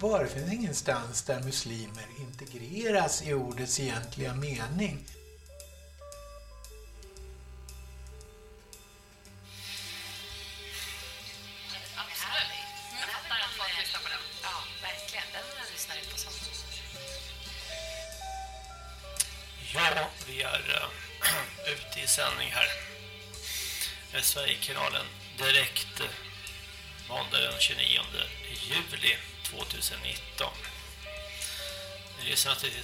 integrerbar. Det finns ingenstans där muslimer integreras i ordets egentliga mening.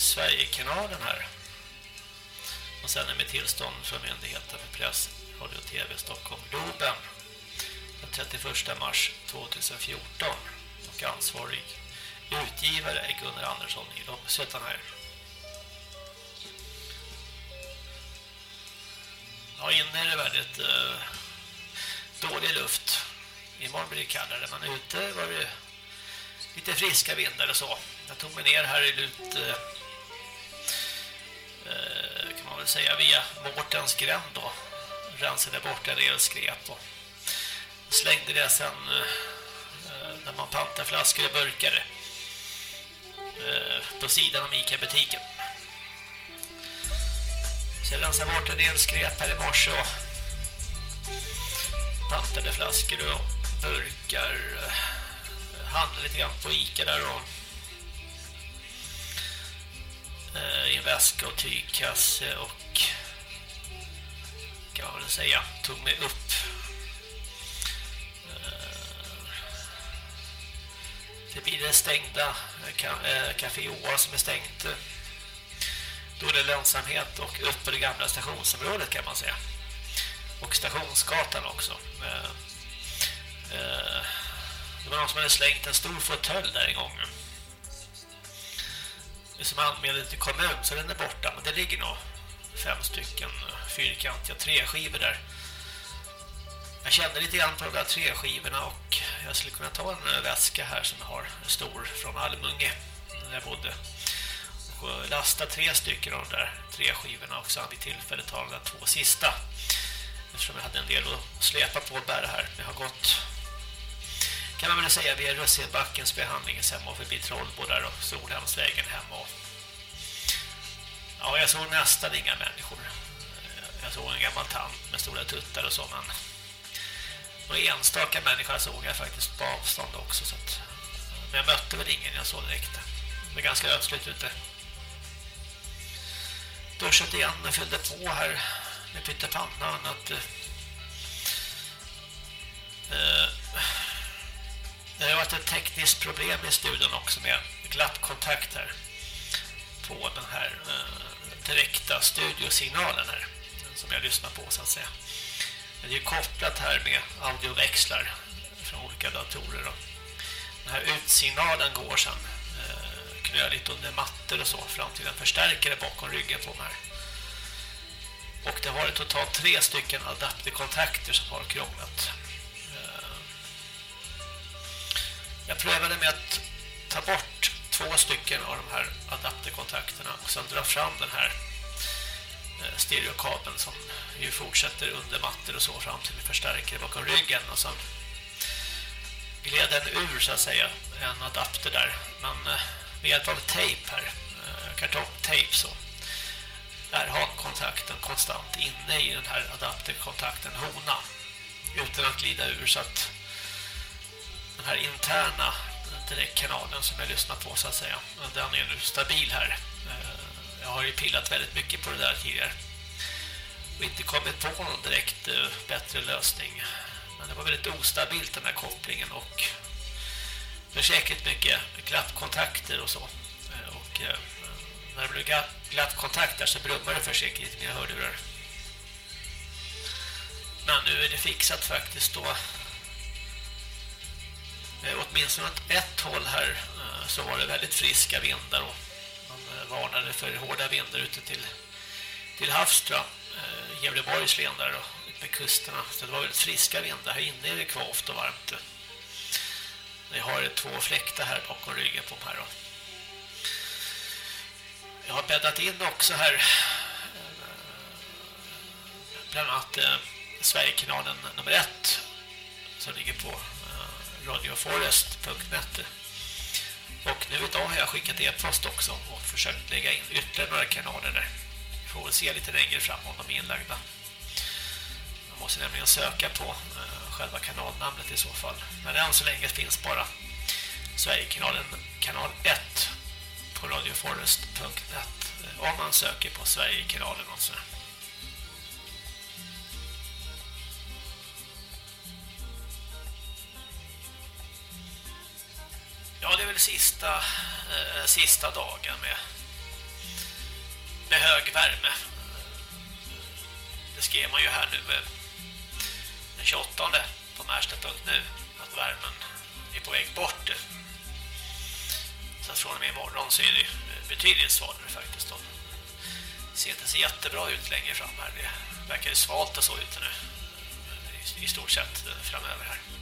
Sverigekanalen här. Och sen är med tillstånd från Myndigheten för press, radio och tv Stockholm Globen den 31 mars 2014 och ansvarig utgivare är Gunnar Andersson i Loppsötan här. Ja, inne är det väldigt uh, dålig luft. Imorgon blir det kallare, men ute var det lite friska vindar och så. Jag tog mig ner här i lut, uh, Eh, kan man väl säga, via Mårtens gränd då. Rensade bort en del skräp och slängde det sen eh, eh, när man pantar flaskor och burkar på sidan om Ica-butiken. Så jag rensade bort en del skräp här i morse och pantade flaskor och burkar. Handlade lite grann på Ica där och Eh, i en väska och tygkasse och kan man väl säga tog mig upp eh, det blir det stängda Café eh, Åa som är stängt dålig lönsamhet och upp på det gamla stationsområdet kan man säga. Och stationsgatan också. Eh, eh, det var någon som hade slängt en stor fåtölj där en gång. Det som anmälde till kommun så den är borta. Men det ligger nog fem stycken eh, fyrkantiga träskivor där. Jag känner lite grann på de där träskivorna och jag skulle kunna ta en eh, väska här som jag har stor från Almunge där jag bodde och eh, lasta tre stycken av de där träskivorna och sen vid tillfälle ta de där två sista eftersom jag hade en del att släpa på och bära här. Jag har gått kan man väl säga via Russinbackens behandling hemma och förbi Trollbordar och Solhemsvägen hemma. och ja, jag såg nästan inga människor. Eh, jag såg en gammal tant med stora tuttar och så men och enstaka människor såg jag faktiskt på avstånd också så att, men jag mötte väl ingen jag såg direkt. Det var ganska ödsligt ute duschat igen och fyllde på här med pyttepanna och annat. Uh, det har varit ett tekniskt problem i studion också med glappkontakt här på den här eh, direkta studiosignalen här som jag lyssnar på så att säga. Det är ju kopplat här med audioväxlar från olika datorer. Då. Den här utsignalen går sedan eh, knöligt under mattor och så fram till en förstärkare bakom ryggen på mig. Och det har totalt tre stycken adapterkontakter som har krånglat. Jag prövade med att ta bort två stycken av de här adapterkontakterna och sen dra fram den här eh, stereokabeln som ju fortsätter under mattor och så fram till förstärkare bakom ryggen och sen gled den ur så att säga en adapter där. Men eh, med hjälp av tejp här, eh, kartongtejp så där har kontakten konstant inne i den här adapterkontakten hona utan att glida ur. Så att den här interna direktkanalen som jag lyssnar på så att säga den är nu stabil här eh, jag har ju pillat väldigt mycket på det där tidigare och inte kommit på någon direkt eh, bättre lösning men det var väldigt ostabilt den här kopplingen och det säkert mycket glappkontakter och så. Eh, och när det blir glappkontakter så brummar det för säkert i mina hörlurar. Men nu är det fixat faktiskt då. Eh, åtminstone åt ett håll här eh, så var det väldigt friska vindar och man eh, varnade för hårda vindar ute till, till Havstra, Gävleborgs län där och ute med kusterna. Så det var väldigt friska vindar. Här inne är det kvavt och varmt. Vi har två fläktar här bakom ryggen på de här. Då. Jag har bäddat in också här bland annat eh, Sverigekanalen nummer ett som ligger på radioforest.net Och nu idag har jag skickat e-post också och försökt lägga in ytterligare några kanaler där. Vi får väl se lite längre fram om de är inlagda. Man måste nämligen söka på eh, själva kanalnamnet i så fall. Men än så länge finns bara Sverigekanalen kanal 1 på radioforest.net eh, om man söker på Sverigekanalen och sådär. Ja, det är väl sista, eh, sista dagen med, med hög värme. Det skrev man ju här nu eh, den 28 på Märsta.nu att värmen är på väg bort. Så från och med imorgon så är det eh, betydligt svalare faktiskt. Då. Det ser inte så jättebra ut längre fram här. Det verkar ju svalt och så ute nu. I stort sett eh, framöver här.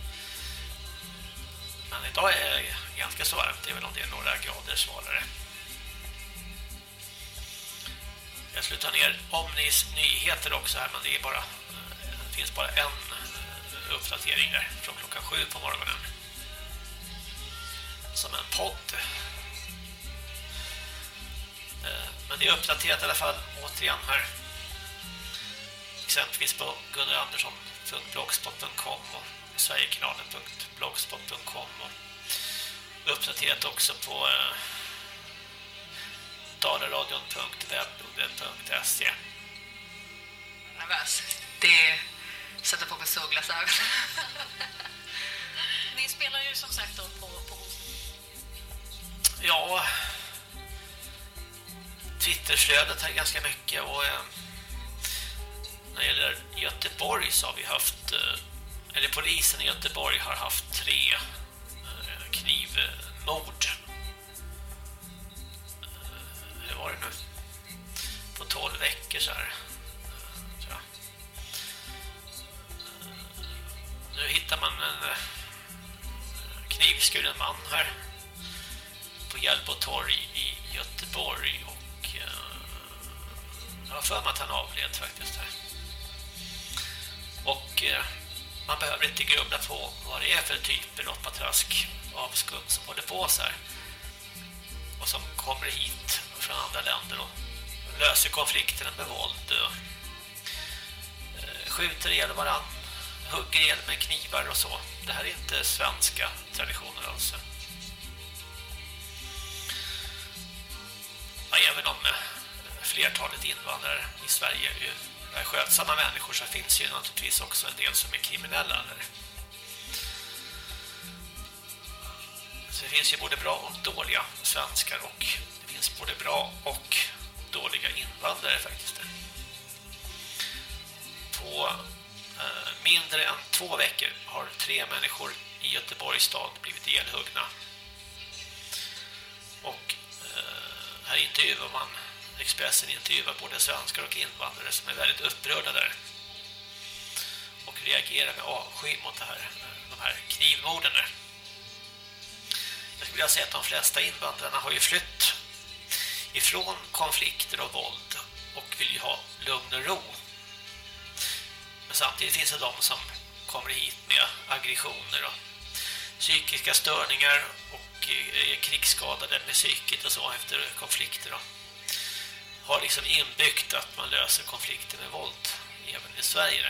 Men idag är det ganska så varmt, även om det är några grader svalare. Jag slutar ner Omnis nyheter också här, men det är bara eh, det finns bara en eh, uppdatering där från klockan sju på morgonen. Som en podd. Eh, men det är uppdaterat i alla fall återigen här. Exempelvis på gunnarandersson.blogspot.com och sverigekanalen.blogspot.com och uppdaterat också på eh, dalaradion.webbloggen.se Nervös. Det sätter på mig solglasögon. Ni spelar ju som sagt då på, på Ja, Twitterflödet här ganska mycket och eh, när det gäller Göteborg så har vi haft eh, eller polisen i Göteborg har haft tre eh, knivmord. Eh, hur var det nu? På 12 veckor så här. Eh, nu hittar man en knivskuren man här på Hjälbo torg i Göteborg och jag har för mig att han avled faktiskt här. Och man behöver inte grubbla på vad det är för typer av patrask av skum som håller på så här. Och som kommer hit från andra länder och löser konflikterna med våld och eh, skjuter ihjäl varann, hugger ihjäl med knivar och så. Det här är inte svenska traditioner alltså. Ja, även om eh, flertalet invandrare i Sverige skötsamma människor så finns ju naturligtvis också en del som är kriminella. Eller? Så det finns ju både bra och dåliga svenskar och det finns både bra och dåliga invandrare faktiskt. På eh, mindre än två veckor har tre människor i Göteborgs stad blivit elhuggna. Och eh, här intervjuar man Expressen intervjuar både svenskar och invandrare som är väldigt upprörda där. Och reagerar med avsky mot det här, de här knivmorden. Jag skulle vilja säga att de flesta invandrarna har ju flytt ifrån konflikter och våld och vill ju ha lugn och ro. Men samtidigt finns det de som kommer hit med aggressioner och psykiska störningar och är krigsskadade med psyket och så efter konflikter och har liksom inbyggt att man löser konflikter med våld även i Sverige.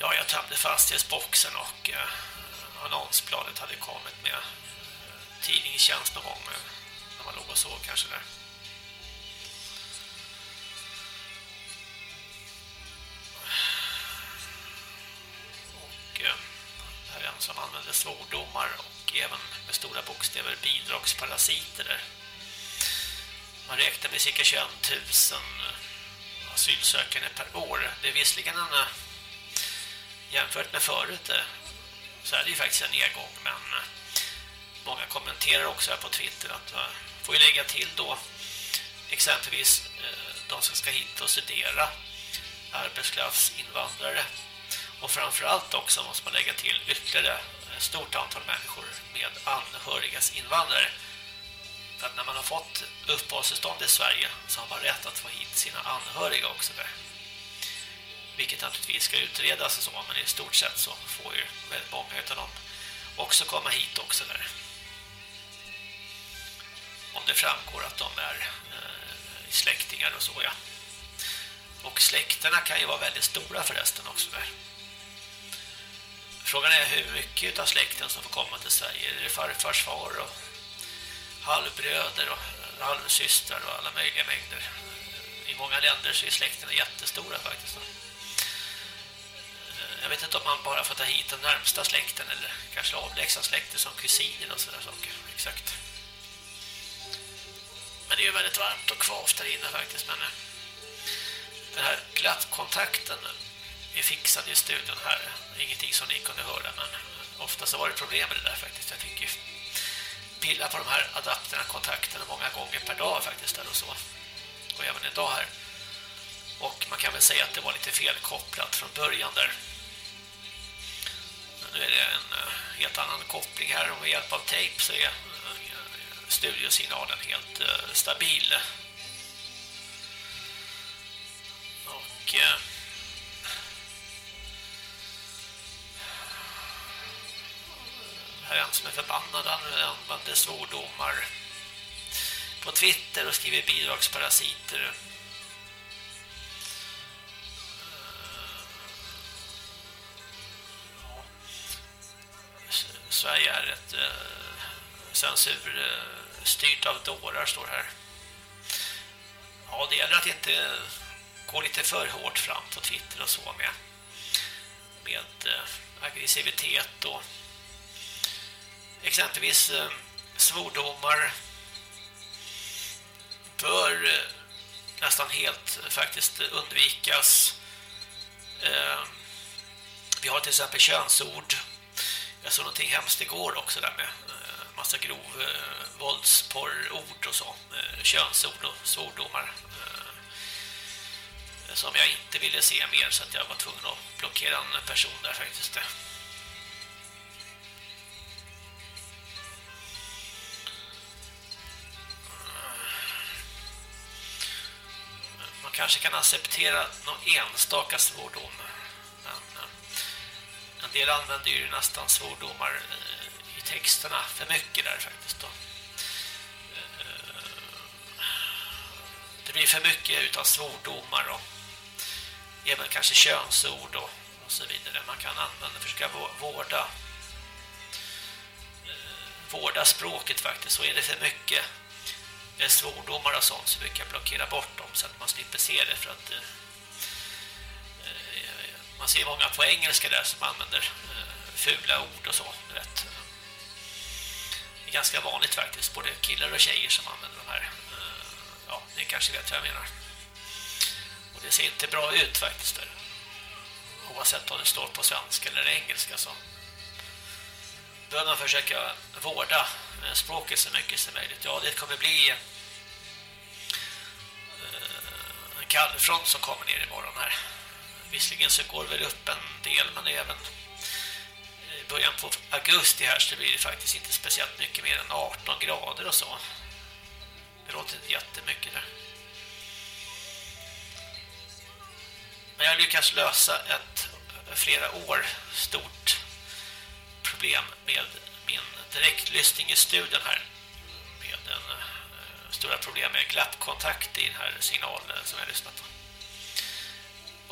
Ja, jag tömde fastighetsboxen och eh, annonsbladet hade kommit med eh, tidningstjänst någon gång eh, när man låg och sov kanske där. Som använder svordomar och även med stora bokstäver bidragsparasiter där. Man räknar med cirka 21 000 asylsökande per år. Det är visserligen en eh, jämfört med förut eh, så är det ju faktiskt en nedgång men eh, många kommenterar också här på Twitter att man får ju lägga till då exempelvis de som ska hit och studera arbetskraftsinvandrare och framförallt också måste man lägga till ytterligare ett stort antal människor med anhörigas invandrare. För att när man har fått uppehållstillstånd i Sverige så har man rätt att få hit sina anhöriga också där. Vilket naturligtvis ska utredas och så, men i stort sett så får ju väldigt många av dem också komma hit också där. Om det framgår att de är eh, släktingar och så, ja. Och släkterna kan ju vara väldigt stora förresten också där. Frågan är hur mycket av släkten som får komma till Sverige. Är det farfars far och halvbröder och halvsystrar och alla möjliga mängder. I många länder så är släkterna jättestora faktiskt. Jag vet inte om man bara får ta hit den närmsta släkten eller kanske avlägsna släkter som kusiner och sådana saker. Exakt. Men det är ju väldigt varmt och kvavt där inne faktiskt. Men eh, den här glattkontakten är fixade i studion här. Ingenting som ni kunde höra men ofta så var det problem med det där faktiskt. Jag fick ju pilla på de här adapterna, kontakterna många gånger per dag faktiskt där och så. Och även idag här. Och man kan väl säga att det var lite felkopplat från början där. Men nu är det en eh, helt annan koppling här och med hjälp av tejp så är eh, studiosignalen helt eh, stabil. Och är en som är förbannad han eh, använder svordomar på Twitter och skriver bidragsparasiter eh, Sverige är ett eh, censurstyrt av dårar står här. Ja, det gäller att inte gå lite för hårt fram på Twitter och så med med eh, aggressivitet och exempelvis eh, svordomar bör eh, nästan helt eh, faktiskt undvikas. Vi har till exempel könsord jag såg någonting hemskt igår också där med massa grov våldsporrord och så. Könsord och svordomar. Som jag inte ville se mer så att jag var tvungen att blockera en person där faktiskt. Kanske kan acceptera någon enstaka svordom eh, en del använder ju nästan svordomar eh, i texterna för mycket där faktiskt då. Eh, det blir för mycket utav svordomar och även kanske könsord och, och så vidare. Man kan använda, försöka vårda vårda språket faktiskt. Så är det för mycket svordomar och sånt så brukar jag blockera bort dem så att man slipper se det för att eh, eh, man ser många på engelska där som använder eh, fula ord och så, vet. Det är ganska vanligt faktiskt, både killar och tjejer som använder de här. Eh, ja, ni kanske vet vad jag menar. Och det ser inte bra ut faktiskt där. Oavsett om det står på svenska eller engelska så bör man försöka vårda språket så mycket som möjligt. Ja, det kommer bli eh, en kallfront som kommer ner imorgon här. Visserligen så går det väl upp en del men även i början på augusti här så blir det faktiskt inte speciellt mycket mer än 18 grader och så. Det låter inte jättemycket där. Men jag lyckas lösa ett eh, flera år stort problem med direktlyssning i studion här. Med den uh, eh, stora problem med glappkontakt i den här signalen som jag lyssnat på.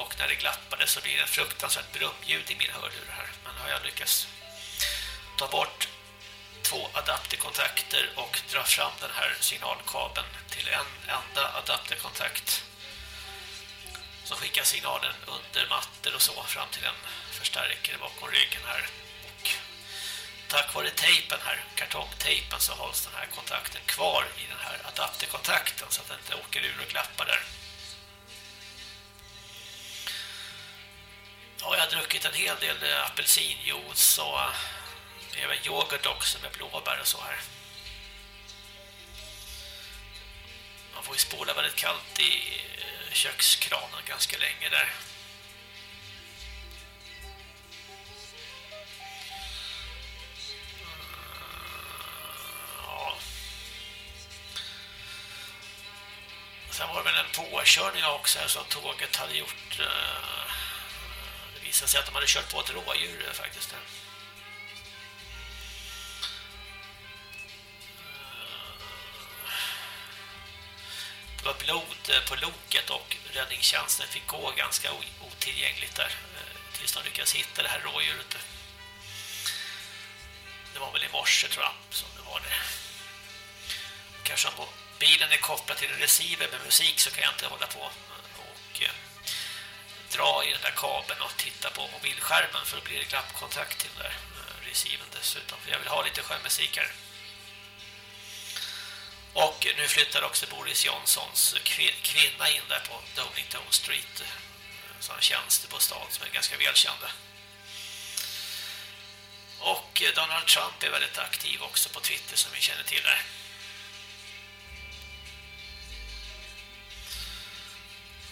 Och när det glappade så blir det en fruktansvärt brumljud i min hörlurar här. Men har jag lyckats ta bort två adapterkontakter och dra fram den här signalkabeln till en enda adapterkontakt som skickar signalen under mattor och så fram till en förstärkare bakom ryggen här. Tack vare tejpen här, kartongtejpen, så hålls den här kontakten kvar i den här adapterkontakten så att den inte åker ur och glappar där. Ja, jag har druckit en hel del eh, apelsinjuice och eh, även yoghurt också med blåbär och så här. Man får ju spola väldigt kallt i eh, kökskranen ganska länge där. Sen var det väl en påkörning också så tåget hade gjort. Eh, det visade sig att de hade kört på ett rådjur eh, faktiskt. Eh, det var blod eh, på loket och räddningstjänsten fick gå ganska otillgängligt där tills de lyckades hitta det här rådjuret. Det var väl i morse tror jag som det var det. Kanske på bilen är kopplad till en receiver med musik så kan jag inte hålla på och eh, dra i den där kabeln och titta på mobilskärmen för då blir det glappkontakt till den där eh, dessutom. För jag vill ha lite skönmusik här. Och nu flyttar också Boris Johnsons kvinna in där på Donington Street eh, som tjänstebostad som är ganska välkända. Och eh, Donald Trump är väldigt aktiv också på Twitter som vi känner till där.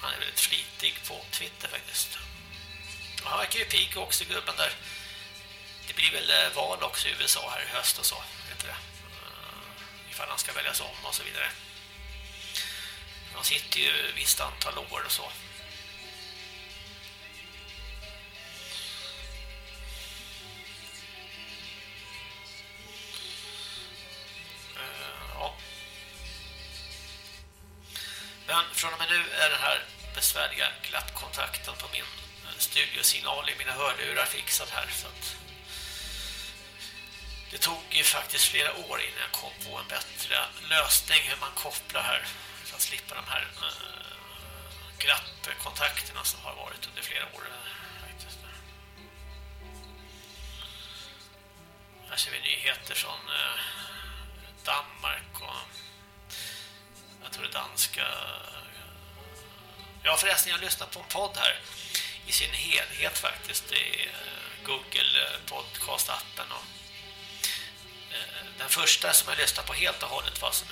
Han är väldigt flitig på Twitter faktiskt. Han verkar ju pigg också gubben där. Det blir väl eh, val också i USA här i höst och så. Vet du det? Eh, ifall han ska väljas om och så vidare. Han sitter ju ett visst antal år och så. Eh, Men från och med nu är den här besvärliga glappkontakten på min eh, studiosignal i mina hörlurar fixad här så att det tog ju faktiskt flera år innan jag kom på en bättre lösning hur man kopplar här för att slippa de här eh, äh, glappkontakterna som har varit under flera år faktiskt. Här ser vi nyheter från äh, Danmark och jag tror det danska Ja förresten, jag lyssnar på en podd här i sin helhet faktiskt i är Google eh, podcast-appen och eh, den första som jag lyssnade på helt och hållet var som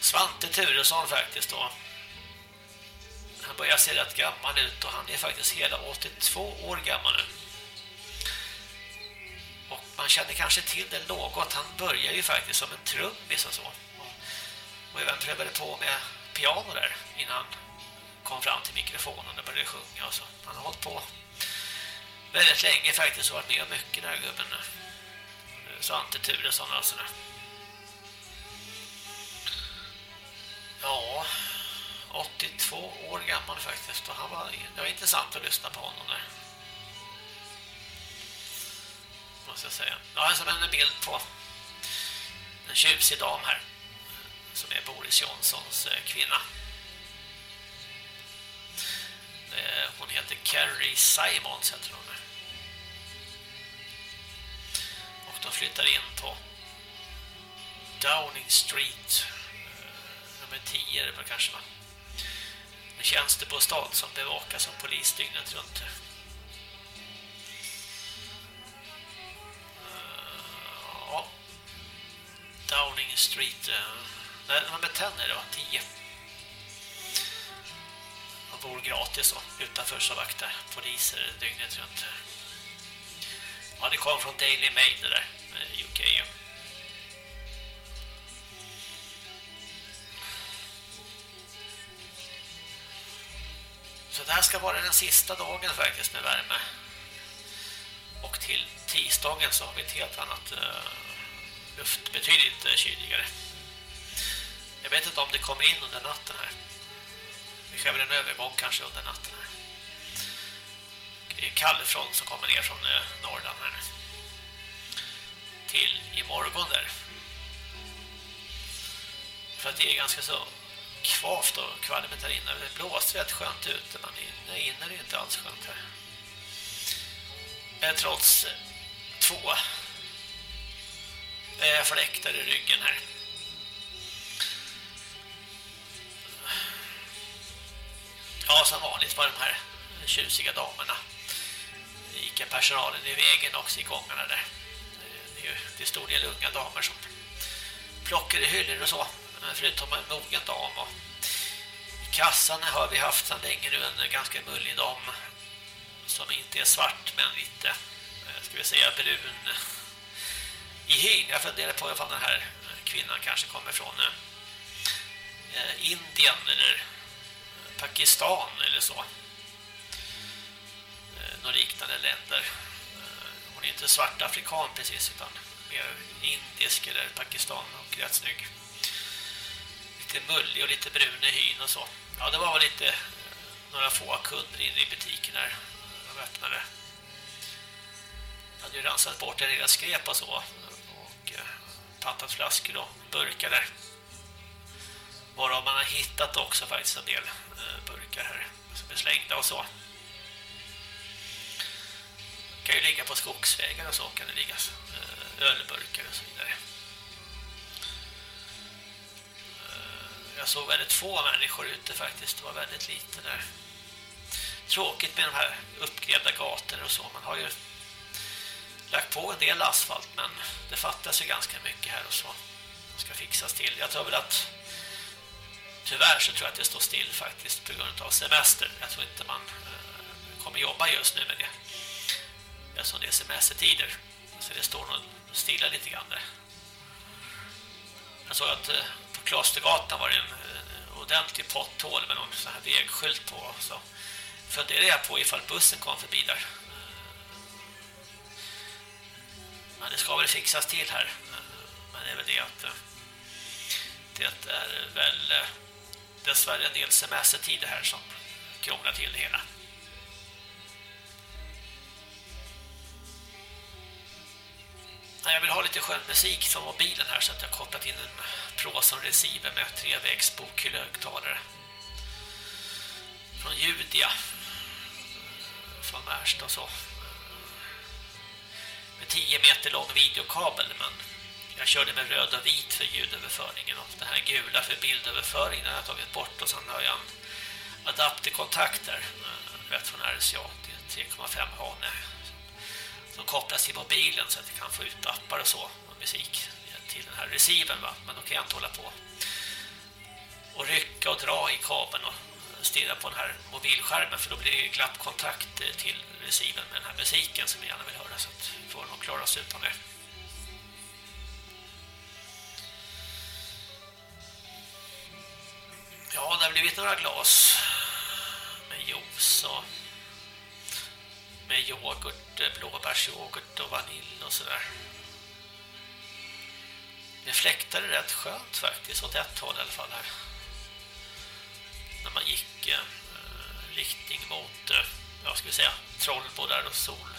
Svante Turesson faktiskt då. Han börjar se rätt gammal ut och han är faktiskt hela 82 år gammal nu. Och man känner kanske till det något. Han börjar ju faktiskt som en trummis och så. Och även prövade på med piano där innan han kom fram till mikrofonen och började sjunga och så. Han har hållit på väldigt länge faktiskt och varit med mycket den här gubben. Svante Turesson alltså. Ja, 82 år gammal faktiskt och han var, det var intressant att lyssna på honom där. Måste jag säga. Ja, som en bild på en tjusig dam här som är Boris Johnsons eh, kvinna. Eh, hon heter Carrie Simons heter hon. Och de flyttar in på Downing Street eh, nummer 10 eller det kanske va? En tjänstebostad som bevakas av polis dygnet runt. Ja. Downing Street Nej, nummer 10 är det va? 10. Man bor gratis då. Utanför så vaktar poliser dygnet runt. Ja, det kom från Daily Mail det där. UK ju. Så det här ska vara den sista dagen faktiskt med värme. Och till tisdagen så har vi ett helt annat uh, luft, betydligt uh, kyligare. Jag vet inte om det kommer in under natten här. Det sker väl en övergång kanske under natten här. Det är kallfront som kommer ner från eh, Norrland här. Till imorgon där. För att det är ganska så kvavt och kvalmet här inne. Det blåser rätt skönt ute men inne, inne är det inte alls skönt här. Men trots eh, två fläktar i ryggen här. Ja, som vanligt var de här tjusiga damerna. Det gick personalen i vägen också i gångarna där. Det är ju till stor del unga damer som plockar i hyllor och så. Förutom en mogen dam. Och I kassan har vi haft sedan länge nu en ganska mullig dam. Som inte är svart men lite, eh, ska vi säga, brun i hyn. Jag funderar på ifall den här kvinnan kanske kommer från eh, Indien eller Pakistan eller så. Eh, några liknande länder. Eh, hon är inte svart afrikan precis utan mer indisk eller Pakistan och rätt snygg. Lite mullig och lite brun i hyn och så. Ja, det var väl lite eh, några få kunder inne i butiken där. De öppnade. Jag hade ju rensat bort en del skräp och så. Och pantat flaskor och burkar där. Varav man har hittat också faktiskt en del eh, burkar här. Som är slängda och så. Det kan ju ligga på skogsvägar och så kan det ligga eh, ölburkar och så vidare. Eh, jag såg väldigt få människor ute faktiskt. Det var väldigt lite där tråkigt med de här uppgrävda gator och så. Man har ju lagt på en del asfalt men det fattas ju ganska mycket här och så. Det ska fixas till. Jag tror väl att tyvärr så tror jag att det står still faktiskt på grund av semester. Jag tror inte man eh, kommer jobba just nu med det. Eftersom det är semestertider. Så det står nog stilla lite grann där. Jag såg att eh, på Klostergatan var det en eh, ordentlig potthål med någon sån här vägskylt på. Så funderade jag på ifall bussen kom förbi där. Eh, men det ska väl fixas till här. Eh, men det är väl det att eh, det är väl dessvärre en del semestertider här som krånglar till det hela. Jag vill ha lite skön musik från mobilen här så att jag har kopplat in en Proson receiver med trevägs bokhögtalare från Judia från Märsta och så. Med 10 meter lång videokabel men jag körde med röd och vit för ljudöverföringen och den här gula för bildöverföringen har jag tagit bort och sen har jag en adapterkontakt där eh, rätt från RCA till 3,5 hane som kopplas till mobilen så att jag kan få ut appar och så och musik till den här receiven va? men då kan jag inte hålla på och rycka och dra i kabeln och stirra på den här mobilskärmen för då blir det glappkontakt till receiven med den här musiken som jag gärna vill höra så att vi får nog klara oss utan det. Ja, det har blivit några glas med juice och med yoghurt, eh, blåbärsyoghurt och vanilj och sådär. Det fläktade rätt skönt faktiskt, åt ett håll i alla fall här när man gick eh, riktning mot eh, jag skulle säga Trollbo där och sol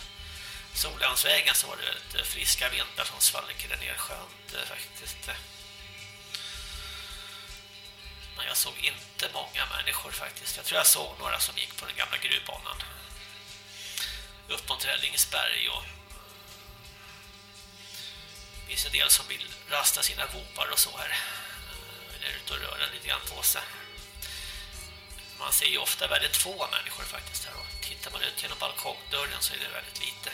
Solensvägen så var det väldigt eh, friska vindar som svalkade ner skönt eh, faktiskt. Men jag såg inte många människor faktiskt. Jag tror jag såg några som gick på den gamla gruvbanan. Upp mot Rällingsberg och det finns en del som vill rasta sina vopar och så här. Eller ut och röra lite grann på sig man ser ju ofta väldigt få människor faktiskt här och tittar man ut genom balkongdörren så är det väldigt lite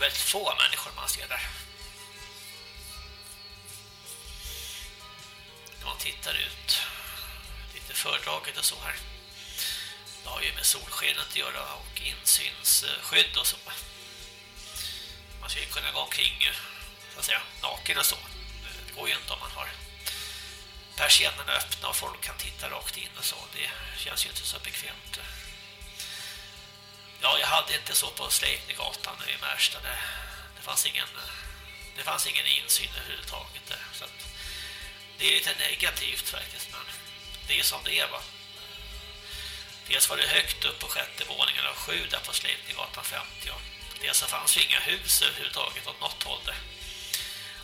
väldigt få människor man ser där man tittar ut lite fördraget och så här det har ju med solskenet att göra och insynsskydd och så man ska ju kunna gå omkring så att säga naken och så det går ju inte om man har persiennerna öppna och folk kan titta rakt in och så. Det känns ju inte så bekvämt. Ja, jag hade inte så på Sleipnegatan i Märsta. Det, det, fanns ingen, det fanns ingen insyn överhuvudtaget där. Så det är lite negativt faktiskt, men det är som det är va. Dels var det högt upp på sjätte våningen av sju där på Sleipninggatan 50. Och dels så fanns ju inga hus överhuvudtaget åt något håll där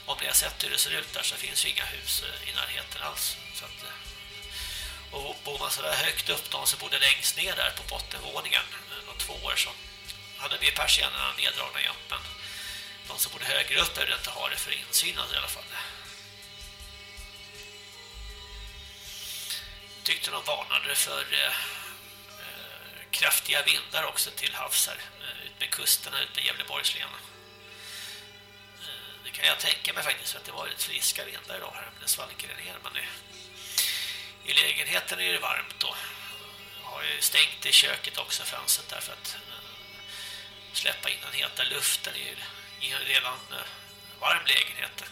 om ni har sett hur det ser ut där så finns ju inga hus eh, i närheten alls. Så att, eh, och bor man så där högt upp, de som bodde längst ner där på bottenvåningen, eh, de två år så hade vi persiennerna neddragna jämt. men de som bodde högre upp behövde inte ha det för insyn i alla fall. Tyckte de varnade för eh, eh, kraftiga vindar också till havs här, eh, ut med kusterna, ut med Gävleborgs eh, det kan jag tänka mig faktiskt att det var lite friska vindar idag här. Det svalkade ner men det, i lägenheten är det varmt då. Jag har ju stängt i köket också fönstret där för att släppa in den heta luften i, i en redan varm lägenhet.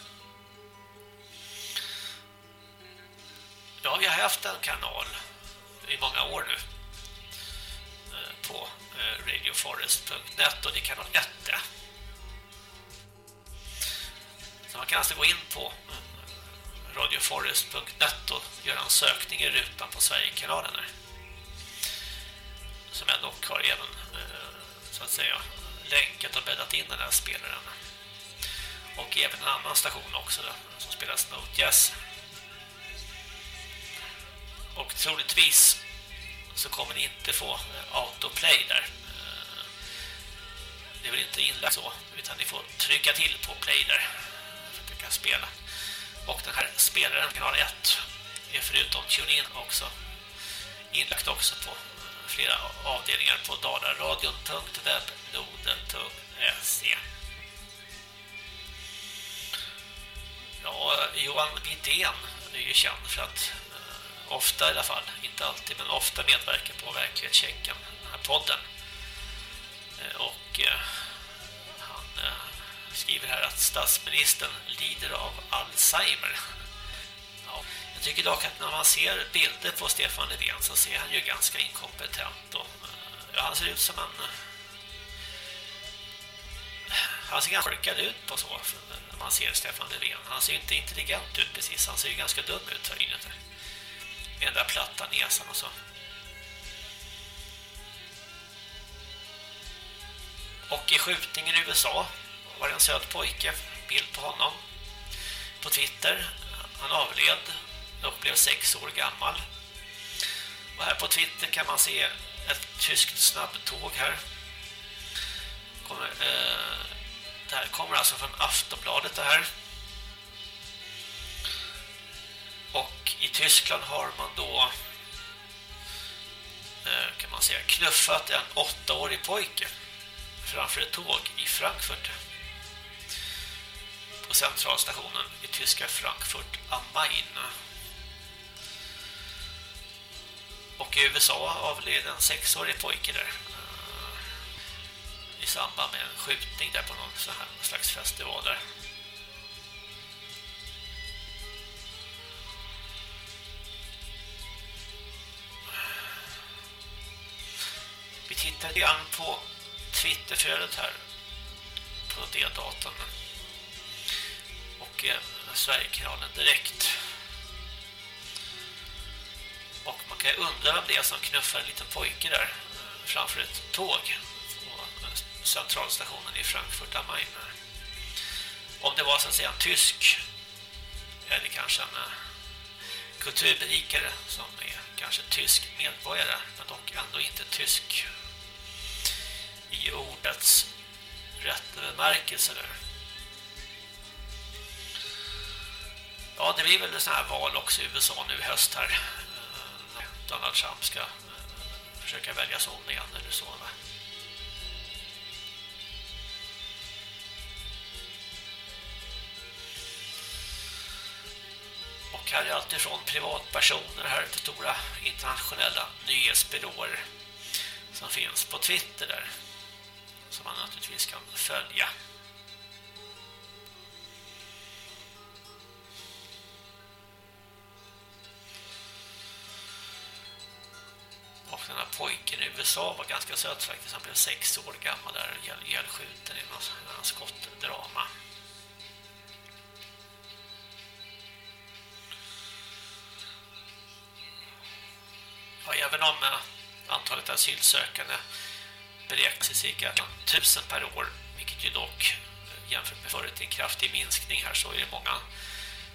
Ja, vi har haft en kanal i många år nu eh, på eh, radioforest.net och det är kanal 1 Så man kan alltså gå in på eh, radioforest.net och göra en sökning i rutan på Sverigekanalen här. Som jag dock har även så att säga länkat och bäddat in den här spelaren. Och även en annan station också då, som spelar Note Jazz. Och troligtvis så kommer ni inte få eh, autoplay där. Eh, det är väl inte inlagt så, utan ni får trycka till på play där för att ni kan spela. Och den här spelaren, kanal 1, är förutom TuneIn också inlagt också på eh, flera avdelningar på dalaradion.webnoden.se Ja, Johan Widén är ju känd för att ofta i alla fall, inte alltid men ofta medverkar på verklighetschecken, den här podden. Eh, och eh, han eh, skriver här att statsministern lider av Alzheimer. Ja, jag tycker dock att när man ser bilder på Stefan Löfven så ser han ju ganska inkompetent och ja, han ser ut som en han ser ganska korkad ut på så när man ser Stefan Löfven. Han ser inte intelligent ut precis, han ser ju ganska dum ut för inuti med den där platta näsan och så. Och i skjutningen i USA var det en söt pojke, bild på honom på Twitter. Han avled och blev sex år gammal. Och här på Twitter kan man se ett tyskt snabbtåg här. Kommer, eh, det här kommer alltså från Aftonbladet det här. Och i Tyskland har man då eh, kan man säga knuffat en åttaårig pojke framför ett tåg i Frankfurt. På centralstationen i tyska Frankfurt am Main. Och i USA avled en sexårig pojke där eh, i samband med en skjutning där på någon slags festival där. Vi tittar igen på Twitterflödet här på det datorn och eh, Sverigekanalen direkt. Och man kan undra vem det är som knuffar en liten pojke där framför ett tåg på eh, centralstationen i Frankfurt am Main. Om det var så att säga en tysk eller kanske en eh, kulturberikare som är kanske tysk medborgare men dock ändå inte tysk i ordets rätta bemärkelse där. Ja, det blir väl sådana här val också i USA nu i höst här. Donald Trump ska eh, försöka väljas om igen eller så va? Och här är allt ifrån privatpersoner här till stora internationella nyhetsbyråer som finns på Twitter där som man naturligtvis kan följa. Och den här pojken i USA var ganska söt faktiskt. Han blev sex år gammal där och ihjälskjuten i någon skottdrama. Ja, även om eh, antalet asylsökande beräknas till cirka 1000 per år, vilket ju dock eh, jämfört med förut är en kraftig minskning här så är det många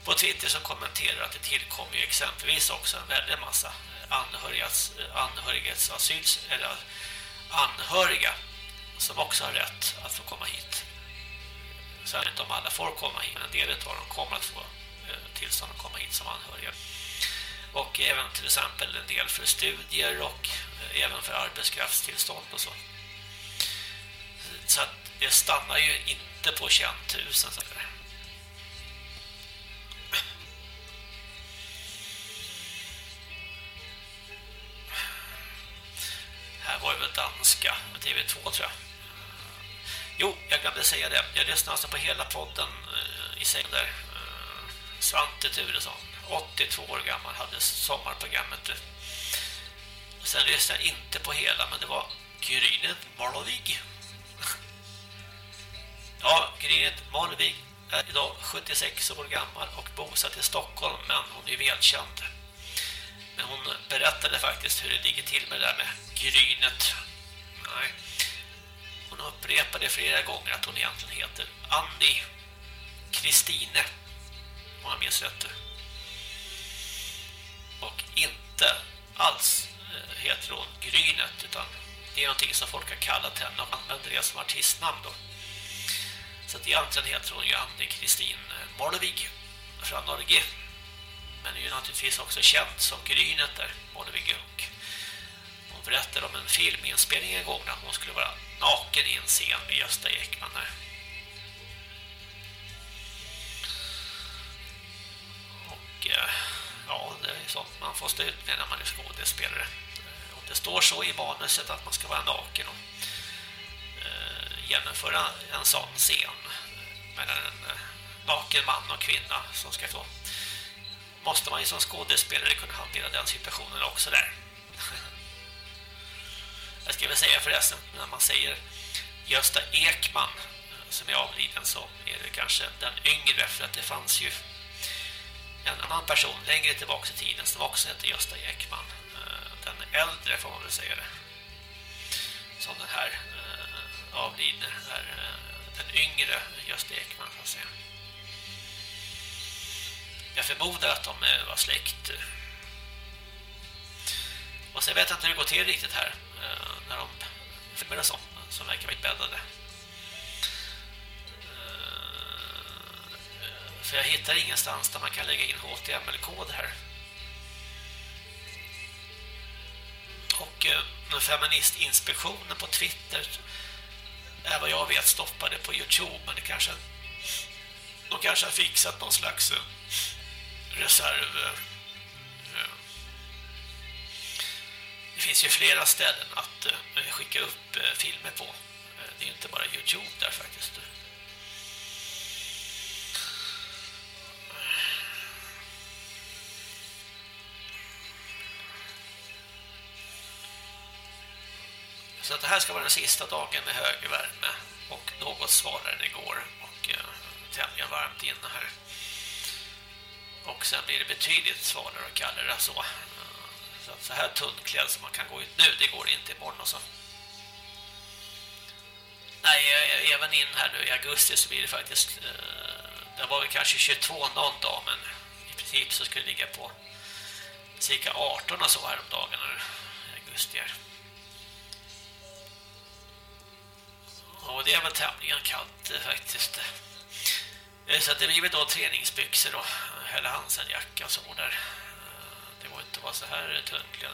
på Twitter som kommenterar att det tillkommer ju exempelvis också en väldigt massa eh, anhörigas, eh, anhörigas asyls eller anhöriga som också har rätt att få komma hit. Så jag vet inte om alla får komma hit, men en del av dem kommer att få tillstånd att komma hit som anhöriga. Och även till exempel en del för studier och även för arbetskraftstillstånd och så. Så att det stannar ju inte på 21 000 så. Här var det väl danska med TV2 tror jag. Jo, jag glömde säga det. Jag lyssnade alltså på hela podden eh, i sängen. där. Eh, Svante Turesson 82 år gammal, hade sommarprogrammet. Sen lyssnade jag inte på hela, men det var Grynet Marlovig. Ja, Grynet Malvig är idag 76 år gammal och bosatt i Stockholm, men hon är välkänd. Men hon berättade faktiskt hur det ligger till med det där med Grynet. Nej. Hon upprepade flera gånger att hon egentligen heter Annie Kristine. Om jag minns rätt. Och inte alls eh, heter hon Grynet utan det är någonting som folk har kallat henne och använder det som artistnamn då. Så att egentligen heter hon ju Anne-Kristin Molvig eh, från Norge. Men är ju naturligtvis också känd som Grynet där, Molvig och hon berättade om en filminspelning en gång när hon skulle vara naken i en scen med Gösta Ekman där. Och eh, ja, det är sånt man får stå ut med när man är skådespelare. Och det står så i manuset att man ska vara naken och genomföra en sån scen mellan en eh, naken man och kvinna som ska få måste man ju som skådespelare kunna hantera den situationen också där. Jag skulle väl säga förresten, när man säger Gösta Ekman eh, som är avliden så är det kanske den yngre för att det fanns ju en annan person längre tillbaka i tiden som också hette Gösta Ekman. Eh, den äldre får man väl säga det. Som den här avlidne är eh, den yngre Gösta Ekman så att säga. Jag förmodar att de eh, var släkt. Och sen vet jag inte hur det går till riktigt här eh, när de filmar som, som verkar vara bäddade. För jag hittar ingenstans där man kan lägga in HTML-kod här. Och feministinspektionen på Twitter är vad jag vet stoppade på Youtube men det kanske de kanske har fixat någon slags eh, reserv eh, eh. det finns ju flera ställen att skicka upp filmer på. Det är inte bara Youtube där faktiskt. Så att det här ska vara den sista dagen med hög värme och något svalare än igår och eh, tämligen varmt inne här. Och sen blir det betydligt svalare och kallare så. Eh, så, så här tunnklädd som man kan gå ut nu, det går inte imorgon och så. Nej, eh, eh, även in här nu i augusti så blir det faktiskt det var väl kanske 22 någon dag men i princip så skulle det ligga på cirka 18 och så här om dagarna i augusti här. Och det är väl tämligen kallt eh, faktiskt. Eh, så det blir väl då träningsbyxor och eh, hela Hansen-jacka och så där. Det var inte vara så här tunnklädd.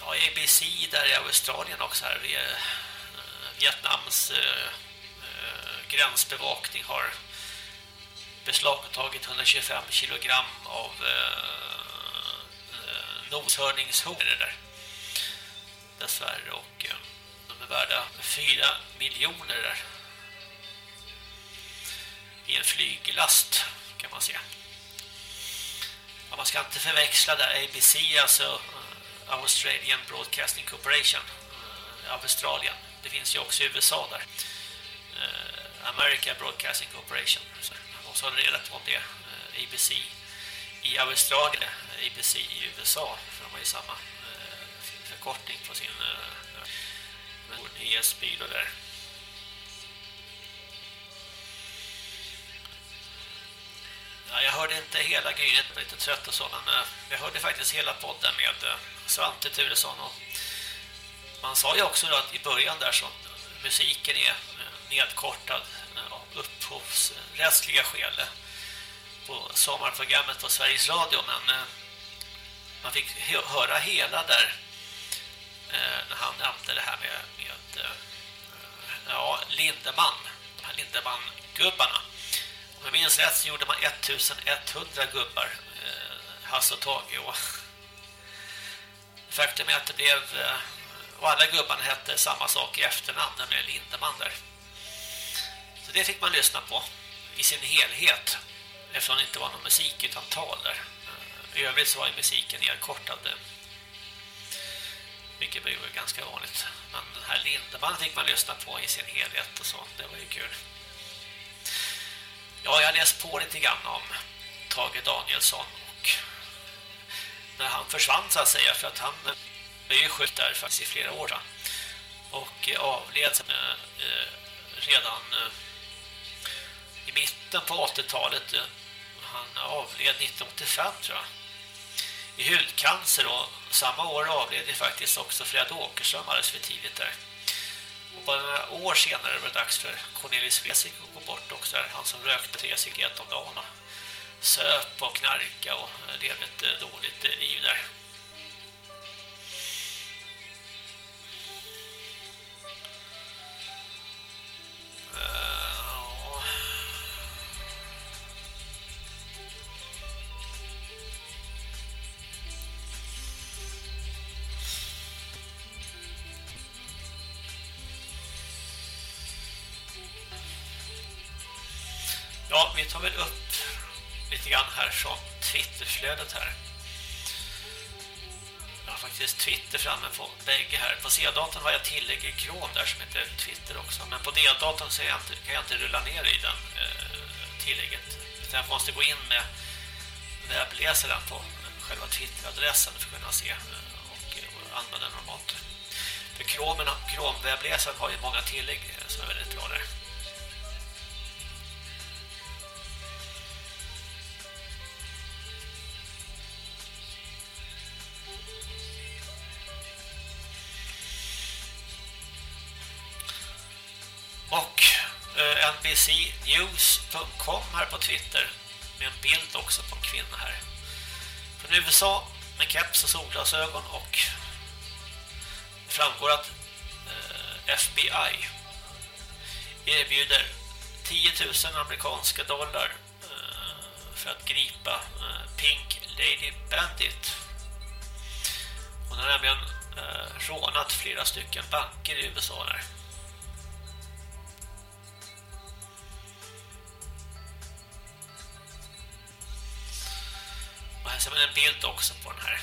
Ja, ABC där i Australien också här. Vietnams gränsbevakning har beslagtagit 125 kilogram av eh, eh noshörningshorn där. Dessvärre och eh, de är värda 4 miljoner där. I en flyglast kan man säga. Ja, man ska inte förväxla där ABC alltså eh, Australian Broadcasting Corporation eh, Australien. Det finns ju också i USA där. America Broadcasting Corporation. Så så håller reda på om det. ABC eh, i Australien, eh, ABC i USA. För de har ju samma eh, förkortning på sin nyhetsbyrå där. Ja, jag hörde inte hela grynet, jag var lite trött och så, men jag hörde faktiskt hela podden med Svante Turesson. Och man sa ju också då att i början där så musiken är nedkortad av upphovsrättsliga skäl på sommarprogrammet på Sveriges Radio men eh, man fick höra hela där eh, när han nämnde det här med, med eh, ja, Lindeman de här Lindeman-gubbarna om jag minns rätt så gjorde man 1100 gubbar Hasse och Tage och faktum är att det blev och alla gubbarna hette samma sak i efternamn, nämligen Lindemann där. Så det fick man lyssna på i sin helhet eftersom det inte var någon musik utan tal där. Eh, I övrigt så var ju musiken nedkortad vilket var ju ganska vanligt. Men den här Lindemann fick man lyssna på i sin helhet och så. Det var ju kul. Ja, jag har läst på lite grann om Tage Danielsson och när han försvann så att säga för att han blev ju skjut där faktiskt i flera år och eh, avled eh, redan mitten på 80-talet han avled 1985 tror jag i hudcancer och samma år avled faktiskt också Fred Åkerström alldeles för tidigt där. Och bara några år senare var det dags för Cornelis Vesik att gå bort också där. Han som rökte tre cigaretter om dagen och söp och knarka och levde ett eh, dåligt eh, liv där. Uh flödet här. Jag har faktiskt Twitter framme på bägge här. På C-datorn har jag tillägg i Chrome där som heter Twitter också. Men på D-datorn så jag inte, kan jag inte rulla ner i den eh, tillägget. Utan jag måste gå in med webbläsaren på själva Twitter-adressen för att kunna se eh, och, och använda den normalt. För Chrome-webbläsaren har ju många tillägg eh, som är väldigt bra där. news.com här på Twitter med en bild också på en kvinna här. Från USA med keps och solglasögon och det framgår att eh, FBI erbjuder 10 000 amerikanska dollar eh, för att gripa eh, Pink Lady Bandit. Hon har nämligen rånat flera stycken banker i USA där. Och ser man en bild också på den här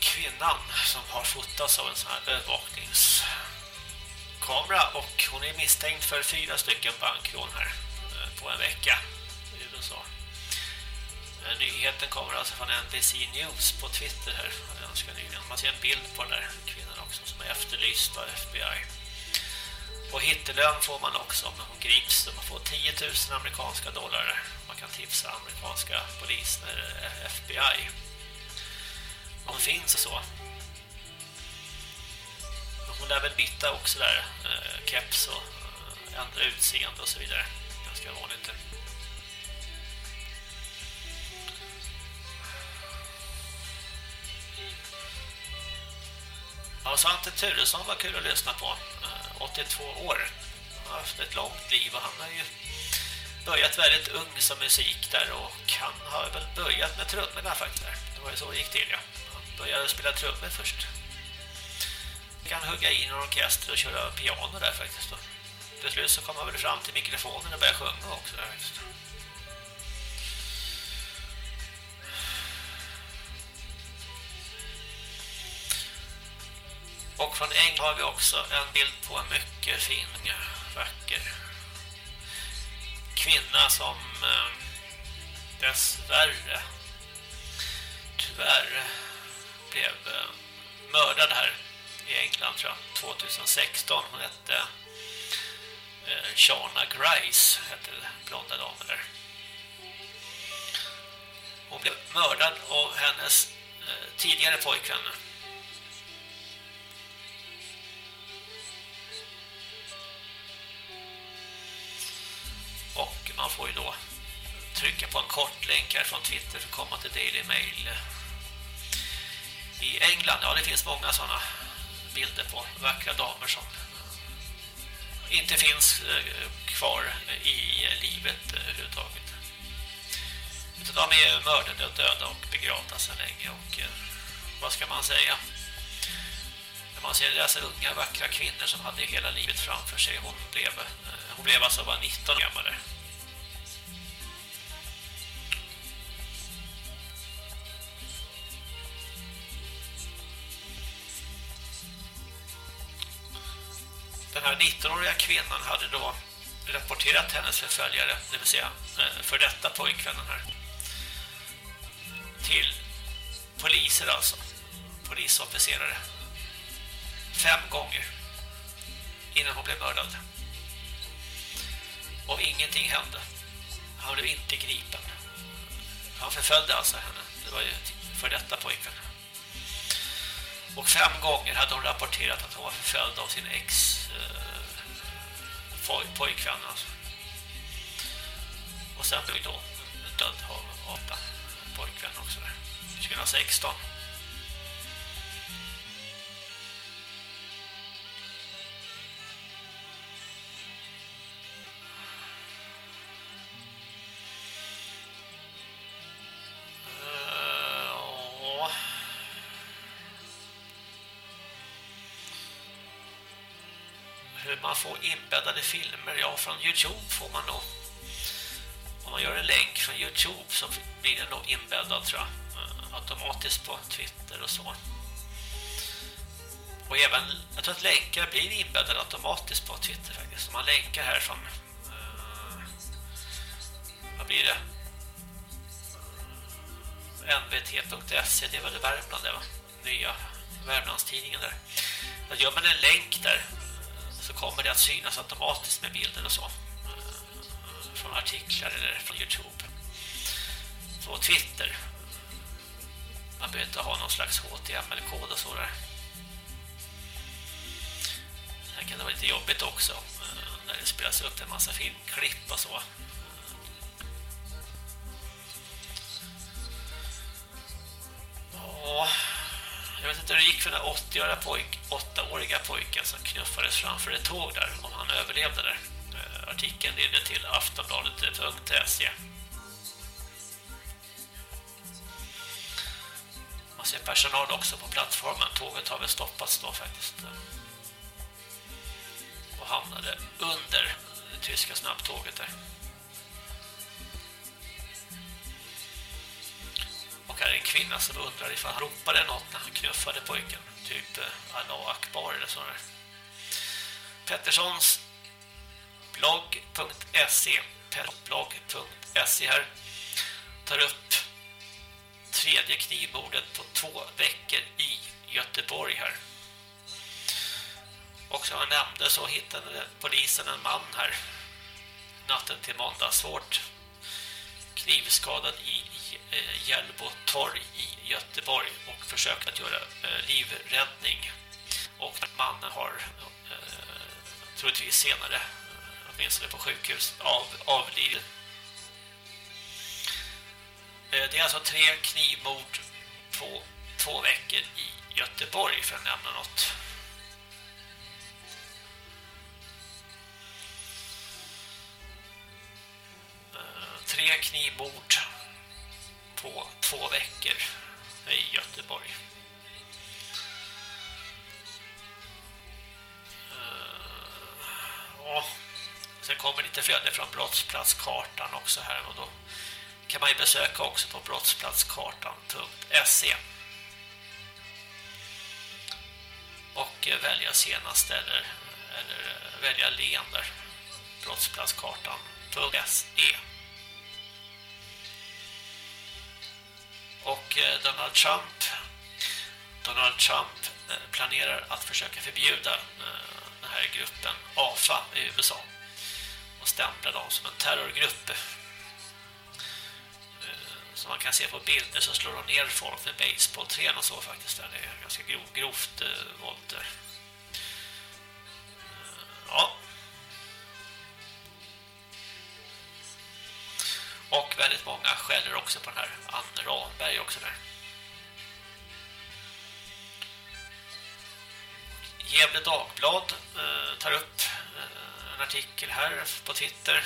kvinnan som har fotats av en sån här övervakningskamera och hon är misstänkt för fyra stycken bankrån här eh, på en vecka i USA. Eh, nyheten kommer alltså från NBC News på Twitter här. Man ser en bild på den där kvinnan också som är efterlyst av FBI. Och hittelön får man också om hon grips. Man får 10 000 amerikanska dollar. Kan tipsa amerikanska polisen eller eh, FBI. Om finns och så. Hon lär väl byta också där. Eh, keps och eh, ändra utseende och så vidare. Ganska vanligt. Ja, Svante Turesson var kul att lyssna på. Eh, 82 år. Han har haft ett långt liv och han har ju börjat väldigt ung som musik där och han har väl börjat med trummorna faktiskt där. Det var ju så det gick till ja. Han började spela trummor först. Kan hugga in en orkester och köra piano där faktiskt då. Till slut så kom han väl fram till mikrofonen och började sjunga också där faktiskt. Och från Eng har vi också en bild på en mycket fin, vacker kvinna som eh, dessvärre tyvärr blev eh, mördad här i England tror jag, 2016. Hon hette eh, Shana Grice, hette blonda damen där. Hon blev mördad av hennes eh, tidigare pojkvän Och man får ju då trycka på en kort länk här från Twitter för att komma till Daily Mail. I England, ja det finns många sådana bilder på vackra damer som inte finns eh, kvar i livet eh, överhuvudtaget. Utan de är mördade och döda och begravda sedan länge och eh, vad ska man säga? När man ser dessa unga vackra kvinnor som hade hela livet framför sig. Hon blev, hon blev alltså bara 19 gammal där. Den här 19-åriga kvinnan hade då rapporterat hennes förföljare, det vill säga eh, för detta pojkvännen här till poliser alltså polisofficerare fem gånger innan hon blev mördad och ingenting hände han blev inte gripen han förföljde alltså henne det var ju för detta pojken och fem gånger hade hon rapporterat att hon var förföljd av sin ex eh, pojkvän alltså. och sen blev då död av åtta pojkvän också där. 2016. Få inbäddade filmer. Ja, från Youtube får man nog. Om man gör en länk från Youtube så blir den nog inbäddad tror jag. Eh, automatiskt på Twitter och så. Och även, jag tror att länkar blir inbäddade automatiskt på Twitter faktiskt. Om man länkar här från uh, vad blir det? nvt.se, det är väl Värmland det va? Nya Värmlandstidningen där. Då gör man en länk där så kommer det att synas automatiskt med bilden och så. Eh, från artiklar eller från Youtube. På Twitter man behöver inte ha någon slags HTML-kod och så där. Sen kan det vara lite jobbigt också eh, när det spelas upp en massa filmklipp och så. För den 80-åriga pojk, 8 pojken som knuffades framför ett tåg där, om han överlevde där. Eh, artikeln ledde till aftonbladet.se. Man ser personal också på plattformen. Tåget har väl stoppats då faktiskt. Eh, och hamnade under det tyska snabbtåget där. Kvinna som undrar ifall han ropade något när han knuffade pojken. Typ eh, Allah Akbar eller sådär. Petterssons blogg.se blogg.se här tar upp tredje knivmordet på två veckor i Göteborg här. Och som jag nämnde så hittade polisen en man här natten till måndag svårt knivskadad i Eh, Hjällbo torg i Göteborg och försökt att göra eh, livräddning. Och mannen har eh, troligtvis senare, eh, åtminstone på sjukhus, av, avlidit Eh, det är alltså tre knivmord på två veckor i Göteborg för att nämna något. Eh, tre knivmord på två veckor i Göteborg. Eh, ja, sen kommer lite flöde från brottsplatskartan också här och då kan man ju besöka också på brottsplatskartan.se och eh, välja senast eller, eller eh, välja len där. brottsplatskartan.se och eh, Donald Trump Donald Trump eh, planerar att försöka förbjuda eh, den här gruppen AFA i USA och stämpla dem som en terrorgrupp som man kan se på bilder så slår de ner folk med baseballträn och så faktiskt. Det är ganska grov, grovt eh, våld där. Ja. Och väldigt många skäller också på den här Anne Ramberg också där. Gävle Dagblad eh, tar upp eh, en artikel här på Twitter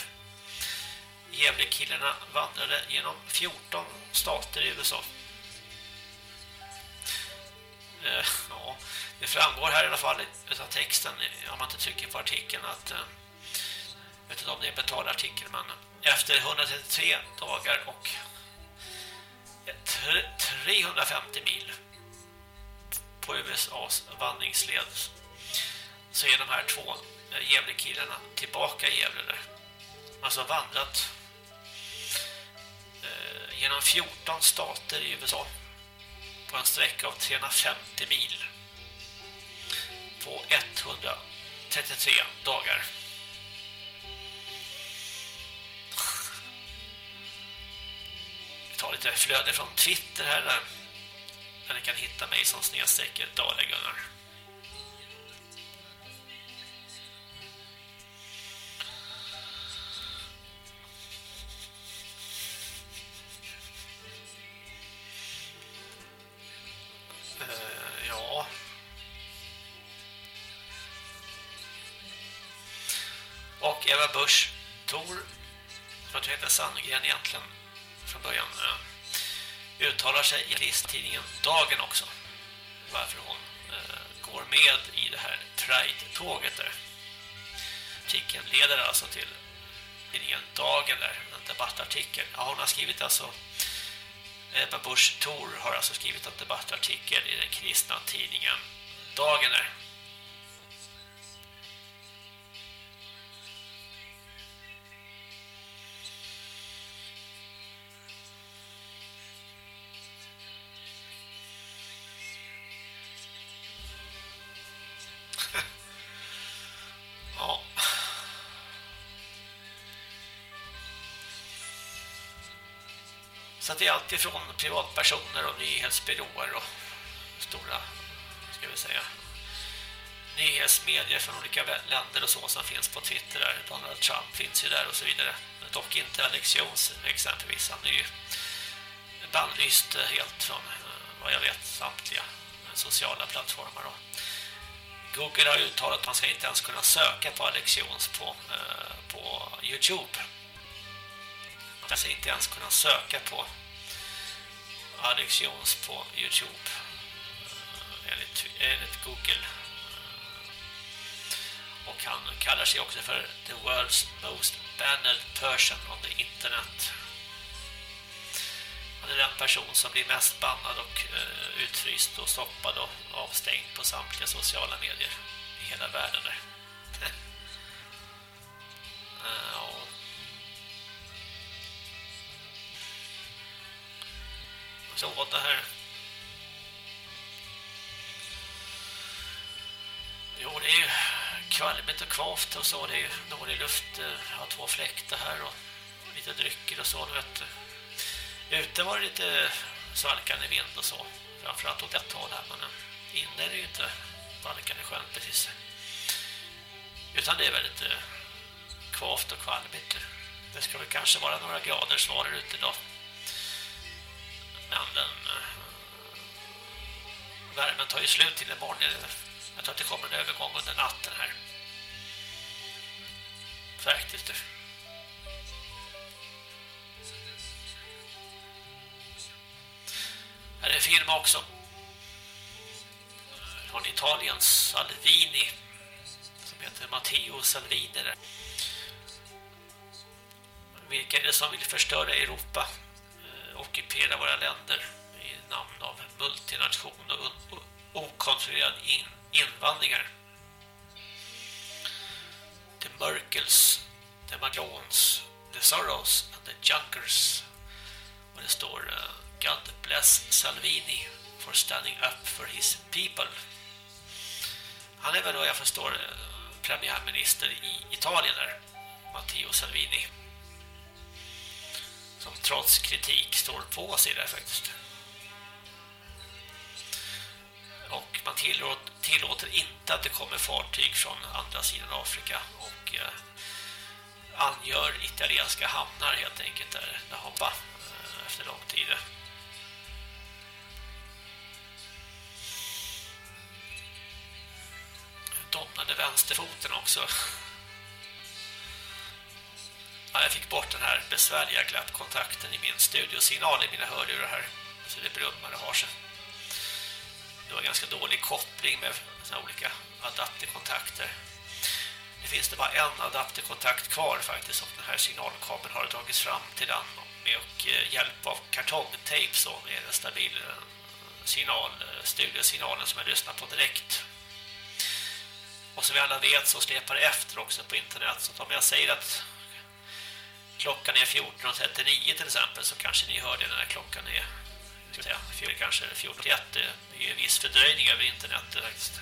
Gävlekillarna vandrade genom 14 stater i USA. Eh, ja, det framgår här i alla fall av texten om man inte trycker på artikeln att eh, jag vet inte om det är en betalartikel men efter 133 dagar och 350 mil på USAs vandringsled så är de här två Gävlekillarna tillbaka i Gävle där. Alltså vandrat eh, genom 14 stater i USA på en sträcka av 350 mil på 133 dagar. Vi tar lite flöde från Twitter här där, där ni kan hitta mig som snedstrecket Dalegunnar. Eh, Och Eva Busch Tor, tror att heter Sandgren egentligen från början, eh, uttalar sig i listtidningen Dagen också. Varför hon eh, går med i det här Pride-tåget där. Artikeln leder alltså till tidningen Dagen där, en debattartikel. Ja, hon har skrivit alltså eh, Ebba Busch Thor har alltså skrivit en debattartikel i den kristna tidningen Dagen där. Att det är alltid från privatpersoner och nyhetsbyråer och stora, ska vi säga, nyhetsmedier från olika länder och så som finns på Twitter där. Donald Trump finns ju där och så vidare. Dock inte Alex Jones exempelvis. Han är ju bannlyst eh, helt från eh, vad jag vet samtliga sociala plattformar. Google har uttalat att man ska inte ens kunna söka på Alex Jones på, eh, på Youtube. Man ska inte ens kunna söka på Alex Jones på Youtube eh, enligt, eh, enligt Google. Eh, och han kallar sig också för the world's most banned person on the internet. Han är den person som blir mest bannad och uh, utfryst och stoppad och avstängd på samtliga sociala medier i hela världen där. uh, så det här. Jo, det är ju kvalmigt och kvavt och så. Det är ju dålig luft. Eh, Jag har två fläktar här och lite drycker och så. Vet Ute var det lite svalkande vind och så. Framförallt åt ett håll här. Men inne är det ju inte svalkande skönt precis. Utan det är väldigt eh, kvavt och kvalmigt. Det ska väl kanske vara några grader svarar ute idag. Men den värmen tar ju slut till imorgon. Jag tror att det kommer en övergång under natten här. Faktiskt. Här är en film också. Från Italiens Salvini. Som heter Matteo Salvini. Vilka är det som vill förstöra Europa? Ockupera våra länder i namn av multination och okontrollerad in invandringar. The Merkels, The Macrons, The Soros and The Junkers. Och det står uh, God bless Salvini for standing up for his people. Han är väl då jag förstår eh, premiärminister i Italien där, Matteo Salvini som trots kritik står på sig där faktiskt. Och man tillåter, tillåter inte att det kommer fartyg från andra sidan Afrika och eh, angör italienska hamnar helt enkelt där det eh, efter lång tid. Domnade vänsterfoten också Ja, jag fick bort den här besvärliga glappkontakten i min studiosignal i mina hörlurar här. Så det brummar har sig. det var ganska dålig koppling med såna olika adapterkontakter. Det finns det bara en adapterkontakt kvar faktiskt och den här signalkabeln har dragits fram till den med och eh, hjälp av kartongtejp så är det stabil eh, signal, eh, studiosignalen som jag lyssnar på direkt. Och som vi alla vet så släpar det efter också på internet så om jag säger att klockan är 14.39 till exempel så kanske ni hör det när klockan är ska säga, för kanske 14.31 det är ju en viss fördröjning över internet faktiskt.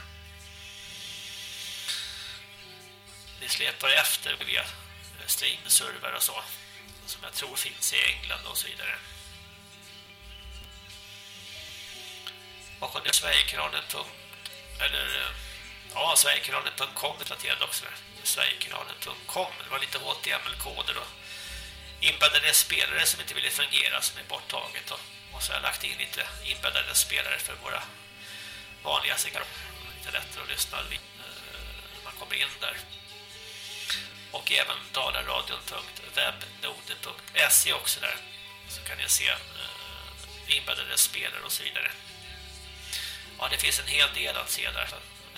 Det släpar efter via eh, streamserver och så som jag tror finns i England och så vidare. Bakom det Sverigekanalen. eller eh, ja, Sverigekanalen.com är också. Sverigekanalen.com. Det var lite HTML-koder och inbäddade spelare som inte ville fungera som är borttaget och, och så har jag lagt in lite inbäddade spelare för våra vanliga cigaretter. Lite lättare att lyssna när man kommer in där. Och även dalaradion.webnode.se också där. Så kan ni se eh, inbäddade spelare och så vidare. Ja det finns en hel del att se där.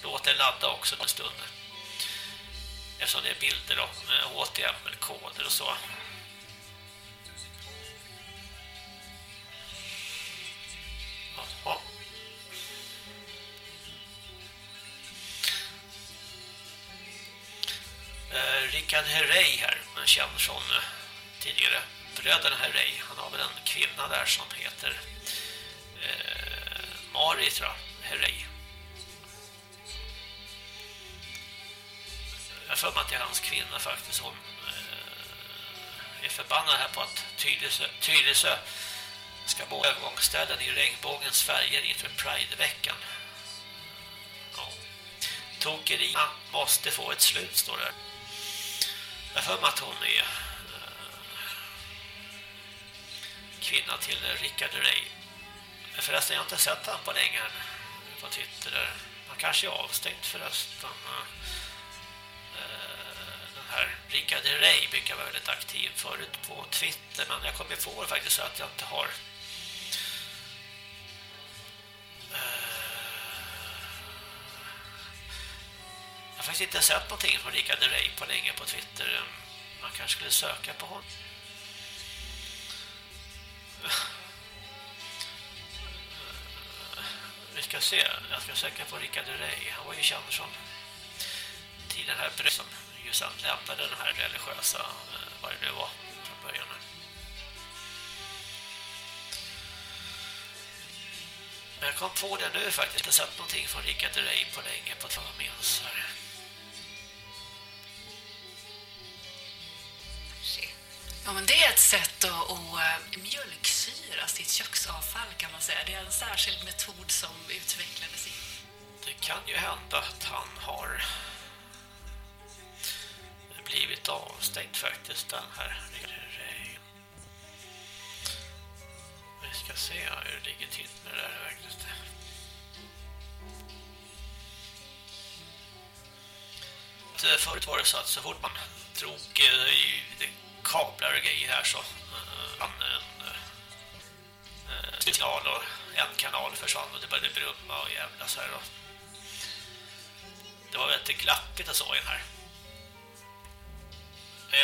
Låt det ladda också en stund. Eftersom det är bilder och eh, HTML-koder och så. Eh, Rickard Herrey här, en känd från eh, tidigare bröderna Herrey. Han har väl en kvinna där som heter eh, Mari tror jag, Herrey. Jag för mig att det är hans kvinna faktiskt. Hon eh, är förbannad här på att Tyresö, Tyresö ska må övergångsställen i regnbågens färger inför Pride-veckan. Ja. Tokerierna måste få ett slut, står det. Jag för mig att hon är eh, kvinna till Rickard Ray. Förresten, jag har inte sett han på länge på Twitter. Där. Han kanske är avstängd förresten. Eh, eh, den här Rickard Rey brukar vara väldigt aktiv förut på Twitter. Men jag kommer på faktiskt så att jag inte har faktiskt inte sett någonting från Rickard Rey på länge på Twitter. Eh, Man kanske skulle söka på honom. Vi ska se. Jag ska söka på Rickard Rey. Han var ju känd som tiden här som ju sen lämnade den här religiösa eh, vad det nu var från början. Men jag kom på det nu faktiskt. Jag har sett någonting från Rickard Rey på länge på två vara minns här. Ja, men det är ett sätt att, att eh, mjölksyra sitt köksavfall kan man säga. Det är en särskild metod som utvecklades i. Det kan ju hända att han har blivit avstängd faktiskt den här Vi ska se hur det ligger till med det här verkligen. Förut var det så att så fort man drog eh, i kablar och grejer här så uh, en signal och en kanal försvann och det började brumma och jävlas här då. det var väldigt glappigt och så i den här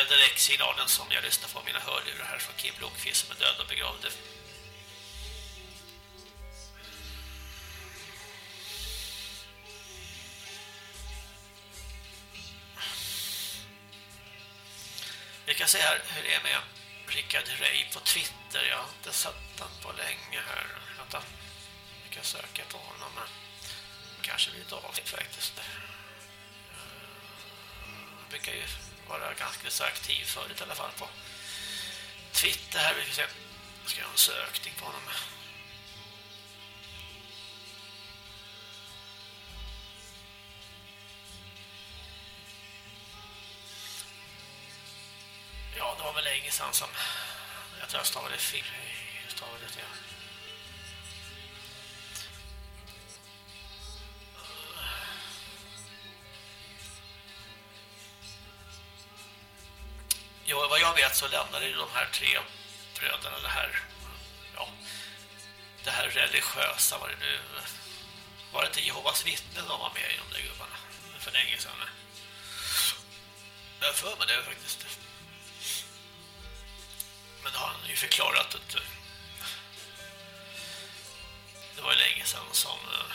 direktsignalen som jag lyssnar på mina hörlurar här från Kim Blomqvist som är död och begravd Vi se här hur det är med Rickard Rey på Twitter. Jag har inte sett den på länge här. Vänta. Vi kan söka på honom. Men kanske blir ett avsnitt faktiskt. Jag brukar ju vara ganska så aktiv förut i alla fall på Twitter här. Vi får se. Jag ska göra en sökning på honom. Det som jag tror jag stavade fel. Jag stavade det, ja. Jo, vad jag vet så lämnade de här tre bröderna det här ja, det här religiösa var det nu Var det inte Jehovas vittnen som var med i de där gubbarna? För länge sedan. Jag för mig det faktiskt. Men då har han ju förklarat att eh, det var länge sedan som eh,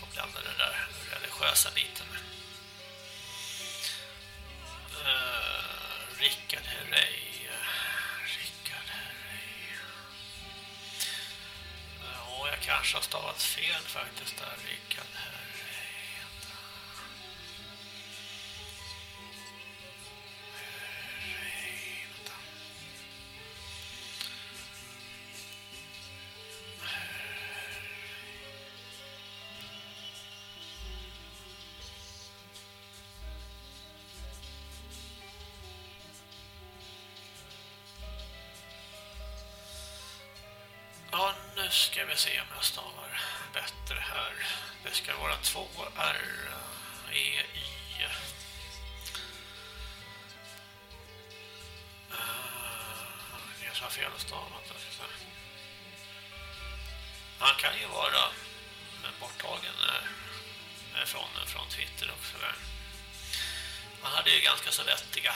de lämnade den där religiösa biten. Uh, Rickard Herrey Rickard Herrey Ja, jag kanske har stavat fel faktiskt där Rickard Herrey sådär. Man Han hade ju ganska så vettiga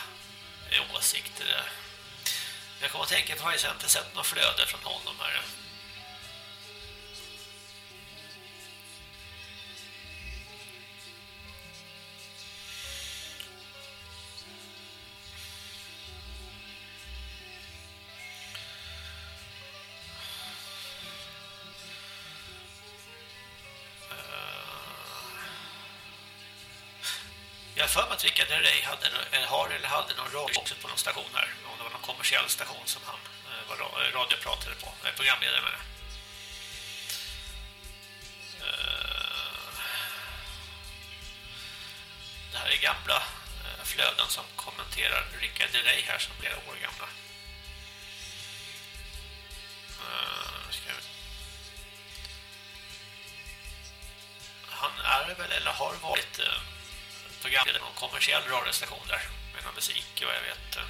åsikter. Jag kommer att tänka på att jag har inte sett något flöde från honom här. Jag har Herrey hade, eh, har eller hade någon radio också på någon station här. Om det var någon kommersiell station som han eh, var eh, radiopratare på. Eh, programledare med. Eh, Det här är gamla eh, flöden som kommenterar Rickard Herrey här som flera år gamla. Eh, han är väl eller har varit program programledare på någon kommersiell radiostation där med någon musik och jag vet. Eh.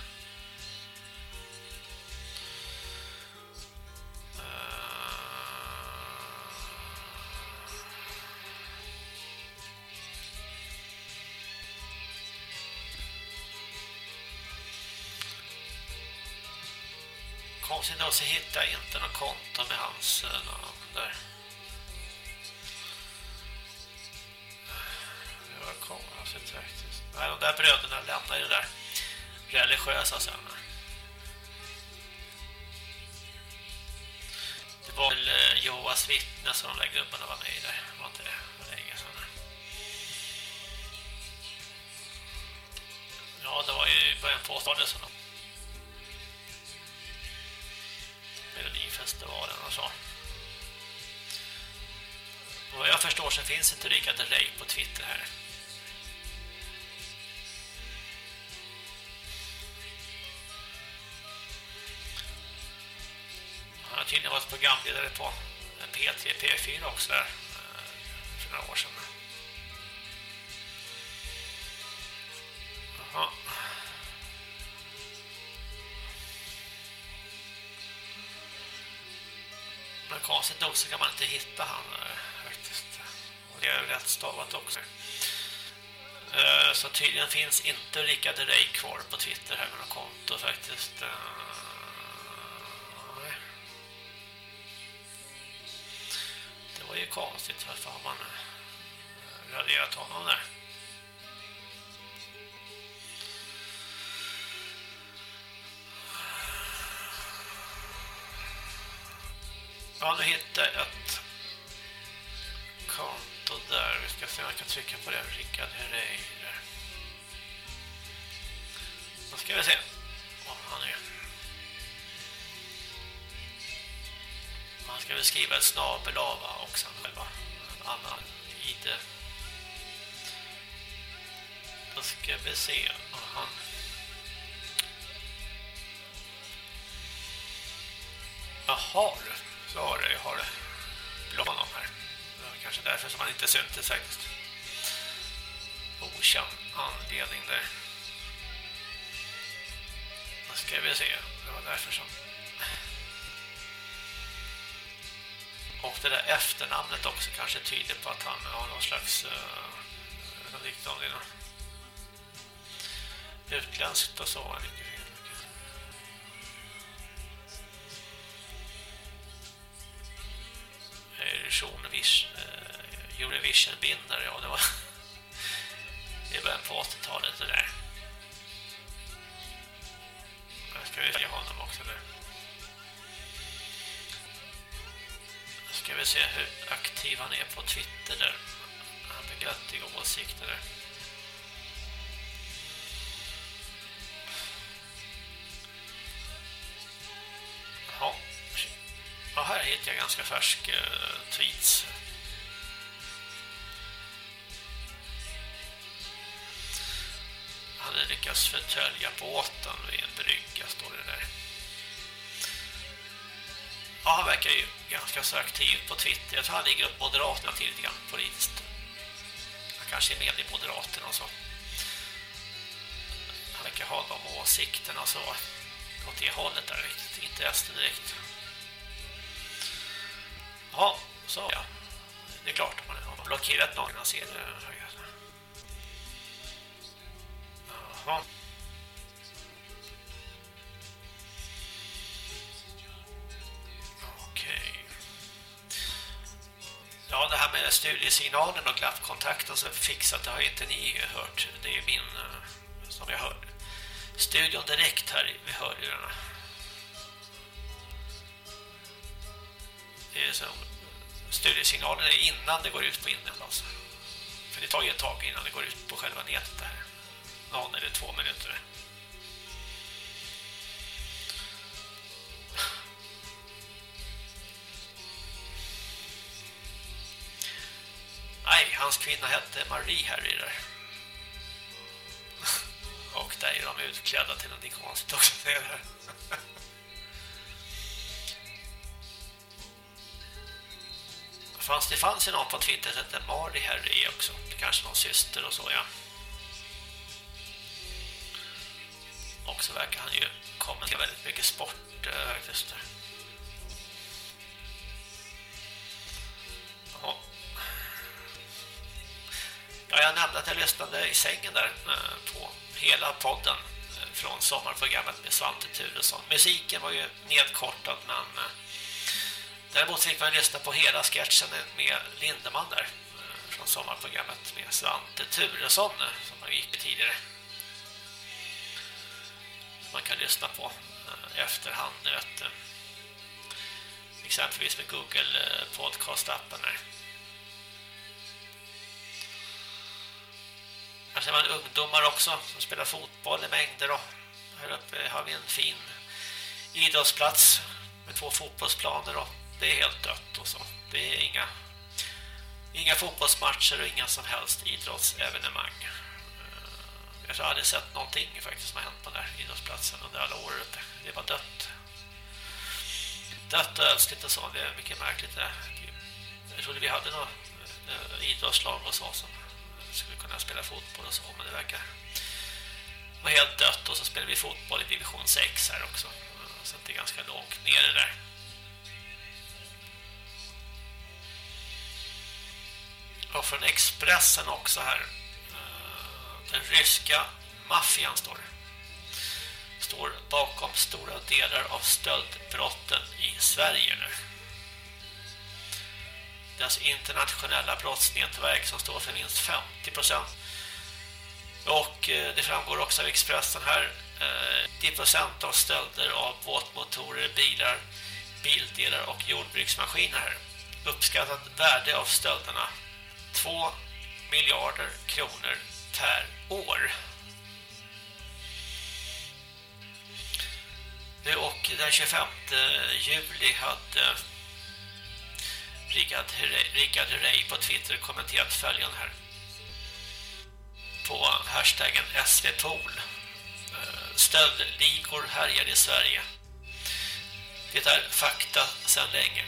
Konstigt nog så hittar jag inte något konto med hans eh, namn där. Konstigt faktiskt. Nej, de där bröderna lämnar ju det där religiösa sen. Det var väl Jehovas vittne som de där gubbarna var med i där. Var inte det? Var länge sedan. Ja, det var ju i början på 80-talet som de Melodifestivalen och så. Och vad jag förstår så finns inte Rickard Rey på Twitter här. Programledare på P3, P4 också där eh, för några år sedan. Jaha. Men konstigt nog så kan man inte hitta han eh, faktiskt. Och det är rätt stavat också. Eh, så tydligen finns inte Rickard Rey kvar på Twitter här med något konto faktiskt. Det ju konstigt. Varför har man eh, raderat honom där? Ja, nu hittar jag ett konto där. Vi ska se om jag kan trycka på det. Rickard Herrey. Då ska vi se. Ska vi skriva ett snabel av och sen själva. Anna Ide. Då ska vi se. Aha. Jaha, så har det. Jag har blått honom här. Det var kanske därför som han inte syntes faktiskt. Okänd anledning där. Då ska vi se. Det var därför som... Och det där efternamnet också kanske tyder på att han har någon slags uh, om det utländskt och så. Eh, Eurovision, uh, Eurovision vinner, ja det var det början på 80-talet det där. Jag ska vi se honom också nu. Ska vi se hur aktiv han är på Twitter där. Han har göttiga åsikter där. Ja. ja, här hittar jag ganska färsk uh, tweets. hade lyckats förtölja båten vid en brygga, står det där. Ja, han verkar ju ganska så aktiv på Twitter. Jag tror han ligger upp Moderaterna till lite grann politiskt. Han kanske är med i Moderaterna och så. Han verkar ha de åsikterna så åt det hållet där riktigt. Inte SD direkt. Ja, så ja. Det är klart om man har blockerat någon han ser det. Jaha. Studiesignalen och glappkontakten som fixat, det har inte ni hört. Det är min, eh, som jag hörde. Studion direkt här i hörlurarna. Det är som studiesignalen är innan det går ut på internet alltså. För det tar ju ett tag innan det går ut på själva nätet det här någon eller två minuter. Hans kvinna hette Marie här i det. Och där är de utklädda till någonting konstigt också. Fast det fanns ju någon på Twitter som hette Mari Harry också. Kanske någon syster och så, ja. Och så verkar han ju kommentera väldigt mycket sport eh, faktiskt. Ja. Ja, jag nämnde att jag lyssnade i sängen där eh, på hela podden eh, från sommarprogrammet med Svante Turesson. Musiken var ju nedkortad men eh, däremot fick man lyssna på hela sketchen med Lindemann där från sommarprogrammet med Svante Turesson som man gick tidigare man kan lyssna på efterhand nu vet. Exempelvis med Google Podcast-appen. här. Här ser man ungdomar också som spelar fotboll i mängder och här uppe har vi en fin idrottsplats med två fotbollsplaner och det är helt dött och så. Det är inga inga fotbollsmatcher och inga som helst idrottsevenemang. Eh, jag har aldrig sett någonting faktiskt som har hänt på den här idrottsplatsen under alla år. Det var dött. Dött och ödsligt och så. Det är mycket märkligt. Jag trodde vi hade något eh, idrottslag och så som skulle kunna spela fotboll och så. Men det verkar vara helt dött. Och så spelar vi fotboll i division 6 här också. Så det är ganska långt nere där. Och från Expressen också här eh, den ryska maffian står står bakom stora delar av stöldbrotten i Sverige nu dess internationella brottsnätverk som står för minst 50 procent. Och eh, det framgår också av Expressen här eh, 10 procent av stölder av båtmotorer, bilar, bildelar och jordbruksmaskiner här. Uppskattat värde av stölderna 2 miljarder kronor per år. Och den 25 juli hade Richard Herrey på Twitter kommenterat följande här. På hashtaggen SVPOL. Eh, Stöldligor härjar i Sverige. Det är fakta sedan länge.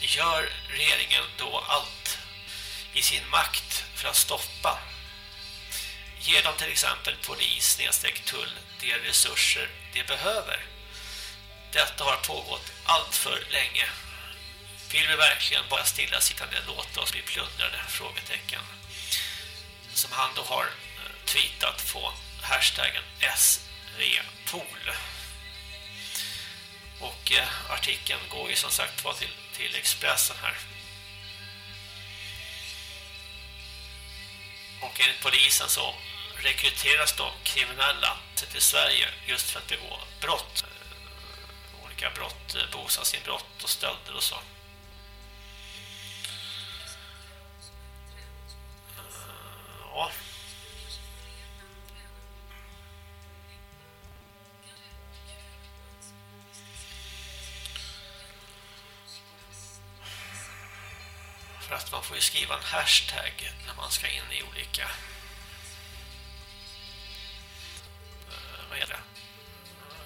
Gör regeringen då allt i sin makt för att stoppa Ge dem till exempel polis, nedsträck tull, de resurser de behöver. Detta har pågått allt för länge. Vill vi verkligen bara stilla sittande låta oss bli plundrade? Frågetecken. Som han då har eh, tweetat på hashtaggen SVPOL. Och eh, artikeln går ju som sagt var till, till Expressen här. Och enligt polisen så rekryteras de kriminella till Sverige just för att begå brott. Eh, olika brott, eh, bostadsinbrott och stölder och så. Ja. För att man får ju skriva en hashtag när man ska in i olika eh, vad är det?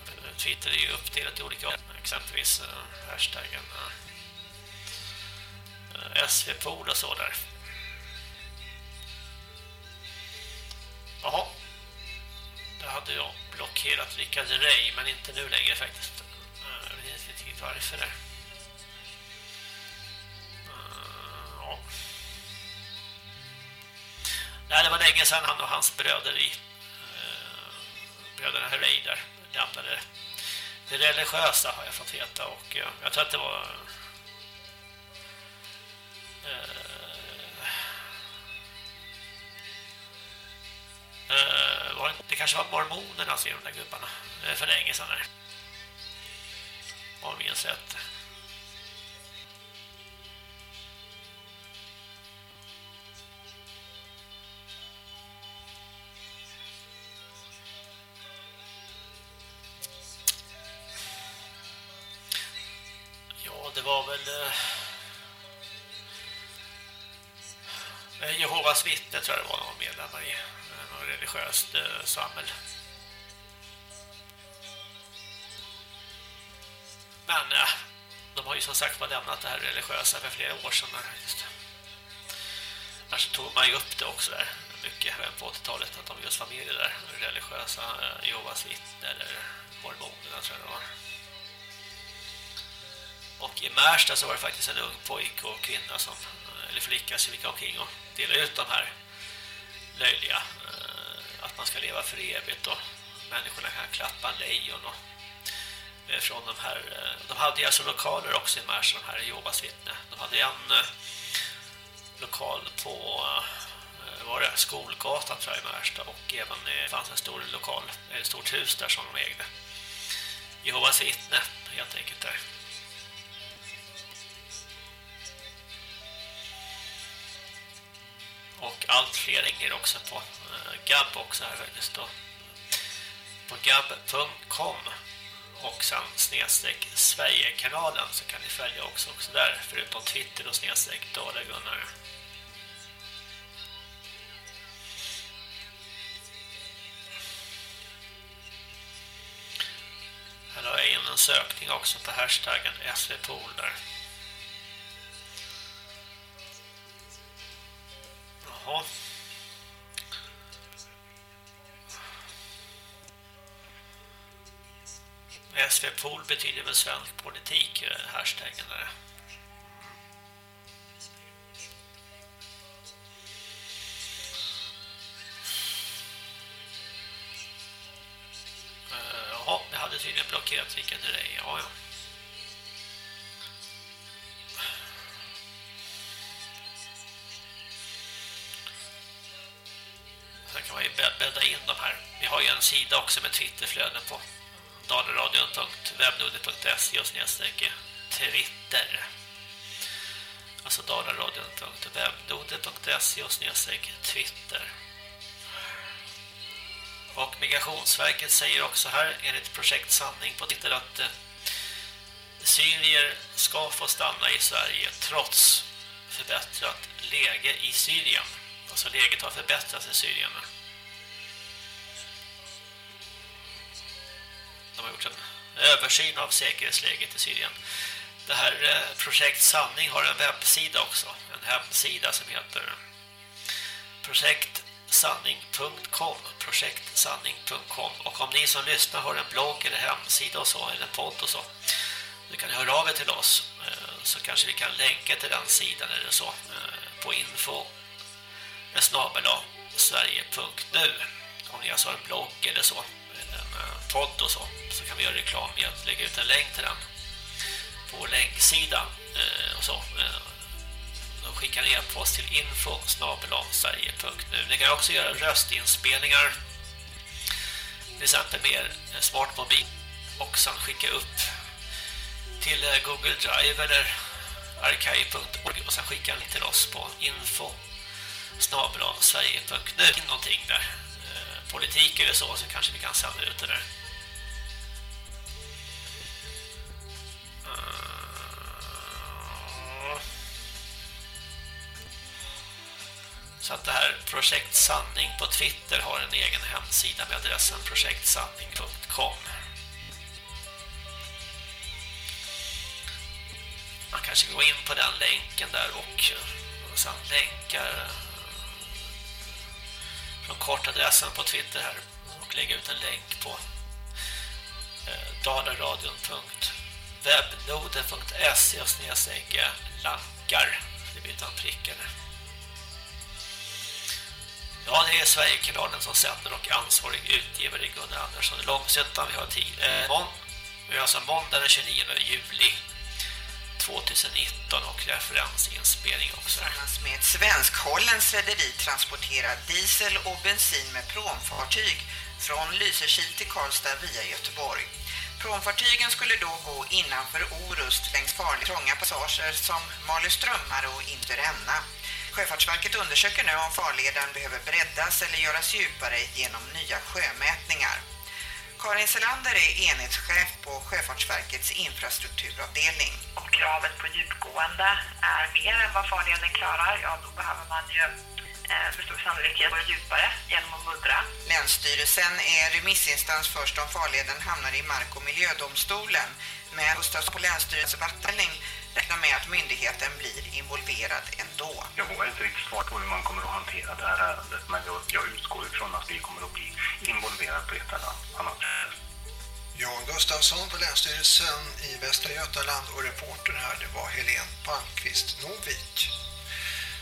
Eh, Twitter är ju uppdelat i olika exempelvis eh, hashtaggen eh, SVPOL och så där. Jaha. Då hade jag blockerat Rickard Rey men inte nu längre faktiskt. Jag vet inte riktigt varför det. Eh, ja. Nej, det var länge sedan han och hans bröder i eh, bröderna Herrey där lämnade det religiösa har jag fått veta och eh, jag tror att det var Uh, var det, det kanske var mormonerna som gjorde de där gubbarna uh, för länge sedan. Om jag minns rätt. Eh. Men de har ju som sagt var lämnat det här religiösa för flera år sedan. Just. Annars tog man ju upp det också där mycket på 80-talet att de just var med i det där religiösa eh, Jehovas vittne eller mormonerna tror jag det var. Och i Märsta så var det faktiskt en ung pojke och kvinna som, eh, eller flicka som gick omkring och delade ut de här löjliga att man ska leva för evigt och människorna kan klappa lejon och eh, från de här eh, de hade ju alltså lokaler också i Märsta de här Jehovas vittne. De hade en eh, lokal på var det Skolgatan tror jag i Märsta och även det fanns en stor lokal, ett stort hus där som de ägde. Jehovas vittne helt enkelt där. Och allt fler ringer också på eh, Gab också här faktiskt då. På gab.com och sen snedstreck Sverigekanalen så kan ni följa också, också där förutom Twitter och snedstreck Dala Gunnar. Här har jag in en sökning också på hashtaggen SVPOL där. Jaha. SV-pool betyder väl svensk politik, hashtaggen där. Eh, jaha, jag hade tydligen blockerat vilken det är. Sida också med Twitterflöden på dalaradion.webnode.se och snedstreck Twitter. Alltså dalaradion.webnode.se och snedstreck Twitter. Och Migrationsverket säger också här enligt projekt Sanning på Twitter att eh, syrier ska få stanna i Sverige trots förbättrat läge i Syrien. Alltså läget har förbättrats i Syrien. De har gjort en översyn av säkerhetsläget i Syrien. Det här eh, projekt Sanning har en webbsida också. En hemsida som heter projektsanning.com projektsanning.com och om ni som lyssnar har en blogg eller hemsida och så eller en podd och så du kan höra av er till oss eh, så kanske vi kan länka till den sidan eller så eh, på info snabel sverige.nu om ni alltså har en blogg eller så podd och så så kan vi göra reklam genom att lägga ut en länk till den på vår länksida eh, och så. Eh, då skickar e-post till info Ni kan också göra röstinspelningar. Till exempel med er smartmobil och sen skicka upp till eh, Google Drive eller archive.org och sen skicka den till oss på info sverige.nu någonting där eh, politik eller så så kanske vi kan sända ut det där. Så att det här Projekt Sanning på Twitter har en egen hemsida med adressen projektsanning.com. Man kanske går in på den länken där och, och sen länkar eh, från kortadressen på Twitter här och lägga ut en länk på eh, dalaradion.webnode.se och snedsägga lankar. Det blir utan prickar. Ja, det är Sverigekanalen som sänder och ansvarig utgivare Gunnar Andersson i Långsötan. Vi har tid. Eh, mån vi har alltså måndag den 29 juli 2019 och referensinspelning också. Tillsammans med ett svensk-holländskt rederi transporterar diesel och bensin med pråmfartyg från Lysekil till Karlstad via Göteborg. Pråmfartygen skulle då gå innanför Orust längs farliga trånga passager som Maler strömmar och Interänna. Sjöfartsverket undersöker nu om farleden behöver breddas eller göras djupare genom nya sjömätningar. Karin Selander är enhetschef på Sjöfartsverkets infrastrukturavdelning. Om kravet på djupgående är mer än vad farleden klarar, ja då behöver man ju eh, med stor sannolikhet gå djupare genom att muddra. Länsstyrelsen är remissinstans först om farleden hamnar i Mark- och miljödomstolen. Men Gustavs på Länsstyrelsens vattenling räknar med att myndigheten blir involverad ändå. Jag vågar inte riktigt svara på hur man kommer att hantera det här ärendet men jag, jag utgår ifrån att vi kommer att bli involverade på ett eller annat sätt. Jan Gustafsson på Länsstyrelsen i Västra Götaland och reportern här det var Helene Palmqvist Novik.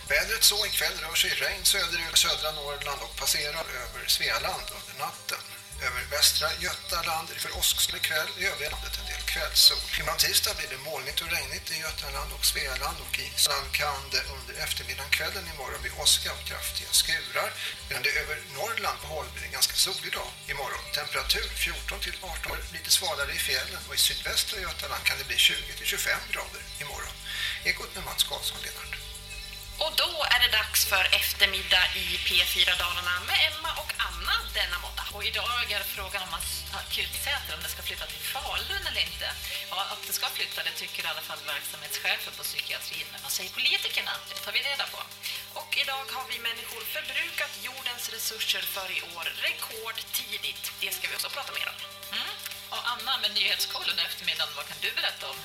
Vädret så ikväll rör sig regn söderut södra Norrland och passerar över Svealand under natten över västra Götaland för åskskål ikväll, i övriga landet en del kvällssol. Imorgon tisdag blir det molnigt och regnigt i Götaland och Svealand och i Sland kan det under eftermiddagen kvällen imorgon bli åska och kraftiga skurar. Medan det över Norrland på håll blir en ganska solig dag imorgon. Temperatur 14 till 18 lite svalare i fjällen och i sydvästra Götaland kan det bli 20 till 25 grader imorgon. Ekot med Mats Karlsson, Lennart. Och då är det dags för eftermiddag i P4 Dalarna med Emma och Anna denna måndag. Och idag är frågan om akutsäter, om det ska flytta till Falun eller inte. Ja, att det ska flytta, det tycker i alla fall verksamhetschefen på psykiatrin. Men vad säger politikerna? Det tar vi reda på. Och idag har vi människor förbrukat jordens resurser för i år rekordtidigt. Det ska vi också prata mer om. Mm. Och Anna med nyhetskollen eftermiddagen, vad kan du berätta om?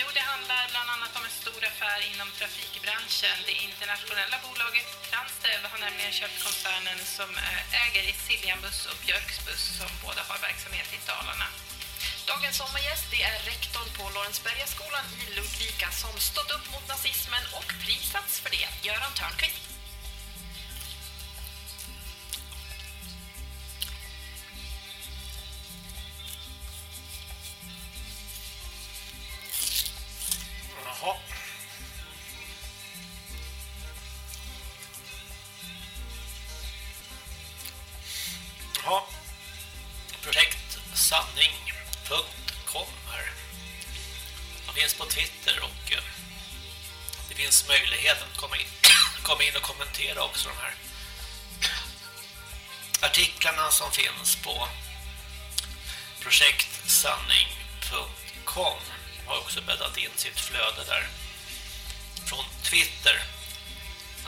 Jo, det handlar bland annat om en stor affär inom trafikbranschen. Det internationella bolaget Transdev har nämligen köpt koncernen som eh, äger i Siljanbuss och Björksbuss som båda har verksamhet i Dalarna. Dagens sommargäst det är rektorn på Lorensbergaskolan i Ludvika som stått upp mot nazismen och prisats för det, Göran Törnqvist. Jaha. Jaha. Projektsanning.com här. De finns på Twitter och eh, det finns möjlighet att komma in, komma in och kommentera också de här artiklarna som finns på projektsanning.com har också bäddat in sitt flöde där från Twitter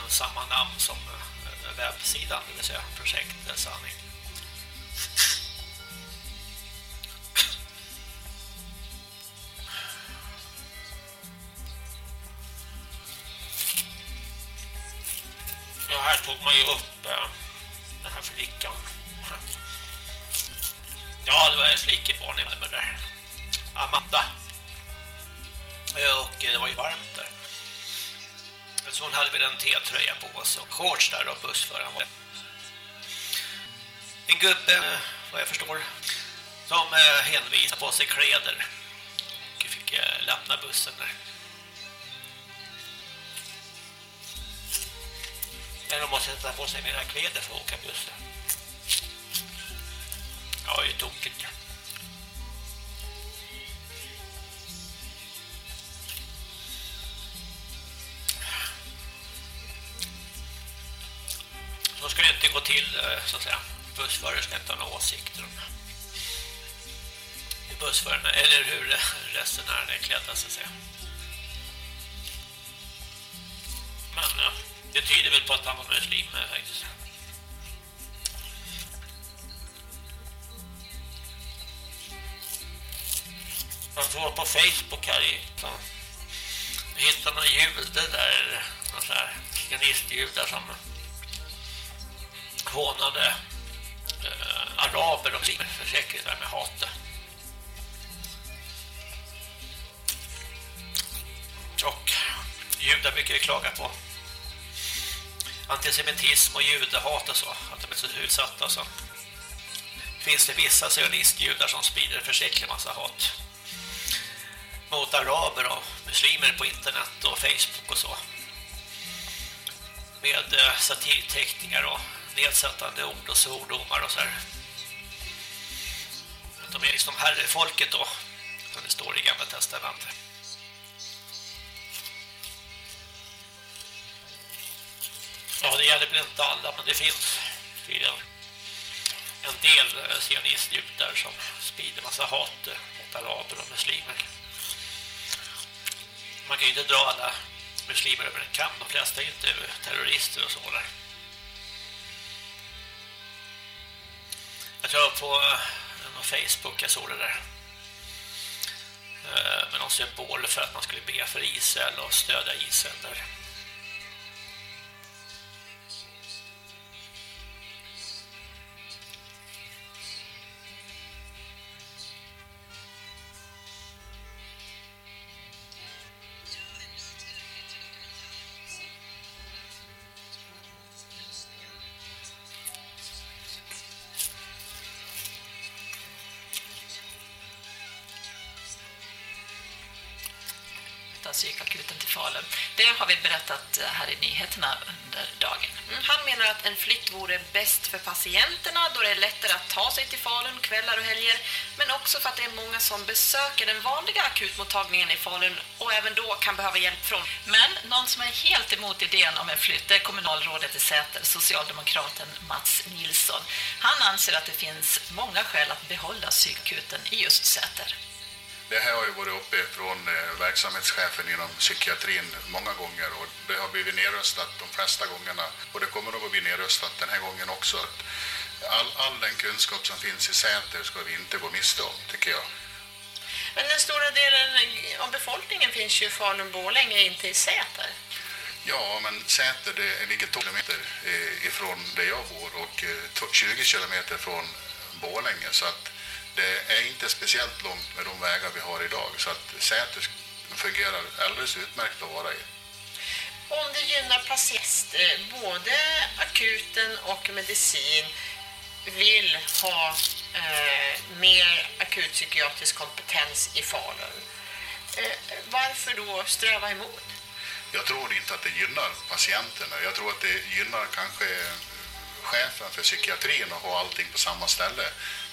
med samma namn som eh, webbsidan, det vill säga projekt sanning. Ja, här tog man ju upp äh, den här flickan. Ja, det var en flickebarn i det där. Amanda. Eh, och eh, det var ju varmt där. Så hon hade väl en T-tröja på sig och shorts där och bussföraren var en gubbe, eh, vad jag förstår, som hänvisade på sig kläder och fick lämna bussen där. Men de måste sätta på sig mina kläder för att åka bussen. Ja, det är tokigt. Så ska det inte gå till, eh, så att säga. Bussförare ska inte ha några åsikter om hur bussförarna, eller hur resenärerna är klädda, så att säga. Men ja, det tyder väl på att han var muslim eh, faktiskt. Man får på Facebook här i hittar några jude där, några sådana här sionistjudar som hånade eh, araber och för säkerhet med hat. Och judar brukar ju klaga på. Antisemitism och judehat och så, att de är så utsatta så. Finns det vissa sionistjudar som sprider försäklig massa hat mot araber och muslimer på internet och Facebook och så? Med eh, satirteckningar och nedsättande ord och svordomar och så här. De är liksom herrefolket då, som det står i Gamla Testamentet. Ja, det gäller väl inte alla, men det finns tydligen en del eh, sionistjudar som sprider massa hat eh, mot araber och muslimer. Man kan ju inte dra alla muslimer över en kam. De flesta är ju inte terrorister och sådär. Jag tror på uh, Facebook jag såg det där. Eh, uh, med någon symbol för att man skulle be för Israel och stödja Israel där. Att en flytt vore bäst för patienterna då det är lättare att ta sig till Falun kvällar och helger men också för att det är många som besöker den vanliga akutmottagningen i Falun och även då kan behöva hjälp från. Men någon som är helt emot idén om en flytt är kommunalrådet i Säter, socialdemokraten Mats Nilsson. Han anser att det finns många skäl att behålla psykakuten i just Säter. Det här har ju varit uppe från eh, verksamhetschefen inom psykiatrin många gånger och det har blivit nedröstat de flesta gångerna och det kommer nog att bli nedröstat den här gången också. All, all den kunskap som finns i Säter ska vi inte gå miste om, tycker jag. Men den stora delen av befolkningen finns ju i Falun-Borlänge, inte i Säter. Ja, men Säter det ligger 12 kilometer eh, ifrån där jag bor och 20 eh, kilometer från Borlänge så att det är inte speciellt långt med de vägar vi har idag så att Säter fungerar alldeles utmärkt att vara i. Om det gynnar patienter, både akuten och medicin vill ha eh, mer akutpsykiatrisk kompetens i Falun. Eh, varför då sträva emot? Jag tror inte att det gynnar patienterna. Jag tror att det gynnar kanske chefen för psykiatrin att ha allting på samma ställe.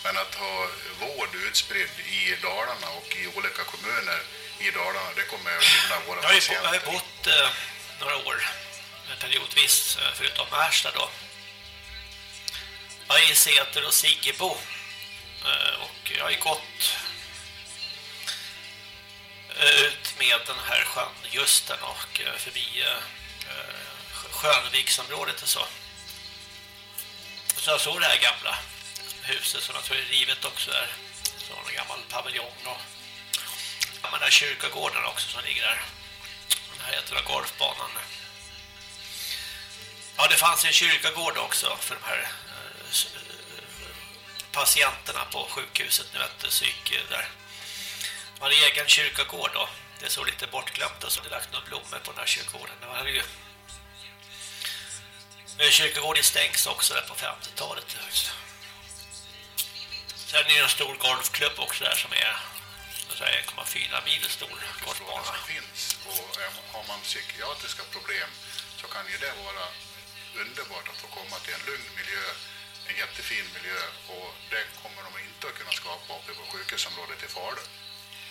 Men att ha vård utspridd i Dalarna och i olika kommuner i Dalarna, det kommer att gynna våra jag patienter. Jag har bott eh, några år, periodvis, eh, förutom Märsta då. Jag är i Säter och Siggebo. Eh, och jag har ju gått eh, ut med den här sjön Justen och eh, förbi Skönviksområdet och så. Så jag såg det här gamla huset som jag tror är rivet också där. Så en gammal paviljong och den kyrkogården också som ligger där. Den här heter golfbanan. Ja, det fanns en kyrkogård också för de här eh, patienterna på sjukhuset, nu vet psyk där. Man hade egen kyrkogård då. det såg lite bortglömt och så hade lagt några blommor på den här kyrkogården. Det var ju Kyrkogården stängs också där på 50-talet. Sen är det en stor golfklubb också där som är 1,4 mil stor golfbana. som finns och har man psykiatriska problem så kan ju det vara underbart att få komma till en lugn miljö, en jättefin miljö och det kommer de inte att kunna skapa uppe på sjukhusområdet i Falun.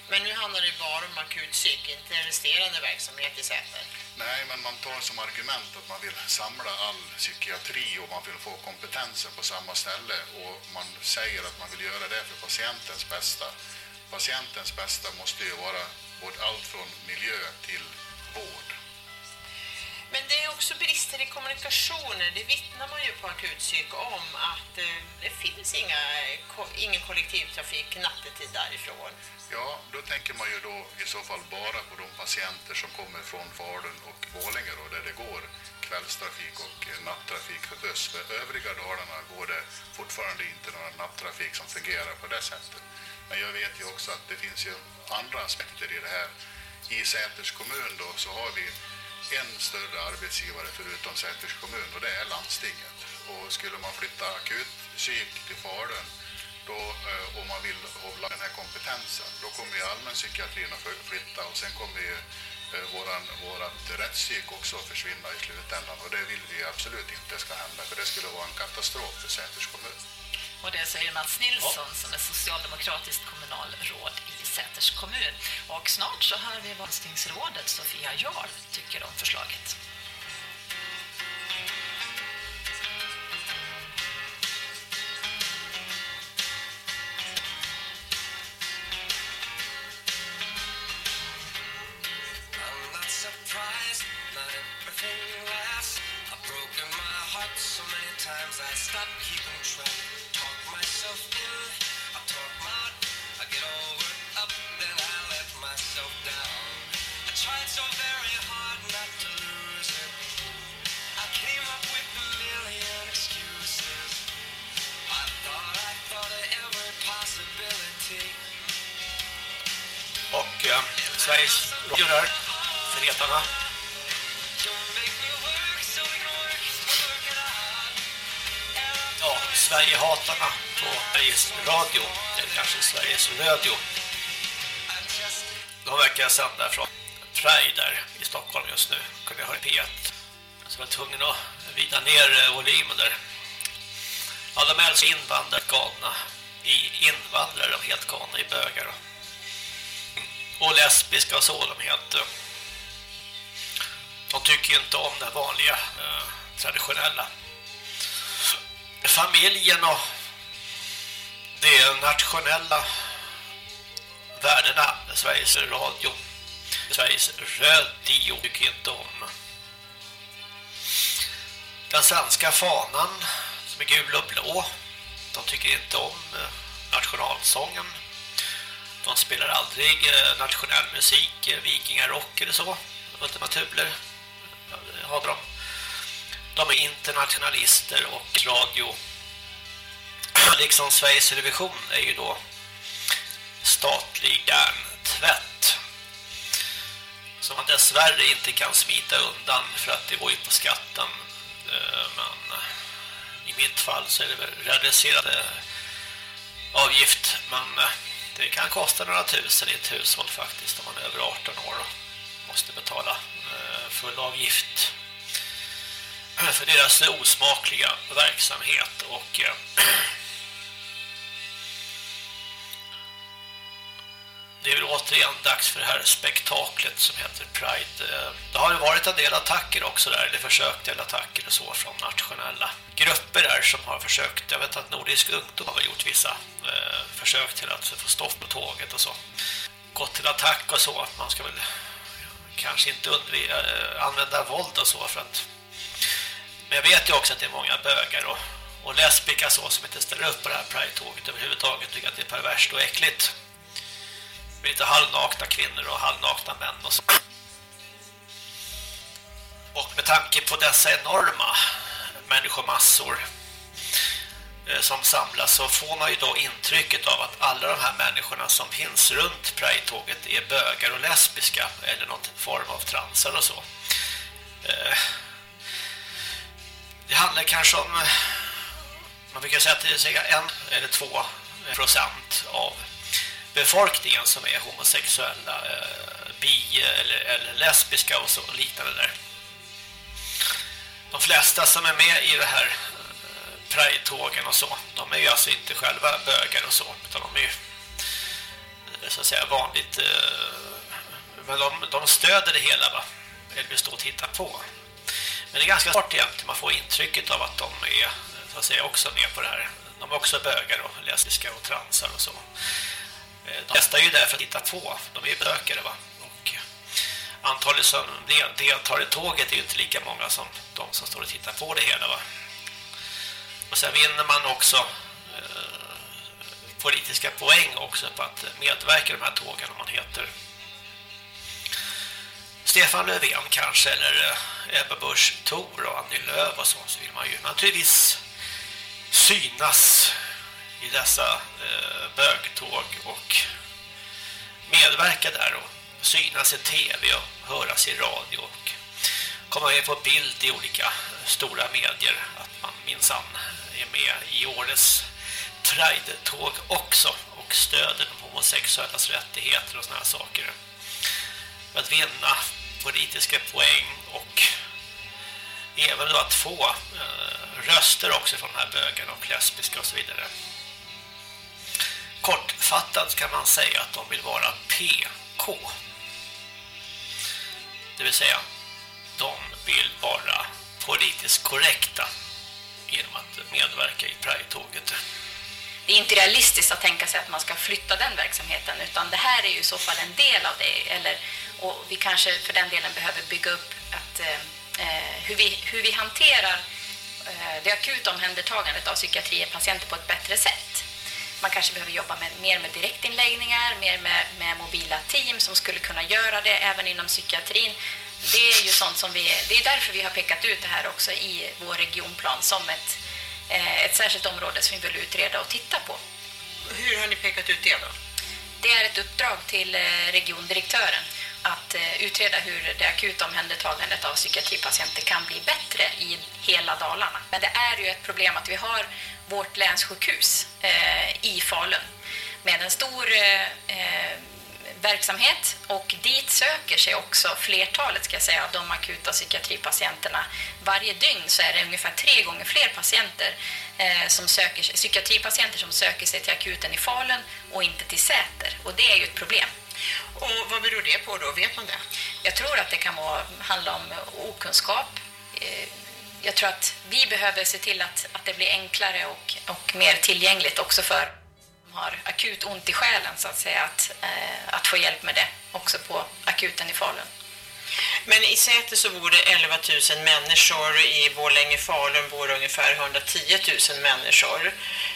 Men nu handlar det bara om akut psyk, inte resterande verksamhet i Säter. Nej, men man tar som argument att man vill samla all psykiatri och man vill få kompetensen på samma ställe och man säger att man vill göra det för patientens bästa. Patientens bästa måste ju vara både allt från miljö till vård. Men det är också brister i kommunikationen. Det vittnar man ju på akutpsyk om att eh, det finns inga, ingen kollektivtrafik nattetid därifrån. Ja, då tänker man ju då i så fall bara på de patienter som kommer från Falun och Borlänge då, där det går kvällstrafik och eh, nattrafik för buss. För övriga Dalarna går det fortfarande inte någon nattrafik som fungerar på det sättet. Men jag vet ju också att det finns ju andra aspekter i det här. I Säters kommun då så har vi en större arbetsgivare förutom Säters kommun och det är landstinget. Och skulle man flytta akut psyk till Falun då, eh, om man vill hålla den här kompetensen, då kommer ju allmänpsykiatrin att flytta och sen kommer ju eh, våran, vårat rättspsyk också att försvinna i slutändan och det vill vi absolut inte ska hända för det skulle vara en katastrof för Säters kommun. Och det säger Mats Nilsson ja. som är socialdemokratiskt kommunalråd i Säters kommun. Och snart så hör vi landstingsrådet Sofia Jarl tycker om förslaget. times I stop keeping track Sveriges Radio där, Ja, Sverigehatarna på Sveriges Radio, eller kanske Sveriges Radio. De verkar sända från Pride där i Stockholm just nu. Kunde jag höra P1. Så jag var tvungen att vida ner eh, volymen där. Ja, de är alltså invandrare galna i invandrare och helt galna i bögar. Och och lesbiska och så, de heter... De tycker ju inte om det vanliga, eh, traditionella. Familjen och de nationella värdena Sveriges Radio Sveriges radio tycker inte om den svenska fanan som är gul och blå. De tycker inte om eh, nationalsången de spelar aldrig eh, nationell musik vikingar vikingarock eller så. Ultimatuler har de. De är internationalister och radio liksom Sveriges Television är ju då statlig järntvätt som man dessvärre inte kan smita undan för att det går ju på skatten. Eh, men i mitt fall så är det väl reducerade avgift men det kan kosta några tusen i ett hushåll faktiskt om man är över 18 år och måste betala eh, full avgift. För deras osmakliga verksamhet och eh, det är väl återigen dags för det här spektaklet som heter Pride. Eh, det har ju varit en del attacker också där, eller försök till attacker och så från nationella grupper där som har försökt, jag vet att Nordisk ungdom har gjort vissa eh, försök till att få stopp på tåget och så. Gått till attack och så, man ska väl kanske inte eh, använda våld och så för att men jag vet ju också att det är många bögar och, och lesbika så som inte ställer upp på det här Pride-tåget överhuvudtaget tycker att det är perverst och äckligt. Med lite halvnakna kvinnor och halvnakna män och så. Och med tanke på dessa enorma människomassor eh, som samlas så får man ju då intrycket av att alla de här människorna som finns runt Pride-tåget är bögar och lesbiska eller någon form av transar och så. Eh, det handlar kanske om eh, man brukar säga att det är cirka en eller två procent av befolkningen som är homosexuella, eh, bi eller, eller lesbiska och så liknande där. De flesta som är med i det här eh, Pride-tågen och så. De är ju alltså inte själva bögar och så, utan de är ju eh, så att säga vanligt men de, de stöder det hela va? Eller vill stå och titta på. Men det är ganska svårt egentligen, man får intrycket av att de är så att säga också med på det här. De är också bögar och lesbiska och transar och så. Eh, de flesta är ju där för att titta på, de är ju besökare. va? Och eh, antalet som deltar i tåget är ju inte lika många som de som står och tittar på det hela va? Och sen vinner man också eh, politiska poäng också på att medverka i de här tågen om man heter Stefan Löfven kanske eller eh, Ebba Busch Thor och Annie Lööf och så, så vill man ju naturligtvis synas i dessa eh, bögtåg och medverka där och synas i tv och höras i radio och komma med på bild i olika stora medier att man minsann är med i årets Pride-tåg också och stöder de homosexuellas rättigheter och såna här saker för att vinna politiska poäng och även då att få eh, röster också från de här bögarna och lesbiska och så vidare. Kortfattat kan man säga att de vill vara PK. Det vill säga, de vill vara politiskt korrekta genom att medverka i Pride-tåget. Det är inte realistiskt att tänka sig att man ska flytta den verksamheten utan det här är ju i så fall en del av det eller, och vi kanske för den delen behöver bygga upp att, eh, eh hur, vi, hur vi hanterar eh, det akuta omhändertagandet av psykiatripatienter på ett bättre sätt. Man kanske behöver jobba med, mer med direktinläggningar, mer med, med mobila team som skulle kunna göra det även inom psykiatrin det är ju sånt som vi, det är därför vi har pekat ut det här också i vår regionplan som ett, eh, ett särskilt område som vi vill utreda och titta på. Hur har ni pekat ut det då? Det är ett uppdrag till eh, regiondirektören att eh, utreda hur det akuta omhändertagandet av psykiatripatienter kan bli bättre i hela Dalarna. Men det är ju ett problem att vi har vårt länssjukhus i Falun med en stor verksamhet och dit söker sig också flertalet ska jag säga, av de akuta psykiatripatienterna. Varje dygn så är det ungefär tre gånger fler patienter eh, som söker psykiatripatienter som söker sig till akuten i Falun och inte till Säter och det är ju ett problem. Och vad beror det på då? Vet man det? Jag tror att det kan vara, handla om okunskap. Eh, jag tror att vi behöver se till att, att det blir enklare och, och mer tillgängligt också för har akut ont i själen så att säga att, eh, att få hjälp med det också på akuten i Falun. Men i Säter så bor det 11 000 människor, i Borlänge Falun bor ungefär 110 000 människor.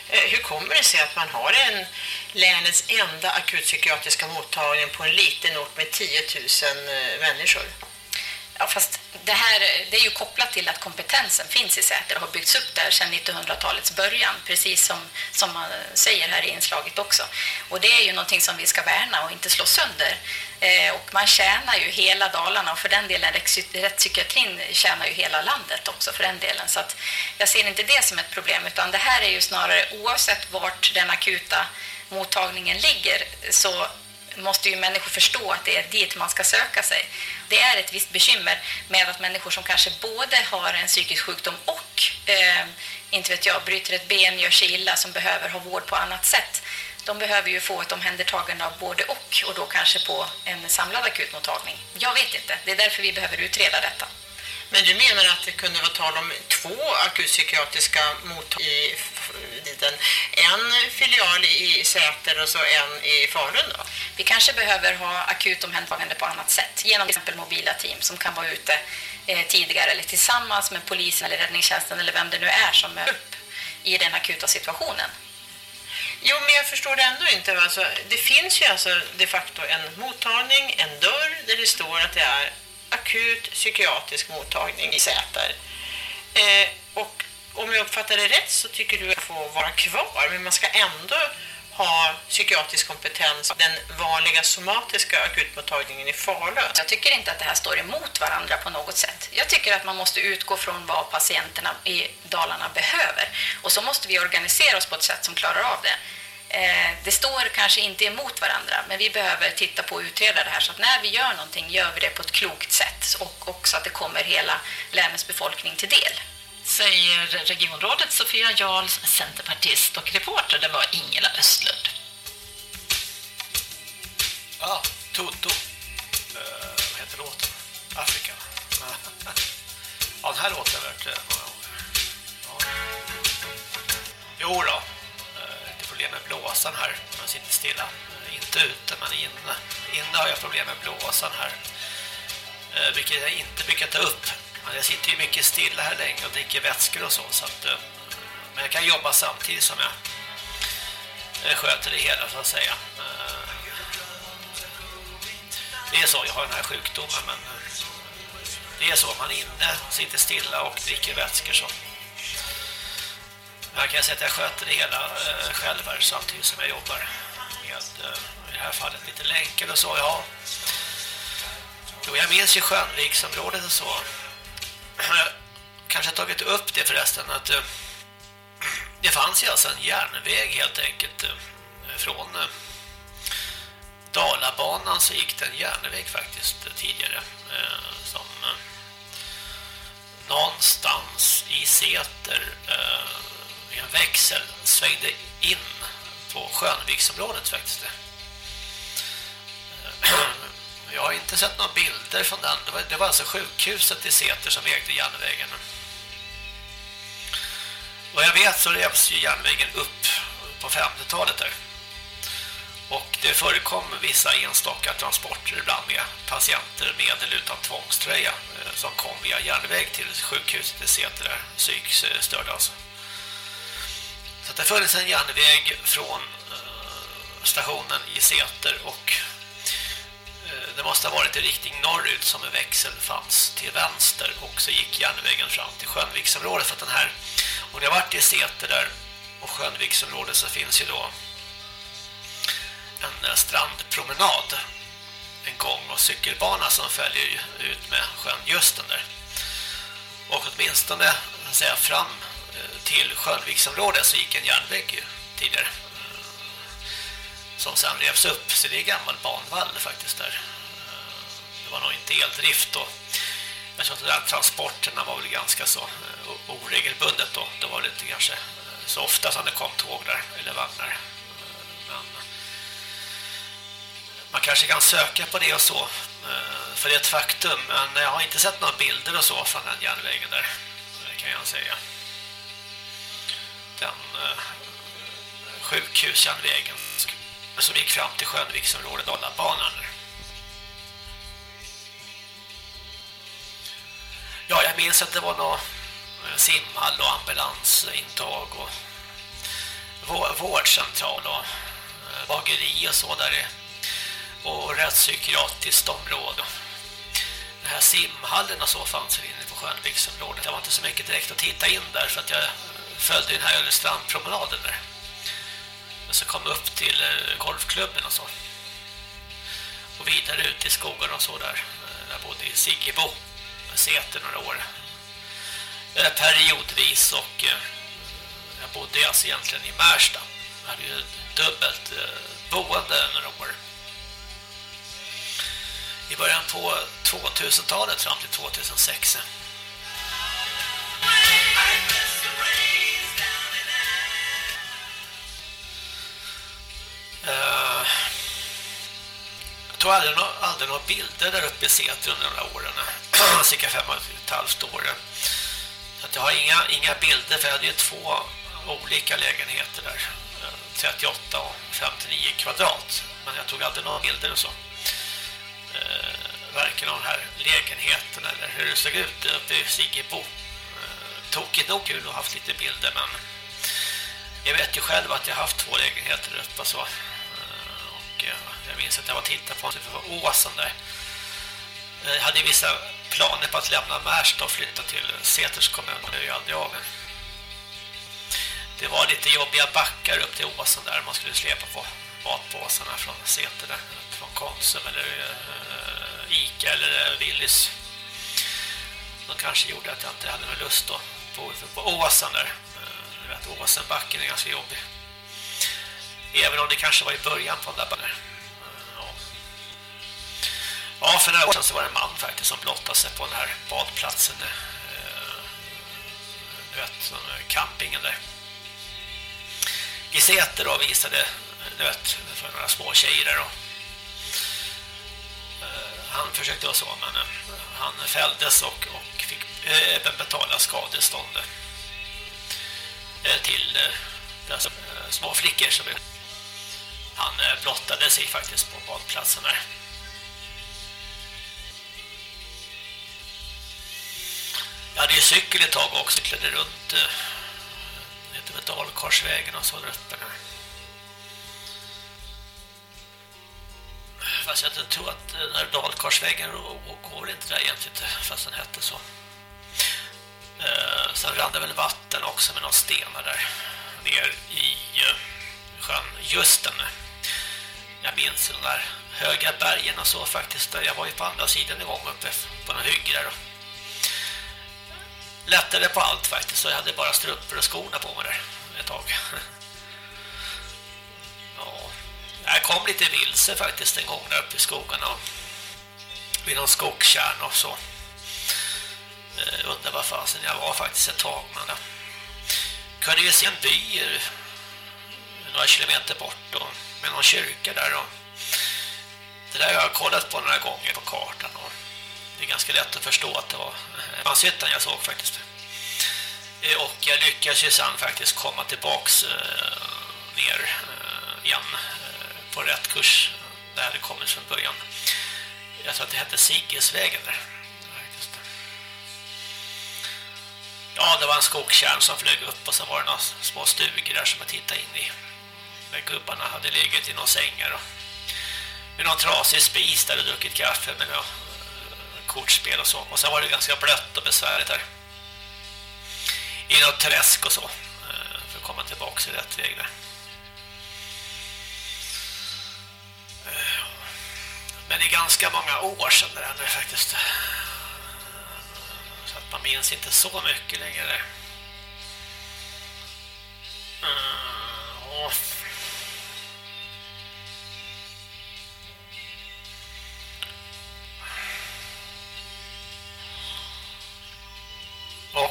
Eh, hur kommer det sig att man har en länets enda akutpsykiatriska mottagning på en liten ort med 10 000 eh, människor? Ja, fast det här det är ju kopplat till att kompetensen finns i Säter och har byggts upp där sedan 1900-talets början, precis som, som man säger här i inslaget också. Och det är ju någonting som vi ska värna och inte slå sönder. Eh, och man tjänar ju hela Dalarna och för den delen rättspsykiatrin tjänar ju hela landet också för den delen. Så att jag ser inte det som ett problem utan det här är ju snarare oavsett vart den akuta mottagningen ligger så måste ju människor förstå att det är dit man ska söka sig. Det är ett visst bekymmer med att människor som kanske både har en psykisk sjukdom och eh, inte vet jag, bryter ett ben, gör sig illa, som behöver ha vård på annat sätt. De behöver ju få ett omhändertagande av både och och då kanske på en samlad akutmottagning. Jag vet inte, det är därför vi behöver utreda detta. Men du menar att det kunde vara tal om två akutpsykiatriska mottagningar i? En filial i Säter och så en i Falun då? Vi kanske behöver ha akut omhändertagande på annat sätt. Genom till exempel mobila team som kan vara ute eh, tidigare eller tillsammans med polisen eller räddningstjänsten eller vem det nu är som är upp i den akuta situationen. Jo, men jag förstår det ändå inte. Alltså, det finns ju alltså de facto en mottagning, en dörr där det står att det är akut psykiatrisk mottagning i Säter. Eh, och om jag uppfattar det rätt så tycker du att få vara kvar men man ska ändå ha psykiatrisk kompetens den vanliga somatiska akutmottagningen i Falun. Jag tycker inte att det här står emot varandra på något sätt. Jag tycker att man måste utgå från vad patienterna i Dalarna behöver och så måste vi organisera oss på ett sätt som klarar av det. Eh, det står kanske inte emot varandra men vi behöver titta på och utreda det här så att när vi gör någonting gör vi det på ett klokt sätt och också att det kommer hela länets befolkning till del säger regionrådet Sofia Jarls, centerpartist och reporter. Det var Ingela Östlund. Ja, Toto. Uh, vad heter låten? Afrika. ja, den här låten har jag hört många gånger. Ja. Jo då. Problem med blåsan här. Man sitter stilla. Eh, inte ute, men inne. Inne har jag problem med blåsan här. Eh, Vilket jag inte brukar ta upp jag sitter ju mycket stilla här länge och dricker vätskor och så. så att, eh, men jag kan jobba samtidigt som jag sköter det hela så att säga. Det är så, jag har den här sjukdomen men det är så, man är inne, sitter stilla och dricker vätskor så. Jag kan säga att jag sköter det hela eh, själv här samtidigt som jag jobbar med eh, i det här fallet lite länkar och så, ja. Jo, jag minns ju Skönviksområdet och så kanske tagit upp det förresten att eh, det fanns ju alltså en järnväg helt enkelt eh, från Dalabanan så gick det en järnväg faktiskt tidigare som någonstans i Säter med en växel svängde in på Skönviksområdet faktiskt. Eh, jag har inte sett några bilder från den. Det var, det var alltså sjukhuset i Säter som ägde järnvägen. Vad jag vet så revs ju järnvägen upp på 50-talet där. Och det förekom vissa enstaka transporter ibland med patienter med eller utan tvångströja eh, som kom via järnväg till sjukhuset i Säter där, psykstörda alltså. Så det funnits en järnväg från eh, stationen i Säter och eh, det måste ha varit i riktning norrut som en växel fanns till vänster och så gick järnvägen fram till Skönviksområdet för att den här, om jag varit i Säter där och Skönviksområdet så finns ju då en eh, strandpromenad en gång- och cykelbana som följer ut med sjön Justen där. Och åtminstone säga, fram till Skönviksområdet så gick en järnväg tidigare eh, som sen revs upp. Så det är gammal banvall faktiskt där. Eh, det var nog inte eldrift då. jag tror att de där transporterna var väl ganska så eh, oregelbundet då. Det var lite kanske så ofta som det kom tåg där eller vagnar. Men man kanske kan söka på det och så. För det är ett faktum. Men jag har inte sett några bilder och så från den järnvägen där. Det kan jag säga. Den eh, sjukhusjärnvägen som gick fram till Skönviksområdet Dalabanan. Ja, jag minns att det var någon eh, simhall och ambulansintag och vårdcentral och eh, bageri och så där och rättspsykiatriskt område. Den här simhallen och så fanns inne på Skönviksområdet. Det var inte så mycket direkt att titta in där för att jag följde den här strandpromenaden där. Men så kom upp till eh, golfklubben och så. Och vidare ut i skogen och så där. Eh, jag bodde i Siggebo. Säter några år. Eh, periodvis och jag bodde alltså egentligen i Märsta. Jag hade ju dubbelt boende några år. I början på 2000-talet fram till 2006. Uh, jag tog aldrig, några, aldrig några bilder där uppe i Säter under de här åren. cirka fem och ett halvt år. Så att jag har inga, inga bilder för jag hade ju två olika lägenheter där. Eh, 38 och 59 kvadrat. Men jag tog aldrig några bilder och så. Uh, varken av den här lägenheten eller hur det såg ut uppe i Siggebo. Uh, tokigt nog kul att ha haft lite bilder men jag vet ju själv att jag haft två lägenheter uppe så. Och eh, jag minns att jag var tittade på för åsen där. Jag hade vissa planer på att lämna Märsta och flytta till Seters kommun men det är ju aldrig av. det var lite jobbiga backar upp till åsen där man skulle släpa på matpåsarna från Säter där, från Konsum eller uh, Ica eller eh, Willys. De kanske gjorde att jag inte hade någon lust att bo på åsen där. Du vet, åsenbacken är ganska jobbig. Även om det kanske var i början på den där banan. Ja, för några år sedan så var det en man faktiskt som blottade sig på den här badplatsen. Eh, du vet, campingen där. I Säter då visade, du vet, för några små tjejer där då. Eh, han försökte vara så, men eh, han fälldes och, och fick betala skadestånd till dessa små flickor som han eh, blottade sig faktiskt på badplatsen där. Jag hade ju cykel ett tag också, klädde runt eh, heter väl Dalkarsvägen och så där uppe där. Fast jag tror att eh, den här Dalkarsvägen går inte där egentligen, fast den hette så. Eh, sen rann det väl vatten också med några stenar där ner i eh, sjön Justen. Jag minns de där höga bergen och så faktiskt. Jag var ju på andra sidan en gång uppe på någon hygge där lättade på allt faktiskt. Så jag hade bara strumpor och skorna på mig där ett tag. Ja, jag kom lite vilse faktiskt en gång där uppe i skogen och vid någon skogskärn och så. Eh, undrar vad fasen jag var faktiskt ett tag men jag kunde ju se en by några kilometer bort och med någon kyrka där och det där har jag kollat på några gånger på kartan och det är ganska lätt att förstå att det var Manshyttan jag såg faktiskt. Eh, och jag lyckades ju sen faktiskt komma tillbaks eh, ner eh, igen eh, på rätt kurs där jag hade kommit från början. Jag tror att det hette Siggesvägen där. Ja, det var en skogskärn som flög upp och sen var det några små stugor där som jag tittade in i. Där gubbarna hade legat i några sängar och med någon trasig spis där och druckit kaffe med några eh, kortspel och så. Och sen var det ganska blött och besvärligt där. I något träsk och så. Eh, för att komma tillbaka i rätt väg där. Eh, men det är ganska många år sedan det där nu faktiskt. Så att man minns inte så mycket längre. Mm,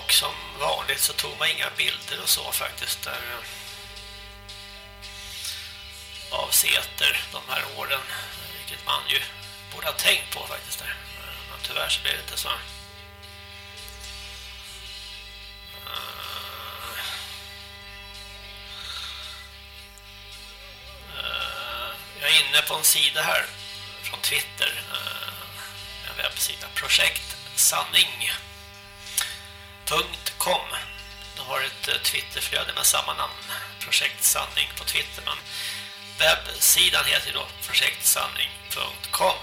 Och som vanligt så tog man inga bilder och så faktiskt där eh, av Säter de här åren vilket man ju borde ha tänkt på faktiskt där. Eh, men tyvärr så blev det inte så. Eh, jag är inne på en sida här från Twitter en webbsida Projekt Sanning sanning.com De har ett eh, Twitterflöde med samma namn. Projekt Sanning på Twitter men webbsidan heter då projektsanning.com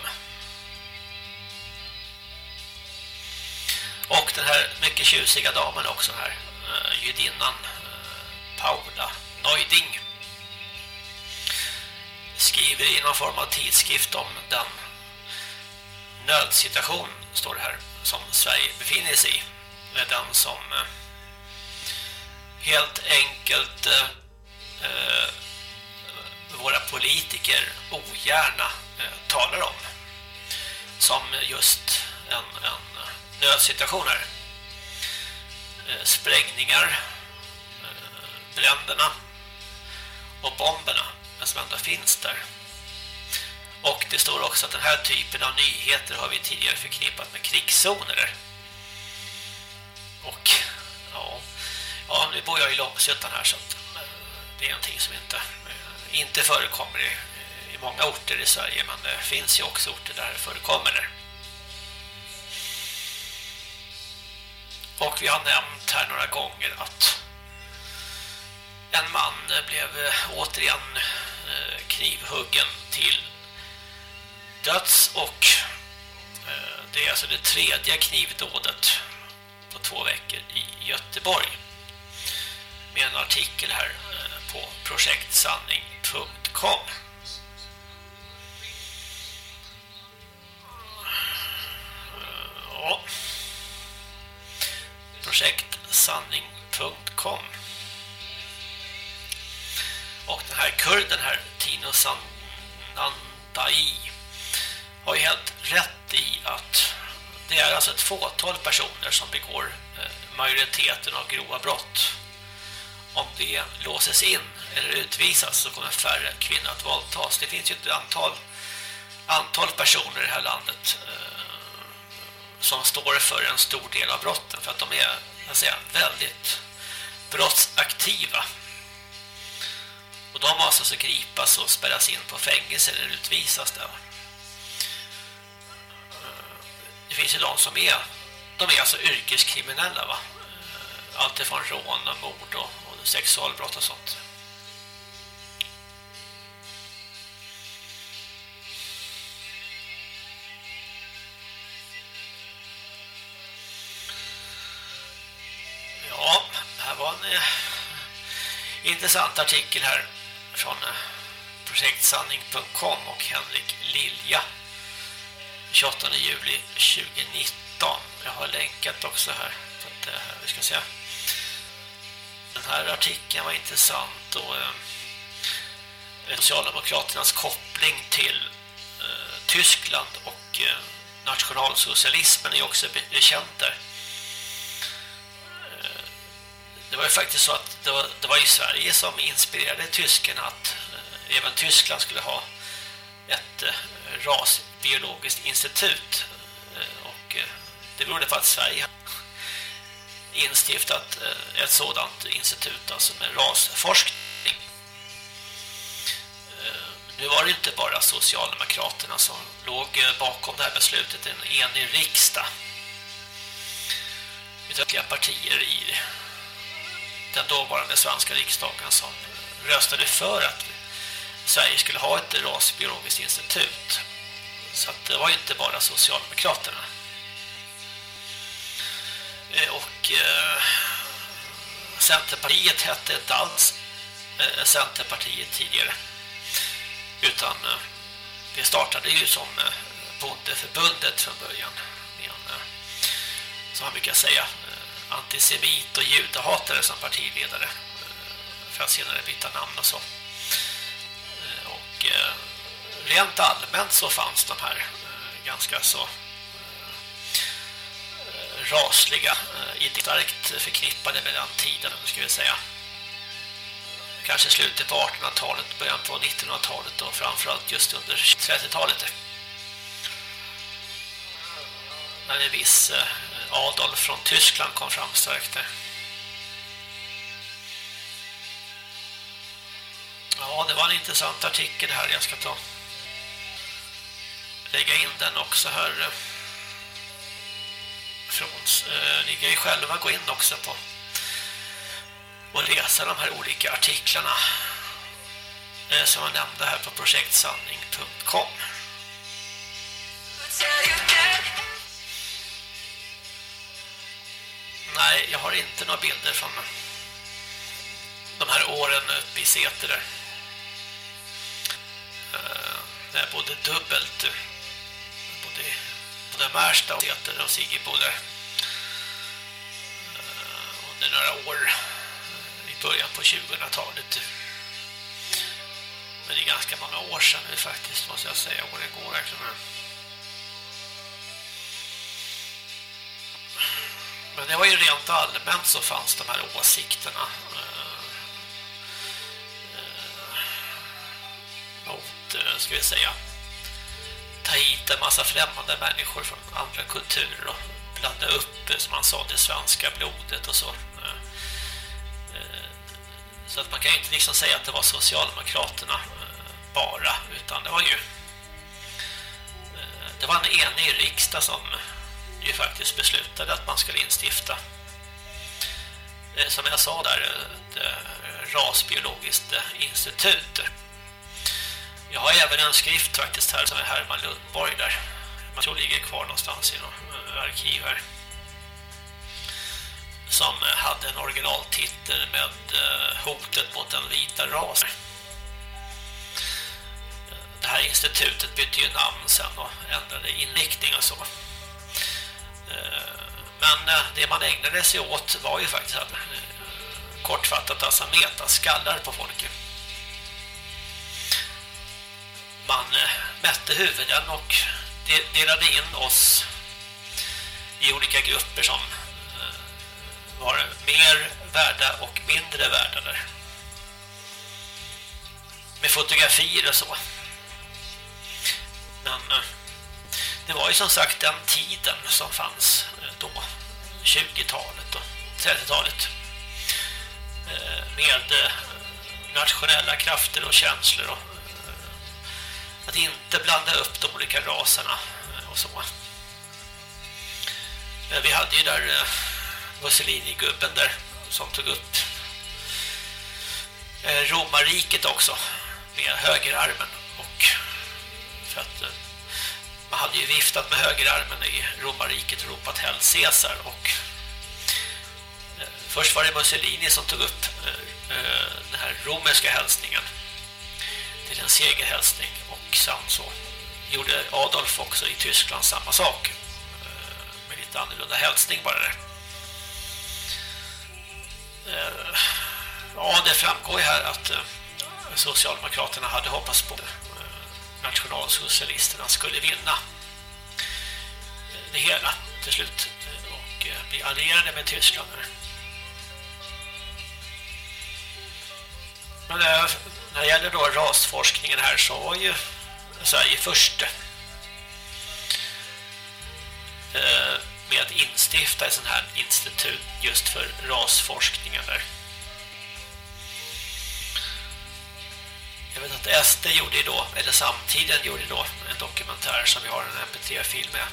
Och den här mycket tjusiga damen också här eh, judinnan eh, Paula Neuding. Skriver i någon form av tidskrift om den nödsituation står det här som Sverige befinner sig i med den som eh, helt enkelt eh, eh, våra politiker ogärna eh, talar om som just en, en eh, nödsituation här. Eh, sprängningar, eh, bränderna och bomberna eh, som ändå finns där. Och det står också att den här typen av nyheter har vi tidigare förknippat med krigszoner. Och ja, ja nu bor jag i Långsötan här så att, eh, det är någonting som inte, eh, inte förekommer i, i många orter i Sverige men det finns ju också orter där det förekommer det. Och vi har nämnt här några gånger att en man blev eh, återigen eh, knivhuggen till döds och eh, det är alltså det tredje knivdådet på två veckor i Göteborg med en artikel här eh, på projektsanning.com. Ja. Projektsanning.com Och den här kurden här, Tino Sanandai har ju helt rätt i att det är alltså ett fåtal personer som begår eh, majoriteten av grova brott. Om det låses in eller utvisas så kommer färre kvinnor att våldtas. Det finns ju ett antal, antal personer i det här landet eh, som står för en stor del av brotten för att de är jag säga, väldigt brottsaktiva. Och de måste alltså gripas och spärras in på fängelse eller utvisas där. Det finns ju de som är de är alltså yrkeskriminella va? Eh, allt ifrån rån och mord och, och sexualbrott och sånt. Ja, här var en eh, intressant artikel här från eh, projektsanning.com och Henrik Lilja 28 juli 2019. Jag har länkat också här. Så att, eh, vi ska se. Den här artikeln var intressant och eh, eh Socialdemokraternas koppling till eh, Tyskland och eh, nationalsocialismen är också bekänt där. Eh, det var ju faktiskt så att det var, det var ju Sverige som inspirerade tyskarna att eh, även Tyskland skulle ha ett eh, biologiskt institut eh, och eh, det berodde på att Sverige instiftat eh, ett sådant institut alltså med rasforskning. Nu var det inte bara Socialdemokraterna som låg bakom det här beslutet, en enig riksdag. Utökliga partier i den dåvarande svenska riksdagen som röstade för att Sverige skulle ha ett rasbiologiskt institut. Så det var inte bara Socialdemokraterna. Eh, och eh, Centerpartiet hette inte alls eh, Centerpartiet tidigare. Utan eh, det startade ju som eh, bondeförbundet från början. Med en, eh, som man brukar säga, eh, antisemit och judehatare som partiledare. Eh, för att senare byta namn och så. Eh, eh rent allmänt så fanns de här eh, ganska så eh, rasliga eh, rasliga starkt förknippade med den tiden ska vi säga. Kanske slutet på 1800-talet början på 1900-talet och framförallt just under 30-talet när en viss Adolf från Tyskland kom fram starkt Ja, det var en intressant artikel här. Jag ska ta lägga in den också här. Från, eh, ni kan ju själva gå in också på och läsa de här olika artiklarna eh, som jag nämnde här på projektsanning.com. Nej, jag har inte några bilder från de här åren uppe i Säter eh, där. Eh, det är både dubbelt i både Märsta och Säter och Siggebo under några år eh, i början på 2000-talet men det är ganska många år sedan nu faktiskt måste jag säga. Åren går verkligen. Men det var ju rent allmänt så fanns de här åsikterna eh, eh, mot, ska vi säga ta hit en massa främmande människor från andra kulturer och blanda upp, eh, som man sa, det svenska blodet och så. Eh, eh, så att man kan ju inte liksom säga att det var Socialdemokraterna bara, utan det var ju det var en enig riksdag som ju faktiskt beslutade att man skulle instifta som jag sa där ett rasbiologiskt institut jag har även en skrift faktiskt här som är Herman Lundborg där. Man tror ligger kvar någonstans i något eh, arkiv här. som eh, hade en originaltitel med eh, hotet mot den vita rasen. Det här institutet bytte ju namn sen och ändrade inriktning och så. Men det man ägnade sig åt var ju faktiskt att kortfattat alltså metaskallar på folket. Man eh, mätte huvuden och delade in oss i olika grupper som eh, var mer värda och mindre värda där. Med fotografier och så. Men eh, det var ju som sagt den tiden som fanns då, 20-talet och 30-talet. Med nationella krafter och känslor och att inte blanda upp de olika raserna eh, och så. Eh, vi hade ju där eh, Mussolini-gubben där som tog upp romarriket också med högerarmen och för att man hade ju viftat med högerarmen i romarriket och ropat Hell Caesar och först var det Mussolini som tog upp den här romerska hälsningen till en segerhälsning yxan så gjorde Adolf också i Tyskland samma sak eh, med lite annorlunda hälsning bara det. Eh, ja, det framgår ju här att eh, Socialdemokraterna hade hoppats på nationalsocialisterna skulle vinna det hela till slut och bli allierade med Tyskland. Men när det gäller då rasforskningen här så var ju Sverige först eh, med att instifta ett sånt här institut just för rasforskningen där. Jag vet att SD gjorde då, eller samtiden gjorde då en dokumentär som vi har en mp3-film med.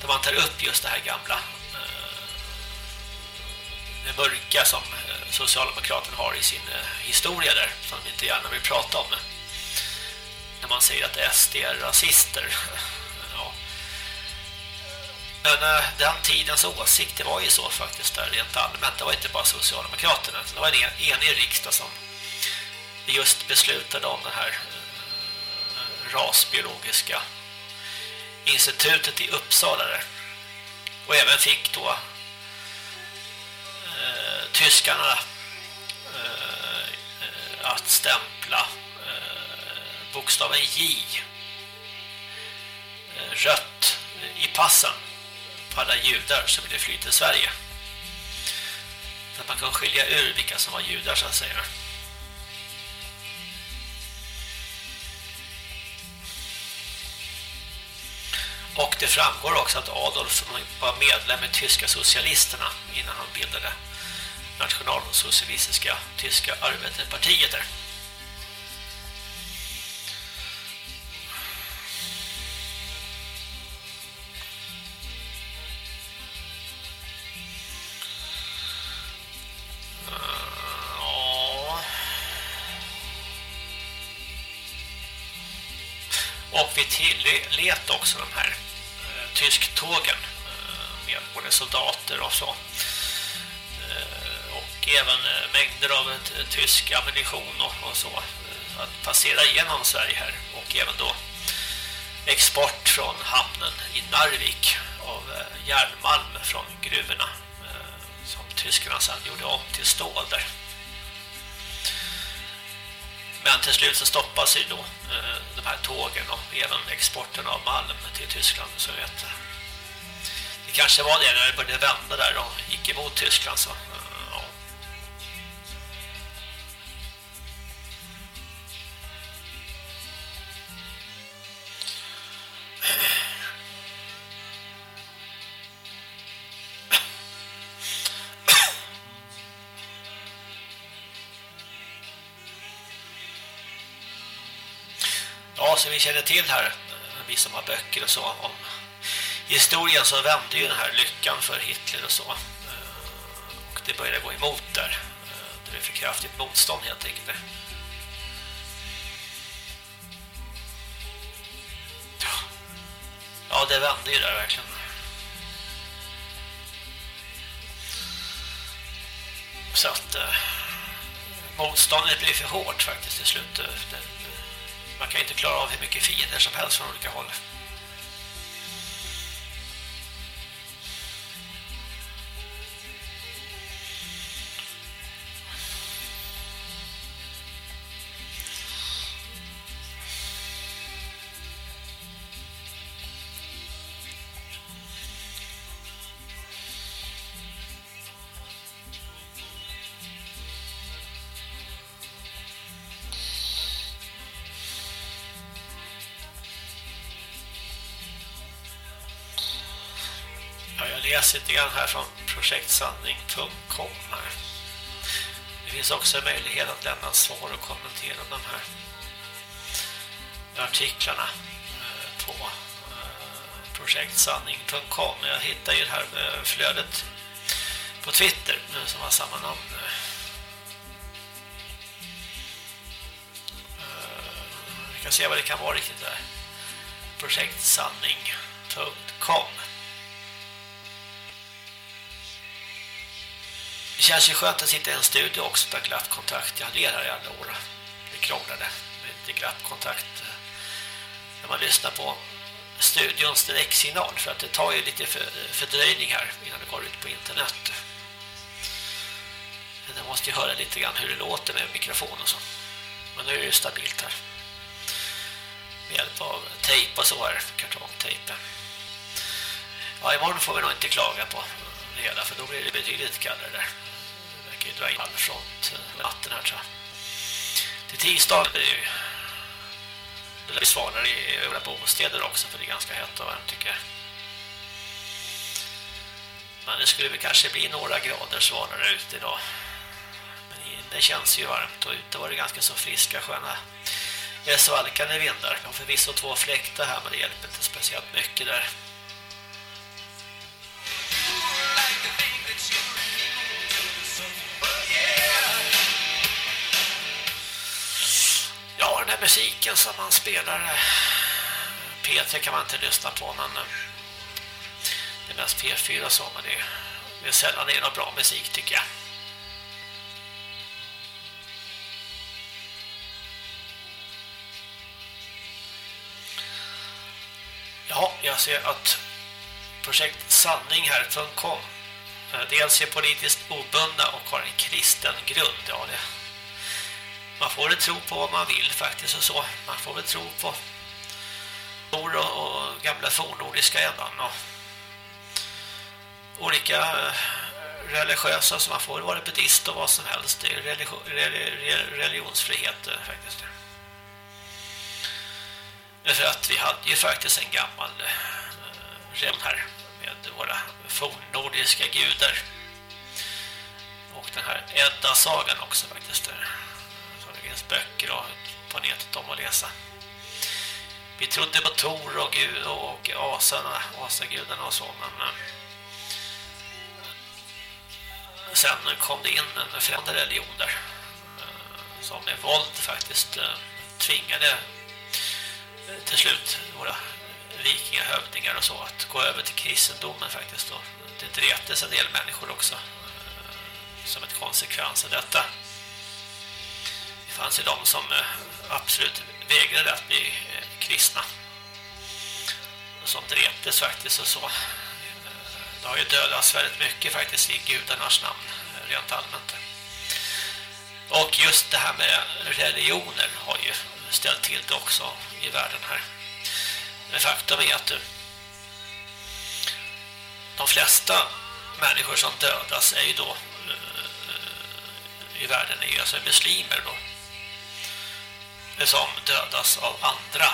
Där man tar upp just det här gamla eh, det mörka som eh, Socialdemokraterna har i sin historia där som de inte gärna vill prata om. När man säger att SD är rasister. Ja. Men eh, den tidens åsikt det var ju så faktiskt där rent allmänt. Det var inte bara Socialdemokraterna. Det var en enig riksdag som just beslutade om det här eh, rasbiologiska institutet i Uppsala där. Och även fick då eh, tyskarna eh, eh att stämpla bokstaven J eh, rött i passen på alla judar som ville fly till Sverige. Så att man kan skilja ur vilka som var judar så att säga. Och det framgår också att Adolf var medlem i tyska socialisterna innan han bildade nationalsocialistiska tyska arbetarpartiet där. Också de här eh, tysktågen eh, med både soldater och så. Eh, och även eh, mängder av eh, tysk ammunition och, och så eh, att passera igenom Sverige här. Och även då export från hamnen i Narvik av eh, järnmalm från gruvorna eh, som tyskarna sedan gjorde om till stål där. Men till slut så stoppas ju då eh, de här tågen och även exporten av malm till Tyskland så vet det kanske var det när det började vända där och gick emot Tyskland så Som vi känner till här, vi som har böcker och så om historien så vände ju den här lyckan för Hitler och så. Eh, och det började gå emot där. Eh, det blev för kraftigt motstånd helt enkelt. Ja, det vände ju där verkligen. Så att eh, motståndet blir för hårt faktiskt till slut. Eh, man kan inte klara av hur mycket fiender som helst från olika håll. Läser lite grann här från projektsanning.com här. Det finns också en möjlighet att lämna svar och kommentera de här artiklarna eh, på eh, projektsanning.com. Jag hittar ju det här eh, flödet på Twitter som har samma namn. Vi kan se vad det kan vara riktigt där. Projektsanning.com Det känns ju skönt att sitta i en studio också utan glappkontakt. Jag ler här i alla år. Det krånglade med lite glappkontakt. Eh, när man lyssnar på studions direktsignal för att det tar ju lite eh, fördröjning här innan det går ut på internet. Men jag måste ju höra lite grann hur det låter med mikrofon och så. Men nu är det stabilt här. Med hjälp av tejp och så här, kartongtejpen. Ja, imorgon får vi nog inte klaga på det hela för då blir det betydligt kallare där kan dra in allfront eh, natten här tror jag. Till tisdag är det ju det blir svalare i övriga bostäder också för det är ganska hett och varmt tycker jag. Men det skulle väl kanske bli några grader svalare ute idag. Men det känns ju varmt och ute var det ganska så friska sköna svalkande vindar. Jag har förvisso två fläktar här men det hjälper inte speciellt mycket där. Ja, den här musiken som man spelar eh, P3 kan man inte lyssna på men eh, det är mest P4 så men det är, det är sällan det är någon bra musik tycker jag. Ja, jag ser att projekt sanning här.com eh, dels är politiskt obundna och har en kristen grund. Ja, det man får väl tro på vad man vill faktiskt och så. Man får väl tro på stor och, och gamla fornordiska ämnen och olika eh, religiösa så man får väl vara buddhist och vad som helst. Det är religionsfrihet eh, faktiskt. För att vi hade ju faktiskt en gammal eh, rem här med våra fornnordiska gudar. Och den här Edda-sagan också faktiskt finns böcker och på nätet om att läsa. Vi trodde på Tor och Gud och asarna, asagudarna och så, men eh, sen kom det in en förändrad religion där eh, som med våld faktiskt eh, tvingade till slut våra vikingahövdingar och så att gå över till kristendomen faktiskt då. det dreptes en del människor också som ett konsekvens av detta. Det fanns ju de som eh, absolut vägrade att bli eh, kristna. Och som dreptes faktiskt och så. Eh, det har ju dödats väldigt mycket faktiskt i gudarnas namn rent allmänt. Och just det här med religioner har ju ställt till det också i världen här. Men faktum är att de flesta människor som dödas är ju då i världen är ju alltså muslimer då som dödas av andra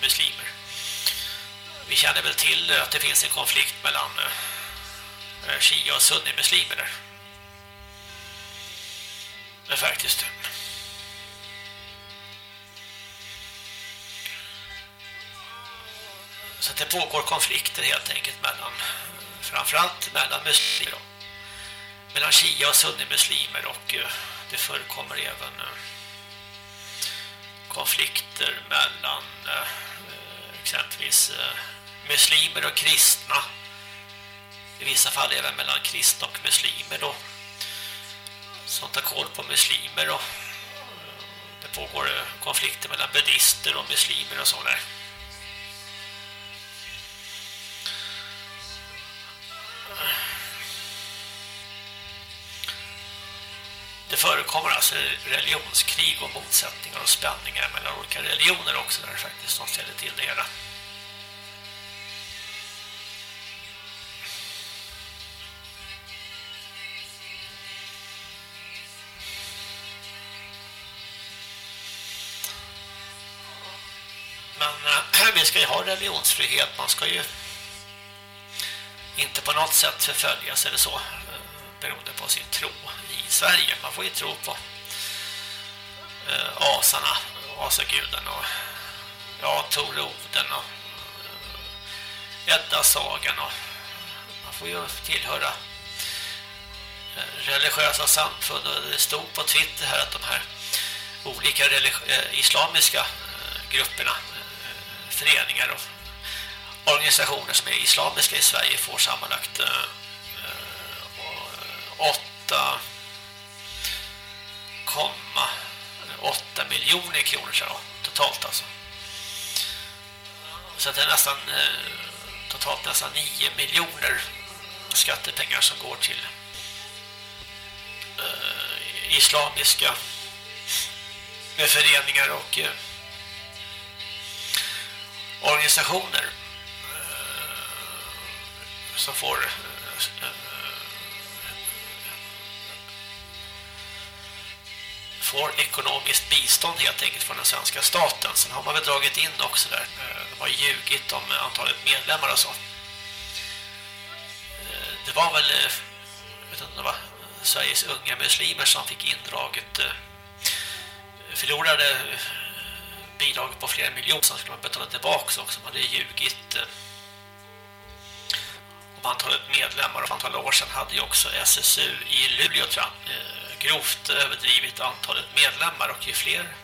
muslimer. Vi känner väl till att det finns en konflikt mellan eh, Shia och Sunni-muslimer där. Men faktiskt. Eh, så det pågår konflikter helt enkelt mellan framförallt mellan muslimer mellan Shia och Sunni-muslimer och eh, det förekommer även konflikter mellan eh, exempelvis eh, muslimer och kristna. I vissa fall även mellan kristna och muslimer då. som tar koll på muslimer då. det pågår eh, konflikter mellan buddhister och muslimer och sådär. Det förekommer alltså religionskrig och motsättningar och spänningar mellan olika religioner också där faktiskt de ställer till det hela. Men eh, vi ska ju ha religionsfrihet, man ska ju inte på något sätt förföljas eller så beroende på sin tro i Sverige. Man får ju tro på eh, asarna, asaguden och ja, Toroden och eh, Edda sagan och man får ju tillhöra eh, religiösa samfund och det stod på Twitter här att de här olika eh, islamiska eh, grupperna eh, föreningar och organisationer som är islamiska i Sverige får sammanlagt eh, eh, 8,8 eh, miljoner kronor så, totalt alltså. Så det är nästan eh, totalt nästan 9 miljoner skattepengar som går till eh, islamiska föreningar och eh, organisationer eh, som får eh, får ekonomiskt bistånd helt enkelt från den svenska staten. Sen har man väl dragit in också där. Eh, de har ljugit om eh, antalet medlemmar och så. Eh, det var väl vet inte, det var Sveriges unga muslimer som fick indraget förlorade bidrag på flera miljoner som skulle man betala tillbaka också. De hade ljugit om antalet medlemmar och antal år sedan hade ju också SSU i Luleå tror jag, grovt överdrivit antalet medlemmar och ju fler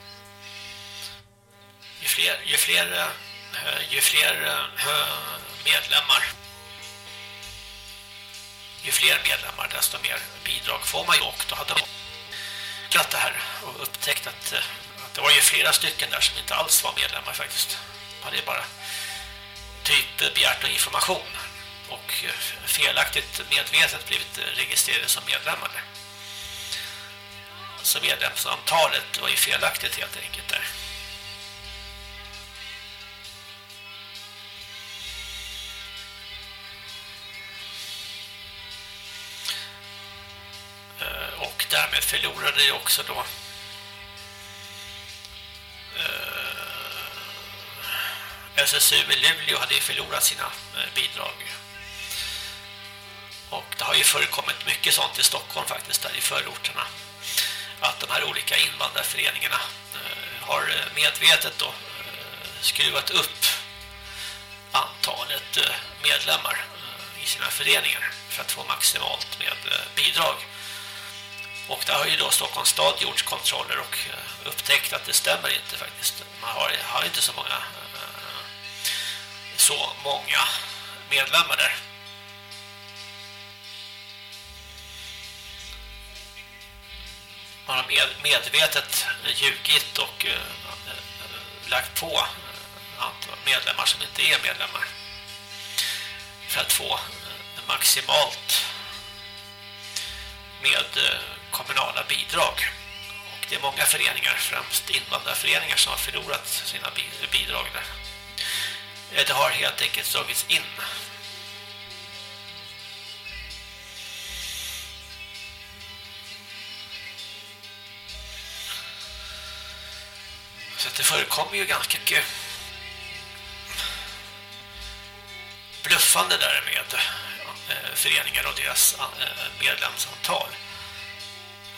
ju fler, ju fler, eh, ju fler eh, medlemmar ju fler medlemmar desto mer bidrag får man ju och då hade man klart det här och upptäckt att, eh, att det var ju flera stycken där som inte alls var medlemmar faktiskt. Man hade bara typ begärt information och felaktigt medvetet blivit registrerade som medlemmar. Så medlemsantalet var ju felaktigt helt enkelt där. Eh, och därmed förlorade ju också då eh, SSU i Luleå hade ju förlorat sina eh, bidrag och det har ju förekommit mycket sånt i Stockholm faktiskt, där i förorterna. Att de här olika invandrarföreningarna eh, har eh, medvetet då eh, skruvat upp antalet medlemmar i sina föreningar för att få maximalt med bidrag. Och där har ju då Stockholms stad gjort kontroller och upptäckt att det stämmer inte faktiskt. Man har, har inte så många så många medlemmar där. Man har med, medvetet ljugit och eh, eh lagt på eh, medlemmar som inte är medlemmar för att få eh, maximalt med kommunala bidrag. Och det är många föreningar, främst invandrarföreningar som har förlorat sina bidrag där. Det har helt enkelt dragits in Så det förekommer ju ganska mycket bluffande där med eh, föreningar och deras eh, medlemsantal.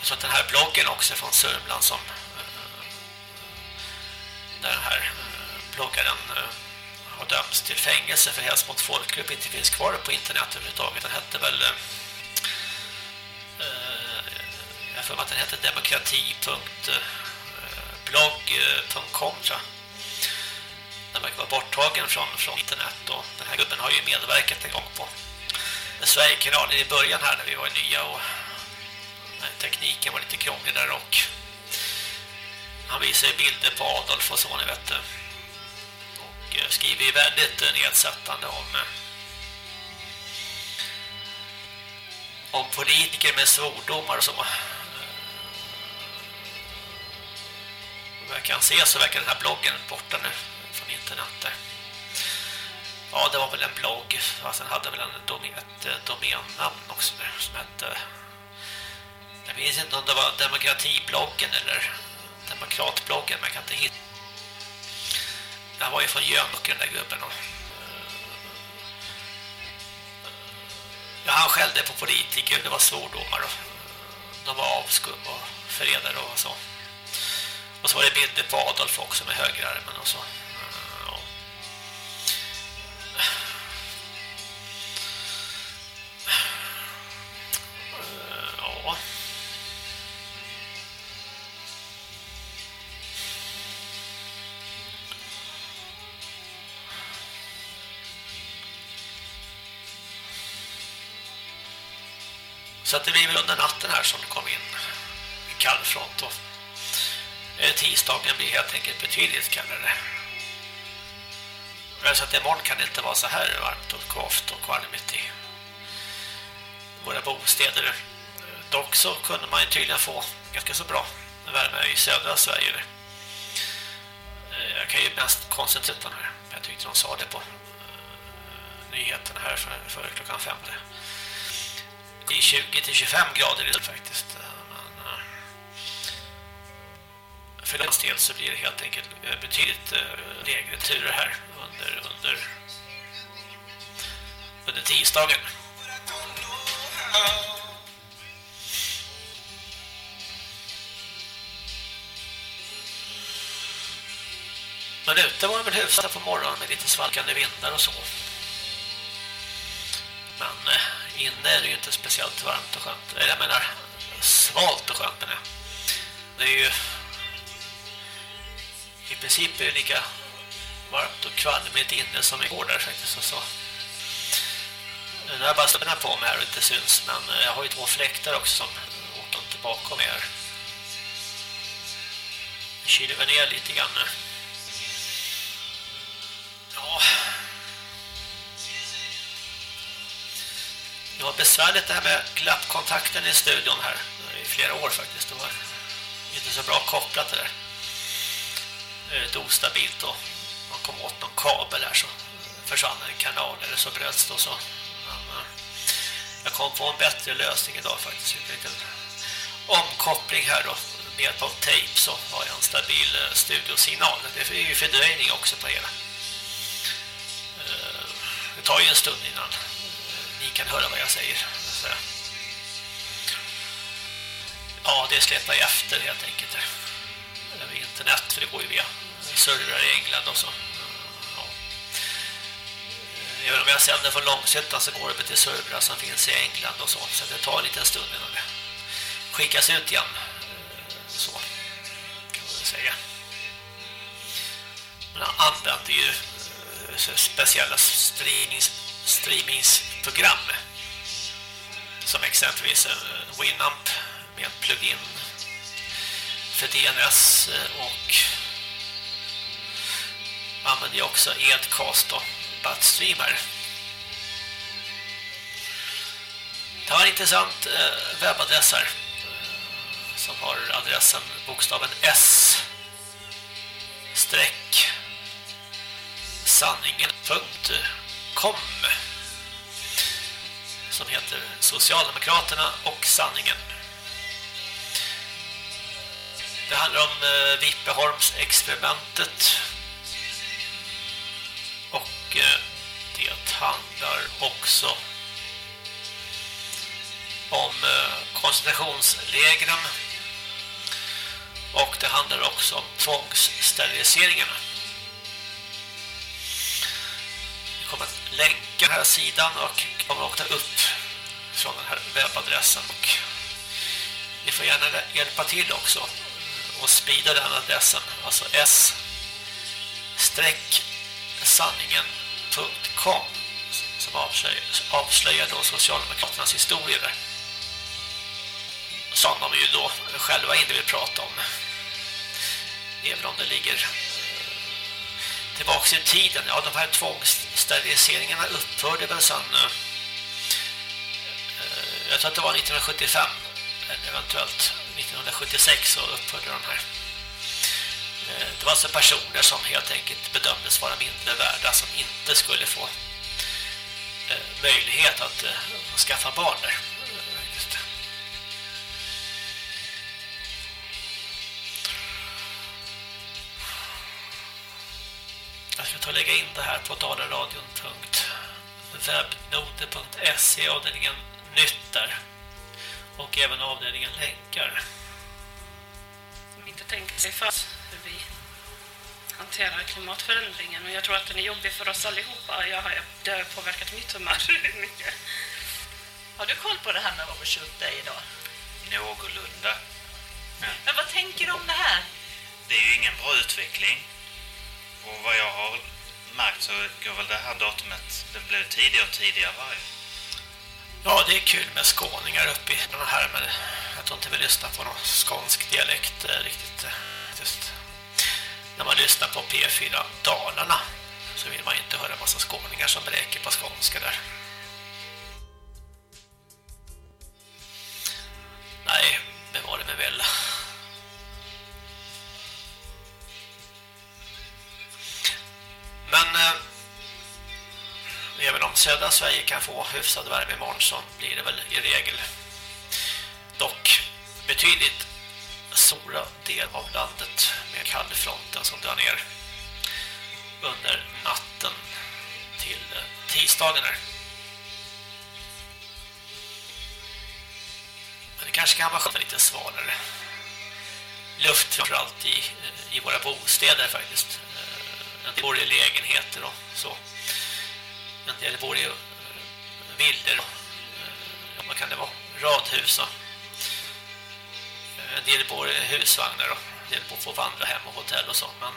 Så att den här bloggen också från Sörmland som eh, där den här bloggaren har dömts till fängelse för hets mot folkgrupp inte finns kvar på internet överhuvudtaget. Den hette väl jag för att den hette demokrati.se blogg.com eh, tror jag. Den verkar vara borttagen från, från internet och den här gubben har ju medverkat en gång på Sverigekanalen i början här när vi var nya och tekniken var lite krånglig där och han visar ju bilder på Adolf och så ni vet och eh, skriver ju väldigt eh, nedsättande om om politiker med svordomar och så. Jag kan se så verkar den här bloggen borta nu från internet där. Ja, det var väl en blogg. Fast den hade väl en domän, ett eh, domännamn också där, som hette... Jag minns inte om det var demokratibloggen eller demokratbloggen, men jag kan inte hitta. Den var ju från Jönok, den där gubben. Och, eh, ja, han skällde på politiker, det var svordomar och de var avskum och förrädare och så. Och så var det bilder på Adolf också med högerarmen och så. Eh, eh, så att det blir väl under natten här som det kom in kallfront och Eh, tisdagen blir helt enkelt betydligt kallare. Så att imorgon kan det inte vara så här varmt och kvavt och varmt i våra bostäder. Dock så kunde man ju tydligen få ganska så bra värme i södra Sverige. Eh, jag kan ju mest koncentrera den här. Jag tyckte de sa det på eh, nyheterna här för, för klockan fem det är 20 till 25 grader idag faktiskt. För den del så blir det helt enkelt eh, betydligt eh, lägre turer här under under under tisdagen. Men ute var det väl hyfsat på morgonen med lite svalkande vindar och så. Men eh, inne är det ju inte speciellt varmt och skönt. Eller jag menar, svalt och skönt menar Det är ju i princip är det lika varmt och kvalmigt inne som igår där faktiskt. Och så. Nu har jag bara spänna på mig här och inte syns, men jag har ju två fläktar också som åker inte bakom er. Jag kyler väl ner lite grann nu. Ja, Det var besvärligt det här med glappkontakten i studion här i flera år faktiskt. Det var inte så bra kopplat det där. Eh, det ostabilt och man kom åt någon kabel här så försvann en kanal eller så bröts det och så. Men eh, jag kom på en bättre lösning idag faktiskt. En liten omkoppling här då med hjälp av tejp så har jag en stabil eh, studiosignal. Det är ju fördröjning också på hela. Det tar ju en stund innan ni kan höra vad jag säger. Ja, det släpper efter helt enkelt. Internet, för det går ju via servrar i England och så. Ja. Även om jag sänder från Långsötan så går det till servrar som finns i England och så. Så det tar en liten stund innan det skickas ut igen. Eh, så kan man väl säga. Men han använder ju eh, speciella streamings streamingsprogram som exempelvis eh, Winamp med en plugin för DNS eh, och använder jag också Edcast och Batstreamer. Det har intressant eh, webbadress här eh, som har adressen bokstaven S streck sanningen.com som heter Socialdemokraterna och sanningen. Det handlar om eh, Vippeholms experimentet och eh, det handlar också om eh, koncentrationslägren. Och det handlar också om tvångssteriliseringarna. Vi kommer att länka den här sidan och kommer att ta upp från den här webbadressen. Och ni får gärna hjälpa till också och sprida den adressen alltså s sanningen.com som avslöjar, avslöjar då Socialdemokraternas historier som de ju då själva inte vill prata om. Även om det ligger eh, tillbaka i tiden. Ja, de här tvångssteriliseringarna upphörde väl sen eh, eh, jag tror att det var 1975 eller eventuellt 1976 så upphörde de här. Eh, det var alltså personer som helt enkelt bedömdes vara mindre värda som inte skulle få eh, möjlighet eh, att skaffa barn där. Jag ska ta och lägga in det här på dalaradion.webnote.se avdelningen nytt där. Och även avdelningen länkar. Som inte tänker sig för hur vi hanterar klimatförändringen. Och jag tror att den är jobbig för oss allihopa. Jag har, det har påverkat mitt humör mycket. Har du koll på det här med Robert Day idag? Någorlunda. Ja. Men vad tänker du om det här? Det är ju ingen bra utveckling. Och vad jag har märkt så går väl det här datumet, det blir tidigare och tidigare varje. Ja, det är kul med skåningar uppe i den här, men jag tror inte vi lyssnar på någon skånsk dialekt eh, riktigt. Eh, just när man lyssnar på P4 Dalarna så vill man inte höra massa skåningar som bräker på skånska där. Nej, det var det med väl. Men eh, även om södra Sverige kan få hyfsad värme imorgon så blir det väl i regel dock betydligt stora del av landet med kallfronten som alltså drar ner under natten till tisdagen här. Men det kanske kan vara skönt lite svalare luft framförallt i, i våra bostäder faktiskt. Både bor i lägenheter och så men det bor i eh, villor och eh, vad kan det vara? Radhus och en del bor i husvagnar och en del bor på vandrarhem och hotell och sånt Men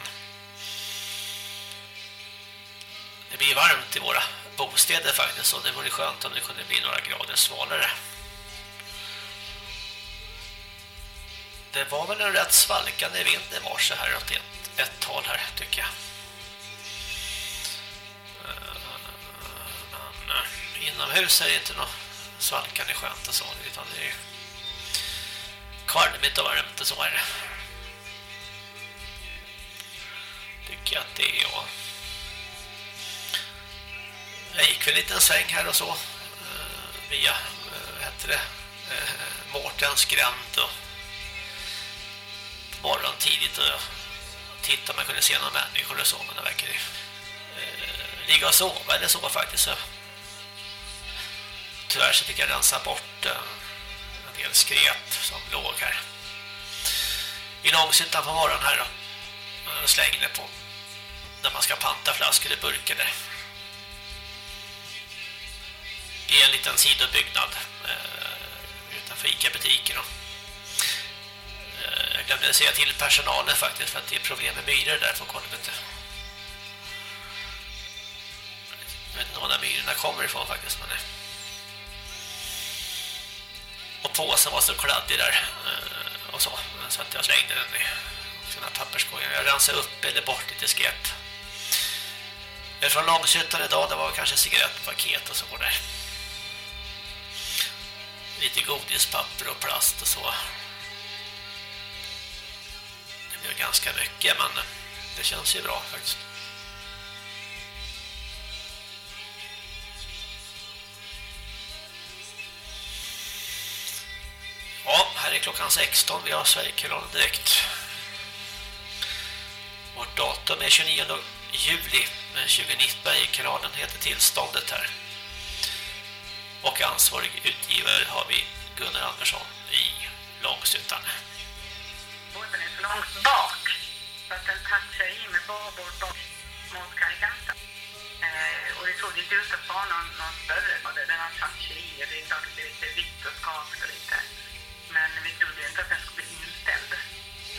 det blir varmt i våra bostäder faktiskt och det vore skönt om det kunde bli några grader svalare. Det var väl en rätt svalkande vind det var så här åt ett, ett tal här tycker jag. Inomhus är det inte något svalkande skönt och så utan det är kvalmigt och varmt och så är det. Tycker jag att det är Jag. jag gick väl en liten sväng här och så eh, via, eh, vad heter det, eh, Mårtens gränd och morgon tidigt och titta om jag kunde se några människor och så men det verkar ju ligga och sova eller så faktiskt tyvärr så fick jag rensa bort eh, en del skrep som låg här i långsyntan på morgonen här då eh, jag slängde på när man ska panta flaskor eller burkar där i en liten sidobyggnad eh, utanför Ica-butiken jag glömde säga till personalen faktiskt för att det är problem med myror där på kolvet. Jag vet inte var myrorna kommer ifrån faktiskt. Men... Och påsen var så kladdig där eh, och så. Så att jag slängde den i sina papperskorgen. Jag rensade upp eller bort lite skräp. Jag är från Långshyttan idag. Det var kanske cigarettpaket och så där. Lite godispapper och plast och så Det blev ganska mycket men det känns ju bra faktiskt. Klockan 16. Vi har Sverigekanalen direkt. Vårt datum är 29 juli 2019. Kanalen heter Tillståndet här. Och ansvarig utgivare har vi Gunnar Andersson i Långsuttan båten är så långt bak så att den touchar i med babord bak mot kajkanten. Eh, och det såg inte ut att vara någon, någon större både den har touchat i och det är klart att det är lite vitt och skavt och lite. Men vi trodde inte att den skulle bli inställd.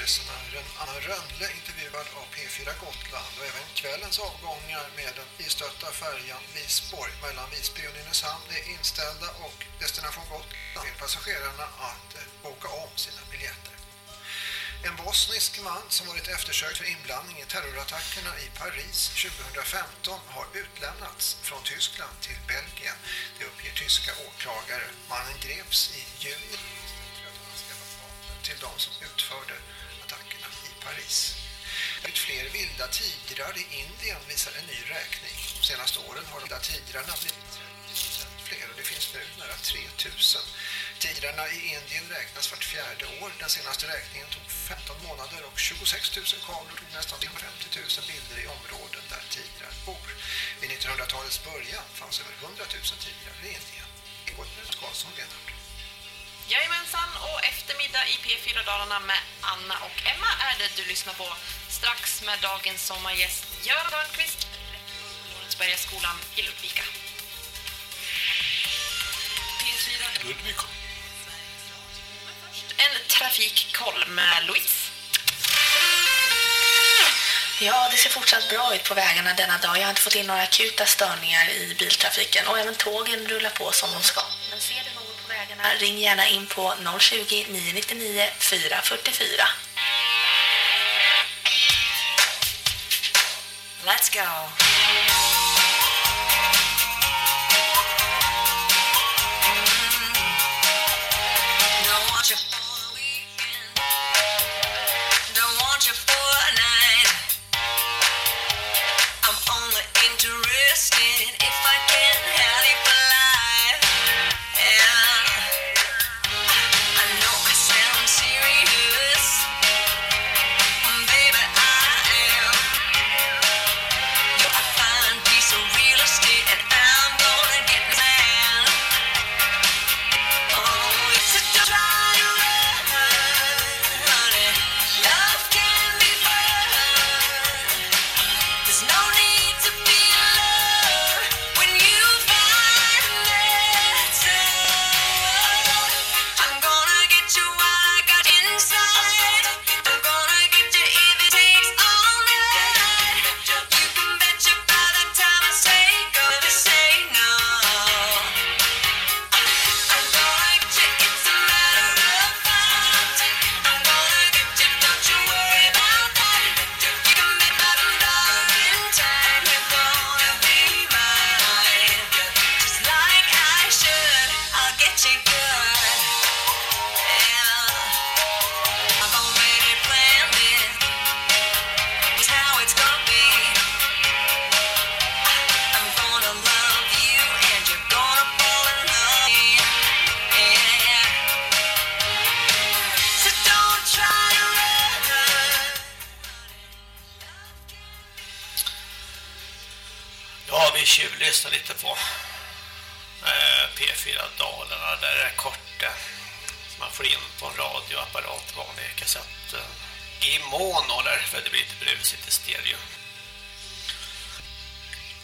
Resenären Anna Rönnle intervjuad av P4 Gotland och även kvällens avgångar med den istötta färjan Visborg mellan Visby och Nynäshamn är inställda och destination Gotland vill passagerarna att eh, boka om sina biljetter. En bosnisk man som varit eftersökt för inblandning i terrorattackerna i Paris 2015 har utlämnats från Tyskland till Belgien. Det uppger tyska åklagare. Mannen greps i juni till de som utförde attackerna i Paris. Ett fler vilda tigrar i Indien visar en ny räkning. De senaste åren har de vilda tigrarna blivit 30% fler och det finns nu nära 3000 Tigrarna i Indien räknas vart fjärde år. Den senaste räkningen tog 15 månader och 26 000 kameror tog nästan 50 000 bilder i områden där tigrar bor. Vid 1900-talets början fanns över 100 000 tigrar i Indien. Gotland Karlsson Lenard. Jajamensan, och eftermiddag i P4 Dalarna med Anna och Emma är det du lyssnar på. Strax med dagens sommargäst Göran Törnqvist, Lorensbergaskolan i Ludvika. Ludvika. En trafikkoll med Louise. Ja, det ser fortsatt bra ut på vägarna denna dag. Jag har inte fått in några akuta störningar i biltrafiken och även tågen rullar på som de ska. Men ser du frågorna ring gärna in på 020 999 444. Let's go.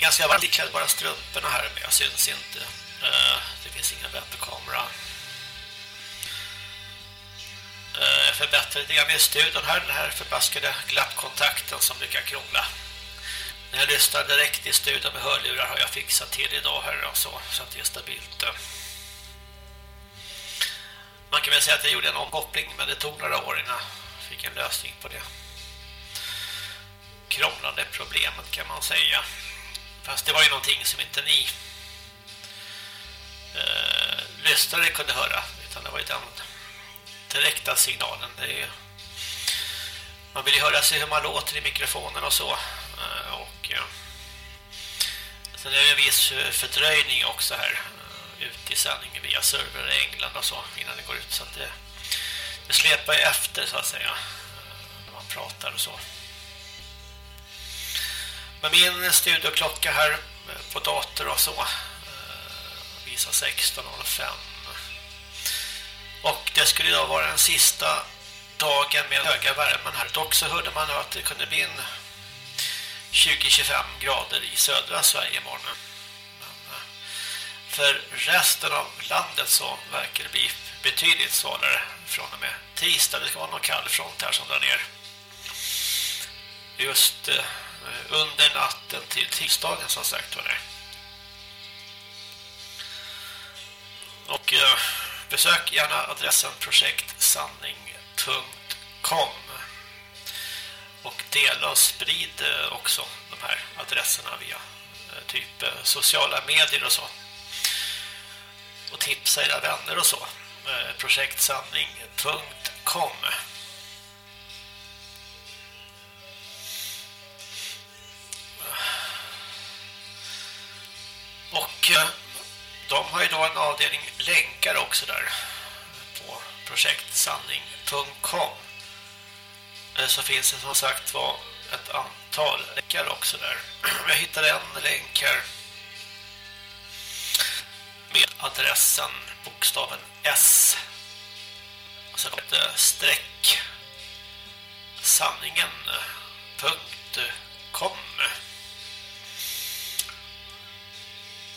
Ganska varmt iklädd bara strumporna här men jag syns inte. Eh, det finns ingen webbkamera. Eh, jag förbättrar lite grann i studion här, den här förbaskade glappkontakten som brukar krångla. När jag lyssnar direkt i studion med hörlurar har jag fixat till idag här och så, så att det är stabilt. Man kan väl säga att jag gjorde en omkoppling men det tog några år innan jag fick en lösning på det. Krånglande problemet kan man säga. Fast det var ju någonting som inte ni eh, lyssnare kunde höra utan det var ju den direkta signalen. Det är ju, man vill ju höra sig hur man låter i mikrofonen och så. Eh, Och ja. sen är det en viss fördröjning också här eh, ut i sändningen via server i England och så innan det går ut så att det, det släpar ju efter så att säga eh, när man pratar och så. Men min studioklocka här eh, på dator och så eh, visar 16.05 och det skulle då vara den sista dagen med höga värmen här. Dock så hörde man att det kunde bli 20-25 grader i södra Sverige imorgon. Men eh, för resten av landet så verkar det bli betydligt svalare från och med tisdag. Det ska vara någon kall front här som drar ner. just Eh, under natten till tisdagen som sagt var det. Och eh, besök gärna adressen projektsanning.com och dela och sprid eh, också de här adresserna via eh, typ sociala medier och så. Och tipsa era vänner och så. Projektsanning.com Och eh, de har ju då en avdelning länkar också där på projektsanning.com eh, så finns det som sagt var ett antal länkar också där. Jag hittade en länk här med adressen bokstaven S. Och sen ett streck sanningen.com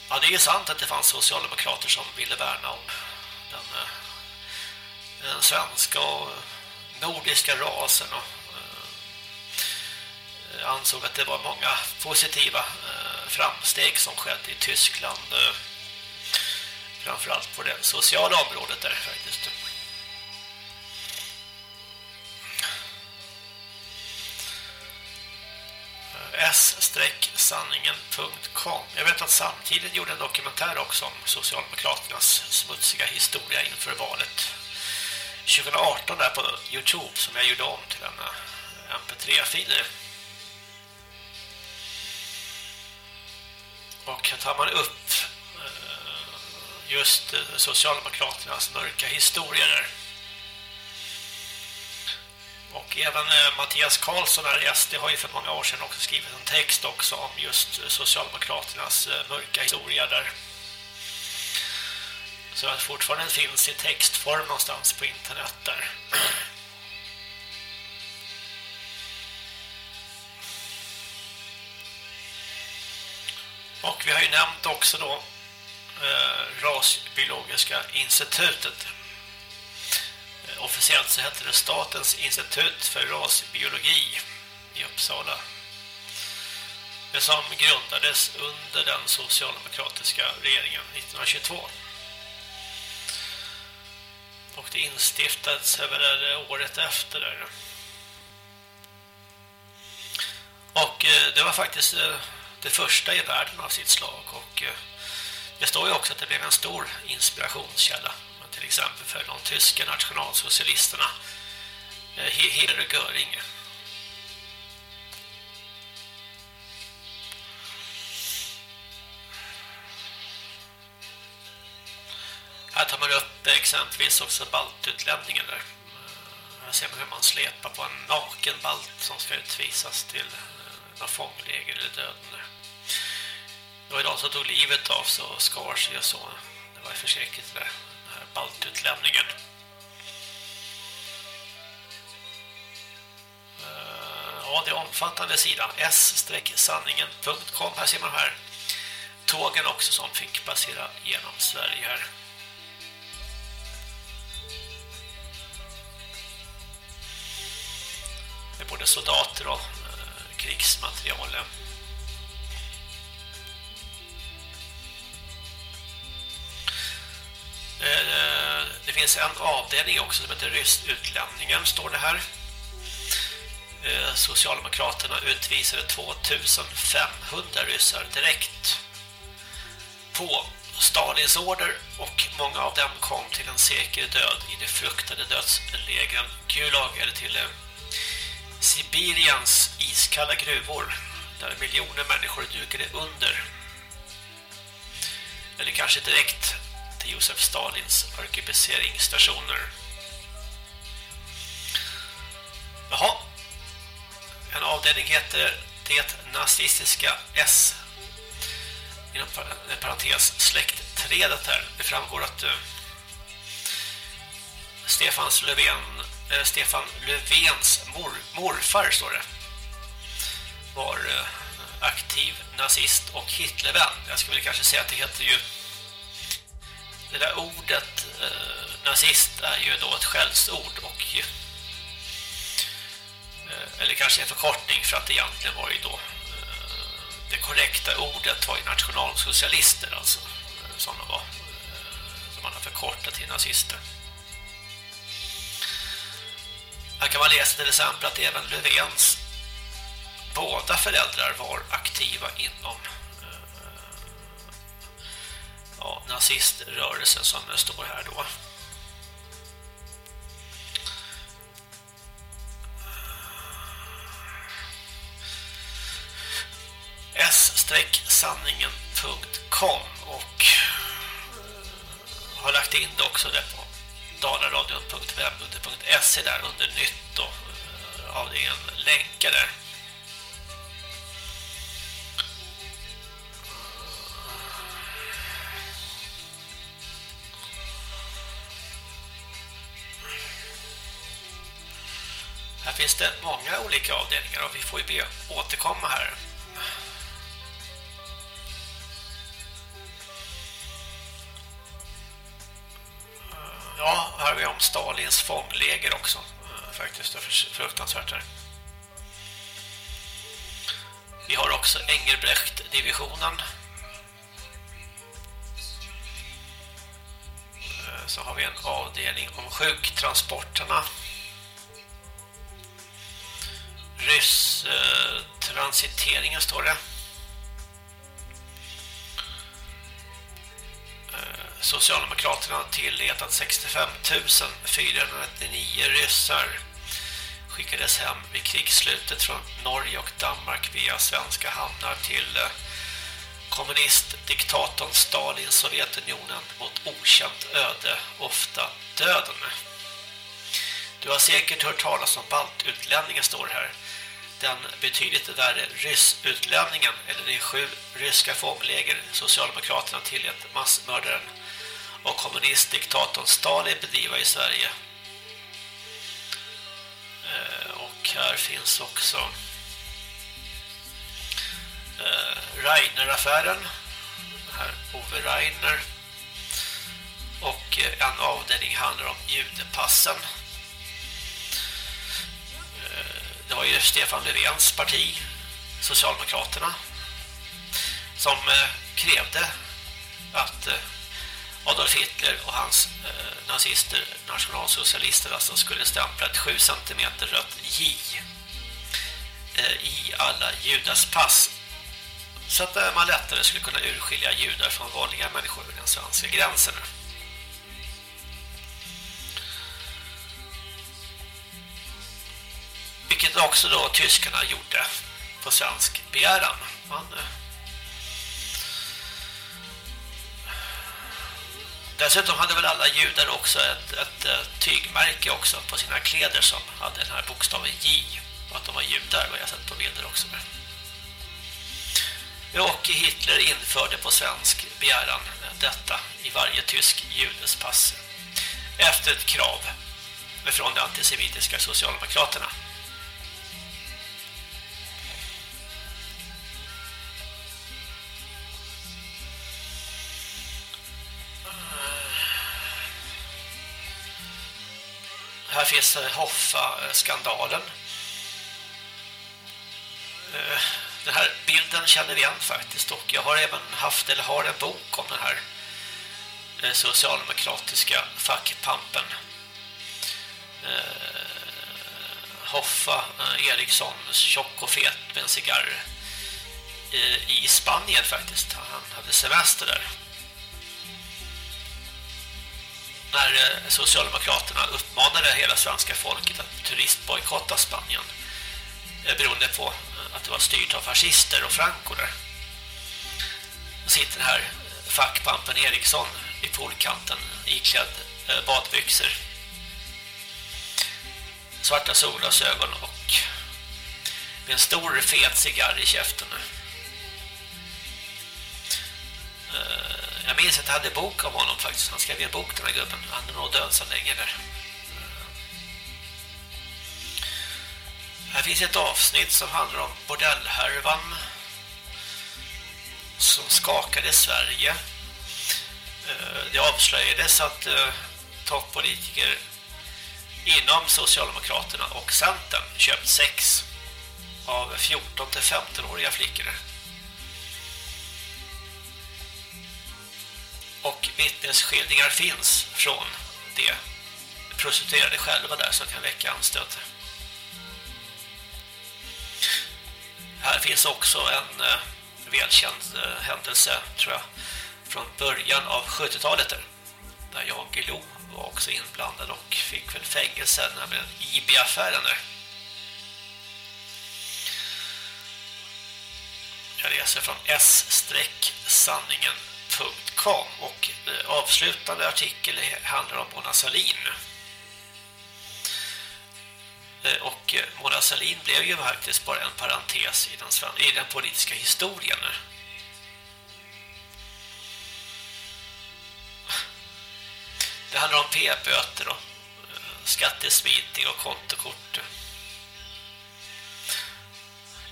Ja, det är ju sant att det fanns socialdemokrater som ville värna om den, eh, den svenska och nordiska rasen och eh, ansåg att det var många positiva eh, framsteg som skedde i Tyskland framförallt på det sociala området där faktiskt. s-sanningen.com Jag vet att samtidigt gjorde en dokumentär också om Socialdemokraternas smutsiga historia inför valet 2018 där på Youtube som jag gjorde om till en eh, mp3-filer. Och här tar man upp eh, just eh, Socialdemokraternas mörka historia där. Och även eh, Mattias Karlsson här i SD har ju för många år sedan också skrivit en text också om just eh, Socialdemokraternas eh, mörka historia där. Så att fortfarande finns i textform någonstans på internet där. Och vi har ju nämnt också då eh, Rasbiologiska institutet. Officiellt så heter det Statens institut för rasbiologi i Uppsala. Det som grundades under den socialdemokratiska regeringen 1922. Och det instiftades över det året efter där. Och eh, det var faktiskt eh, det första i världen av sitt slag och eh, det står ju också att det blev en stor inspirationskälla till exempel för de tyska nationalsocialisterna eh, Hitler och Göring. Här tar man upp exempelvis också baltutlämningen där. Eh, här ser man hur man släpar på en naken balt som ska utvisas till eh, någon fångläger eller döden. Det var idag som tog livet av så skar sig och så. Det var förskräckligt det där, baltutlämningen. Eh, ja, det är omfattande sidan s-sanningen.com. Här ser man här tågen också som fick passera genom Sverige här. med både soldater och eh, krigsmaterial. Eh, det finns en avdelning också som heter Ryssutlämningen, står det här. Eh, Socialdemokraterna utvisade 2500 ryssar direkt på Stalins order och många av dem kom till en säker död i det fruktade dödslägren Gulag eller till eh, Sibiriens iskalla gruvor där miljoner människor dukade under. Eller kanske direkt till Josef Stalins arkebuseringsstationer. Jaha. En avdelning heter Det nazistiska S inom parentes släktträdet här. Det framgår att uh, Stefans Löfven eh, Stefan Löfvens mor, morfar står det var eh, aktiv nazist och Hitlervän. Jag skulle kanske säga att det heter ju det där ordet eh, nazist är ju då ett skällsord och eh, eller kanske en förkortning för att det egentligen var ju då eh, det korrekta ordet var ju nationalsocialister alltså eh, som de var eh, som man har förkortat till nazister. Här kan man läsa till exempel att även Löfvens båda föräldrar var aktiva inom ja, naziströrelsen som står här då. s-sanningen.com och eh, har lagt in det också där på dalaradion.webudde.se där under nytt då eh, avdelningen länkar där. Finns det många olika avdelningar och vi får ju be återkomma här. Ja, här har vi om Stalins fångläger också. Faktiskt, det är fruktansvärt här. Vi har också Engelbrecht-divisionen. Eh, så har vi en avdelning om sjuktransporterna. Ryss-transiteringen står det. Eh, Socialdemokraterna tillät att 65 499 ryssar skickades hem vid krigsslutet från Norge och Danmark via svenska hamnar till eh, kommunistdiktatorn Stalin Sovjetunionen mot okänt öde, ofta döden. Du har säkert hört talas om baltutlänningen står här. Den betydligt värre ryssutlänningen eller de sju ryska fångläger Socialdemokraterna tillät massmördaren och kommunistdiktatorn Stalin bedriva i Sverige. Eh, och här finns också eh, Reiner-affären. Här Ove Reiner. Och eh, en avdelning handlar om judepassen. Det var ju Stefan Löfvens parti, Socialdemokraterna, som eh, krävde att eh, Adolf Hitler och hans eh, nazister, nationalsocialister alltså skulle stämpla ett 7 cm rött J eh, i alla judas pass så att eh, man lättare skulle kunna urskilja judar från vanliga människor vid den svenska gränsen. Vilket också då tyskarna gjorde på svensk begäran. Man eh, Dessutom hade väl alla judar också ett, ett, ett tygmärke också på sina kläder som hade den här bokstaven J. Och att de var judar vad jag sett på bilder också. Med. Och Hitler införde på svensk begäran detta i varje tysk judes pass. Efter ett krav från de antisemitiska socialdemokraterna. Här finns eh, Hoffa-skandalen. Eh, den här bilden känner vi igen faktiskt och jag har även haft eller har en bok om den här eh, socialdemokratiska fackpampen. Hoffa Eriksson, tjock och fet med en cigarr i Spanien faktiskt. Han hade semester där när eh, Socialdemokraterna uppmanade hela svenska folket att turistbojkotta Spanien eh, beroende på eh, att det var styrt av fascister och Franco där. Då sitter här fackpampen Eriksson i poolkanten iklädd badbyxor svarta solglasögon och med en stor fet cigarr i käften jag minns att jag hade bok om honom faktiskt. Han skrev en bok den här gubben. Han är nog död så länge där. Här finns ett avsnitt som handlar om bordellhärvan som skakade Sverige. Eh, det avslöjades att eh, toppolitiker inom inom Socialdemokraterna och Centern köpt sex av 14 till 15-åriga flickor. Och vittnesskildringar finns från de prostituerade själva där som kan väcka anstöt. Här finns också en eh, välkänd eh, händelse, tror jag, från början av 70-talet där, där jag Lo var också inblandad och fick väl fängelse, nämligen IB-affären där. Jag läser från s-sanningen.com och eh, avslutande artikel handlar om Mona Sahlin. Eh, och eh, Mona Sahlin blev ju faktiskt bara en parentes i den, i den politiska historien. Det handlar om p-böter och skattesmitning och kontokort.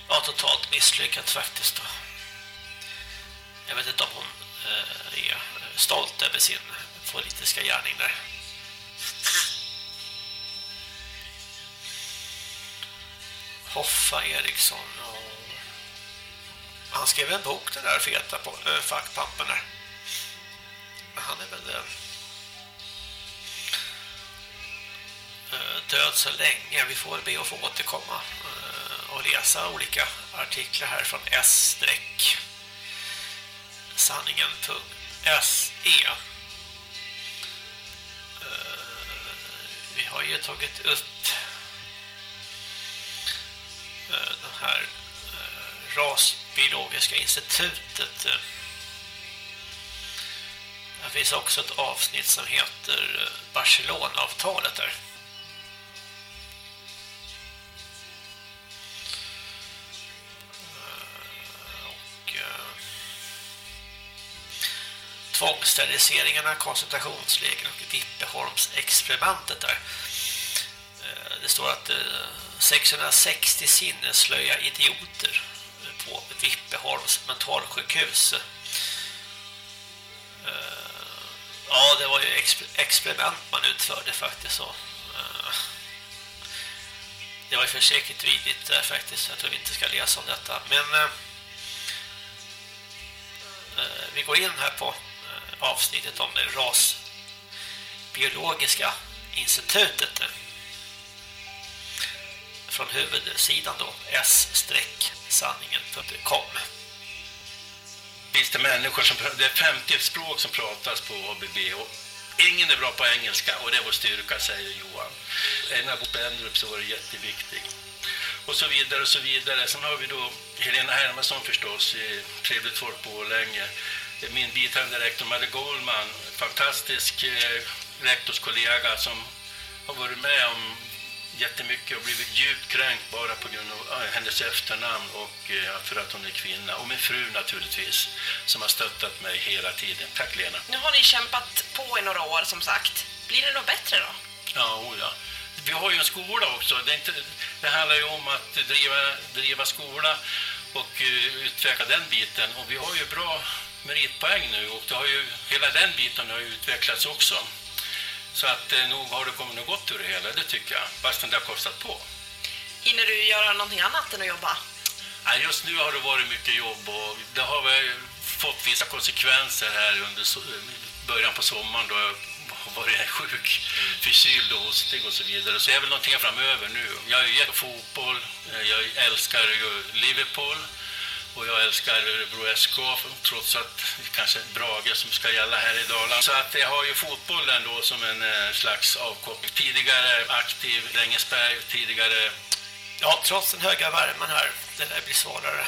Ja, totalt misslyckat faktiskt. Då. Jag vet inte om hon Eh, är stolt över sin politiska gärning där. Hoffa Eriksson och han skrev en bok den där feta på äh, fackpampen där. Men han är väl äh, död så länge. Vi får be att få återkomma äh, och läsa olika artiklar här från Sanningen.se. Eh, vi har ju tagit upp eh, det här eh, rasbiologiska institutet. Det finns också ett avsnitt som heter Barcelona-avtalet där. Tvångssteriliseringarna, koncentrationslägen och Vippeholms-experimentet där. Eh, det står att eh, 660 sinneslöja idioter på Vippeholms mentalsjukhus. Eh, ja, det var ju experiment man utförde faktiskt. Det var ju försäkert vidrigt. där faktiskt. Jag tror vi inte ska läsa om detta. Men vi går in här på avsnittet om det rasbiologiska institutet från huvudsidan då s-sanningen.com Finns det människor som det är 50 språk som pratas på ABB och ingen är bra på engelska och det är vår styrka säger Johan. En av Bendrup så var det jätteviktig. Och så vidare och så vidare. Sen har vi då Helena Hermansson förstås, eh, trevligt folk på länge. Min biträdande rektor Madde Goldman, fantastisk rektorskollega som har varit med om jättemycket och blivit djupt kränkt bara på grund av hennes efternamn och för att hon är kvinna. Och min fru naturligtvis, som har stöttat mig hela tiden. Tack Lena. Nu har ni kämpat på i några år som sagt. Blir det nog bättre då? Ja, ja. Vi har ju en skola också. Det, inte, det handlar ju om att driva, driva skola och utveckla den biten. Och vi har ju bra meritpoäng nu och det har ju, hela den biten har ju utvecklats också. Så att eh, nog har det kommit något gott ur det hela, det tycker jag. Fastän det har kostat på. Hinner du göra någonting annat än att jobba? Ja, just nu har det varit mycket jobb och det har väl fått vissa konsekvenser här under början på sommaren då jag varit sjuk, förkyld och hostig och så vidare. Så jag är väl någonting framöver nu. Jag är fotboll, jag älskar ju Liverpool och jag älskar Örebro SK trots att det kanske är Brage som ska gälla här i Dalarna. Så att jag har ju fotbollen då som en eh, slags avkoppling. Tidigare aktiv Grängesberg, tidigare... Ja, trots den höga värmen här, det där blir svårare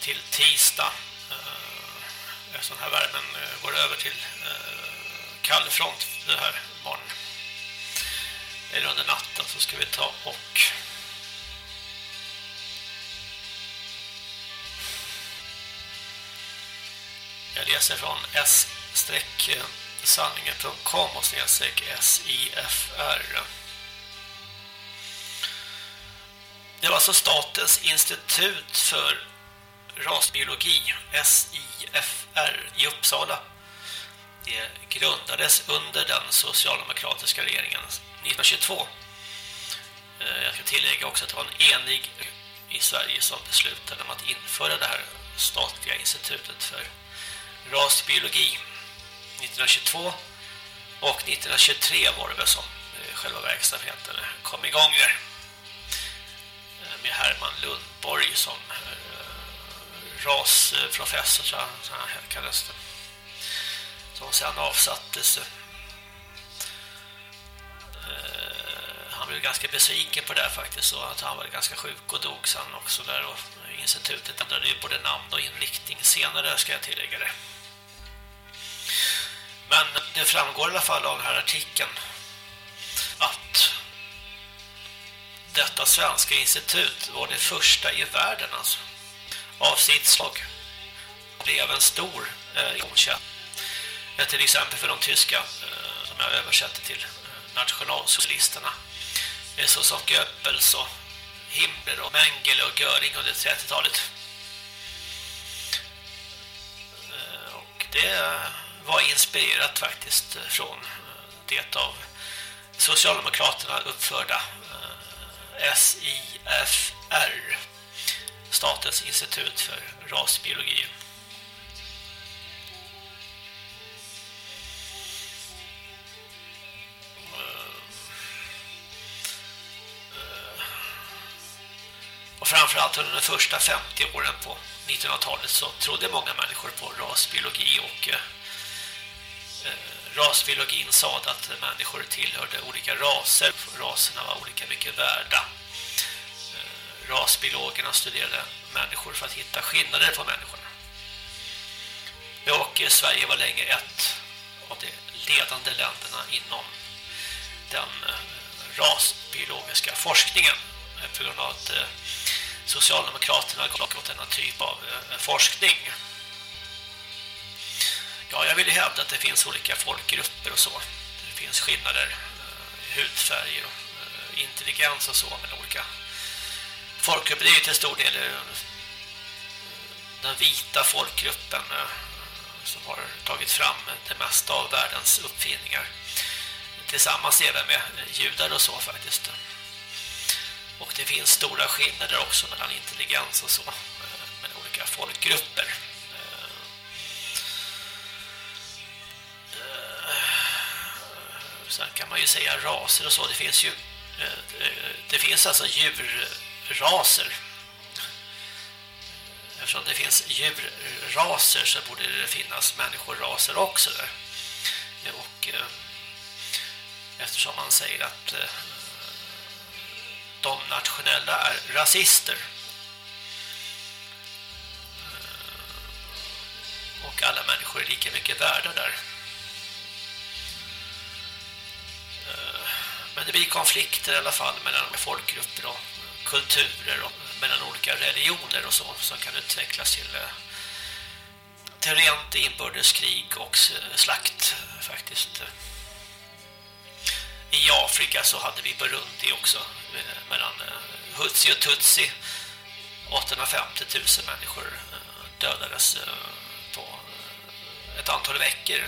till tisdag. Eh, Eftersom den här värmen eh, går över till kallfront den här morgonen. Eller under natten så ska vi ta och Jag läser från s-sanningen.com och snedstreck SIFR. Det var alltså Statens institut för rasbiologi, SIFR, i Uppsala. Det grundades under den socialdemokratiska regeringen 1922 eh, Jag ska tillägga också att det var en enig i Sverige som beslutade om att införa det här statliga institutet för rasbiologi 1922 och 1923 var det väl som eh, själva verksamheten kom igång där. Eh, med Herman Lundborg som eh, rasprofessor så så här kallades det. Som sen avsattes. Han blev ganska besviken på det här faktiskt så att han var ganska sjuk och dog sen också där och institutet ändrade ju både namn och inriktning senare ska jag tillägga det. Men det framgår i alla fall av den här artikeln att detta svenska institut var det första i världen alltså, av sitt slag. Det Blev en stor eh. Eh, Till exempel för de tyska eh, som jag översätter till eh, nationalsocialisterna. Eh, det är så som Goebbels och Himmler och Mengele och Göring under 30-talet. Eh, Och det var inspirerat faktiskt eh, från eh, det av Socialdemokraterna uppförda eh, SIFR Statens institut för rasbiologi. Och framförallt under de första 50 åren på 1900-talet så trodde många människor på rasbiologi och rasbiologin sa att människor tillhörde olika raser. Raserna var olika mycket värda. Eh, rasbiologerna studerade människor för att hitta skillnader på människorna. Och eh, Sverige var länge ett av de ledande länderna inom den eh, rasbiologiska forskningen på grund av att Socialdemokraterna gått åt denna typ av forskning. Ja, jag vill hävda att det finns olika folkgrupper och så. Det finns skillnader eh, i hudfärg och eh, intelligens och så mellan olika folkgrupper. Det är ju till stor del eh, den vita folkgruppen som har tagit fram det mesta av världens uppfinningar. Tillsammans även med judar och så faktiskt. Och det finns stora skillnader också mellan intelligens och så mellan olika folkgrupper. Sen kan man ju säga raser och så. Det finns ju eh, eh, det finns alltså djurraser. Eftersom det finns djurraser så borde det finnas människoraser också där. Och eftersom man säger att de nationella är rasister. Och alla människor är lika mycket värda där. Men det blir konflikter i alla fall mellan folkgrupper och kulturer och mellan olika religioner och så som kan utvecklas till eh, till rent inbördeskrig och slakt faktiskt. I Afrika så hade vi Burundi också eh, mellan eh, Hutsi och Tutsi 850 000 människor dödades på ett antal veckor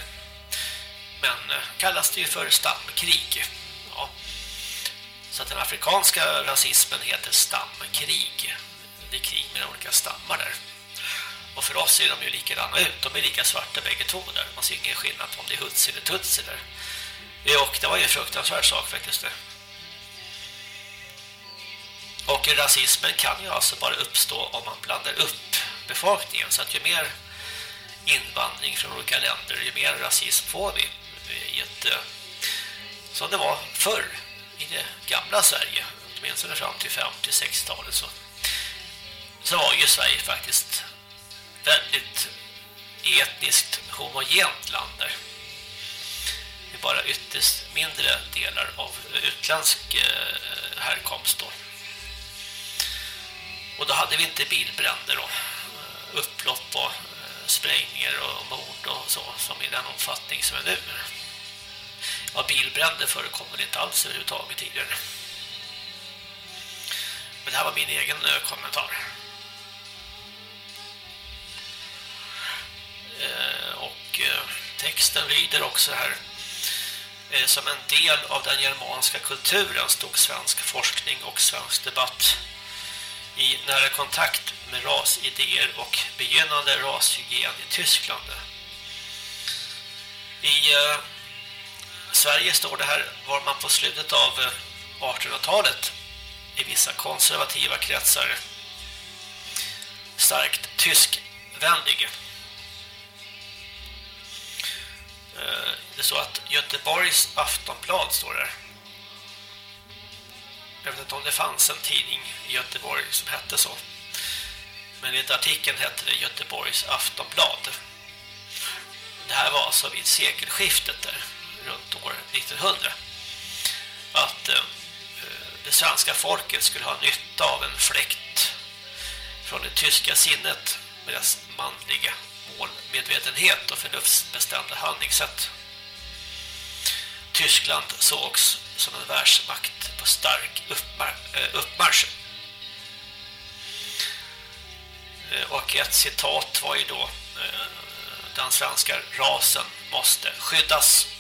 men kallas det ju för stamkrig så att den afrikanska rasismen heter stamkrig. Det är krig mellan olika stammar där. Och för oss ser de ju likadana ut. De är lika svarta bägge två där. Man ser ingen skillnad på om det är Hutsi eller Tutsi eller... och det var ju en fruktansvärd sak faktiskt det. Och rasismen kan ju alltså bara uppstå om man blandar upp befolkningen. Så att ju mer invandring från olika länder, ju mer rasism får vi ett, eh, som det var förr i det gamla Sverige, åtminstone fram till 50-60-talet så, så var ju Sverige faktiskt väldigt etniskt homogent land där. Det är bara ytterst mindre delar av utländsk eh, härkomst då. Och då hade vi inte bilbränder och eh, upplopp och eh, sprängningar och mord och så som i den omfattning som är nu. Ja, bilbränder förekommer inte alls överhuvudtaget tidigare. Men det här var min egen eh, kommentar. Eh, och eh, texten lyder också här Som en del av den germanska kulturen stod svensk forskning och svensk debatt i nära kontakt med rasidéer och begynnande rashygien i Tyskland. I Sverige står det här var man på slutet av eh, 1800-talet i vissa konservativa kretsar starkt tyskvänlig. Eh, det står att Göteborgs Aftonblad står där. Jag vet inte om det fanns en tidning i Göteborg som hette så. Men enligt artikeln hette det Göteborgs Aftonblad. Det här var alltså vid sekelskiftet där, runt år 1900. Att eh, det svenska folket skulle ha nytta av en fläkt från det tyska sinnet med dess manliga målmedvetenhet och förnuftsbestämda handlingssätt. Tyskland sågs som en världsmakt på stark uppmar eh, uppmarsch. Eh, och ett citat var ju då eh, den svenska rasen måste skyddas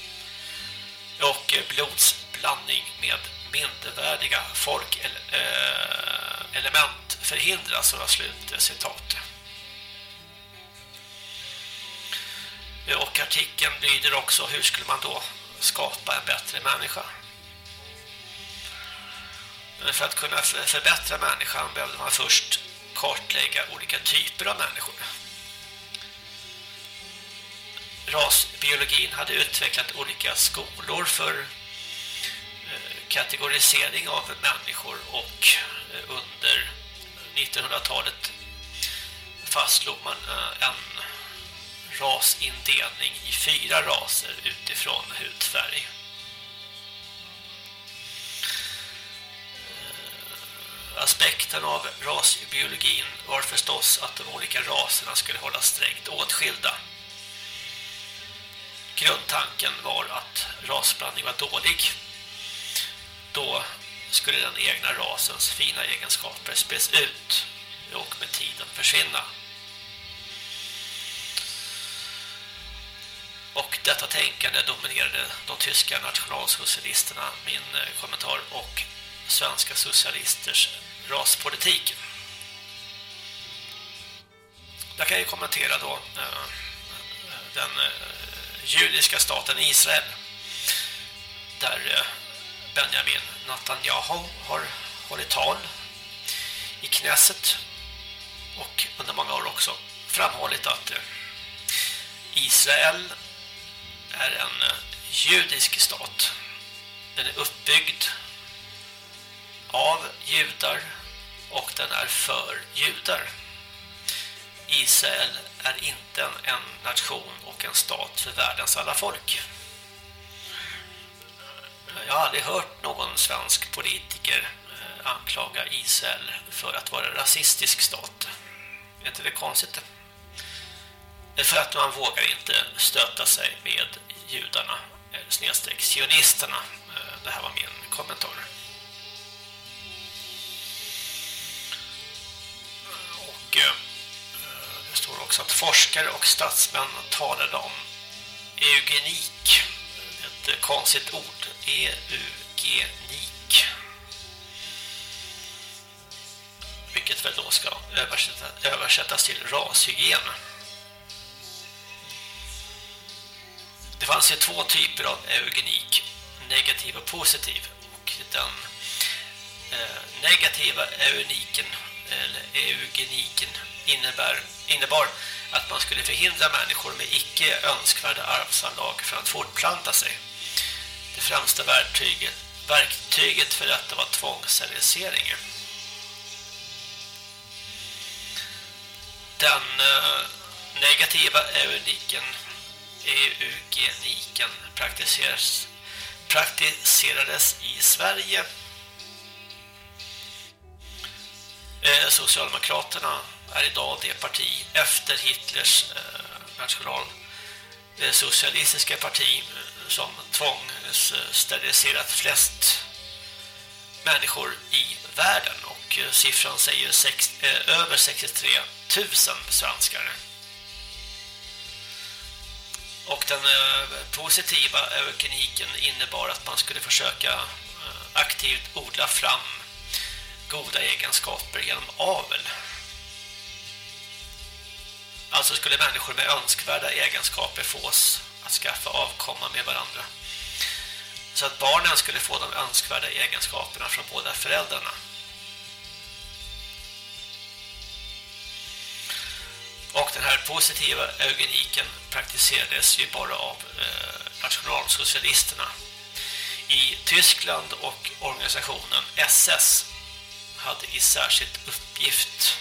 och blodsblandning med mindervärdiga folkelement förhindras och slut citat. Och artikeln lyder också hur skulle man då skapa en bättre människa? Men För att kunna förbättra människan behövde man först kartlägga olika typer av människor. Rasbiologin hade utvecklat olika skolor för eh, kategorisering av människor och eh, under 1900-talet fastslog man eh, en rasindelning i fyra raser utifrån hudfärg. Aspekten av rasbiologin var förstås att de olika raserna skulle hållas strängt åtskilda. Grundtanken var att rasblandning var dålig. Då skulle den egna rasens fina egenskaper späs ut och med tiden försvinna. Och detta tänkande dominerade de tyska nationalsocialisterna, min eh, kommentar, och svenska socialisters raspolitik. Jag kan ju kommentera då eh, den eh, judiska staten Israel där eh, Benjamin Netanyahu har hållit tal i knäset. och under många år också framhållit att eh, Israel är en eh, judisk stat. Den är uppbyggd av judar och den är för judar. Israel är inte en, en nation och en stat för världens alla folk. Jag har aldrig hört någon svensk politiker eh, anklaga Israel för att vara en rasistisk stat. Är inte det konstigt? För att man vågar inte stöta sig med judarna eller snedstreck sionisterna. Eh, det här var min kommentar. Och eh, det står också att forskare och statsmän talade om eugenik. Ett konstigt ord. Eugenik. Vilket väl då ska översätta, översättas till rashygien. Det fanns ju två typer av eugenik, negativ och positiv. Och den eh, negativa eugeniken, eller eugeniken innebär, innebar att man skulle förhindra människor med icke önskvärda arvsanlag från att fortplanta sig. Det främsta verktyget, verktyget för detta var tvångssteriliseringen. Den eh, negativa eugeniken eugeniken praktiseras, praktiserades i Sverige. Eh, Socialdemokraterna är idag det parti efter Hitlers eh, national eh, socialistiska parti som tvångssteriliserat flest människor i världen och eh, siffran säger sex, eh, över 63 000 svenskar. Och den eh, positiva eh, eugeniken innebar att man skulle försöka eh, aktivt odla fram goda egenskaper genom avel. Alltså skulle människor med önskvärda egenskaper fås att skaffa avkomma med varandra. Så att barnen skulle få de önskvärda egenskaperna från båda föräldrarna. Och den här positiva eugeniken praktiserades ju bara av eh, nationalsocialisterna. I Tyskland och organisationen SS hade i särskilt uppgift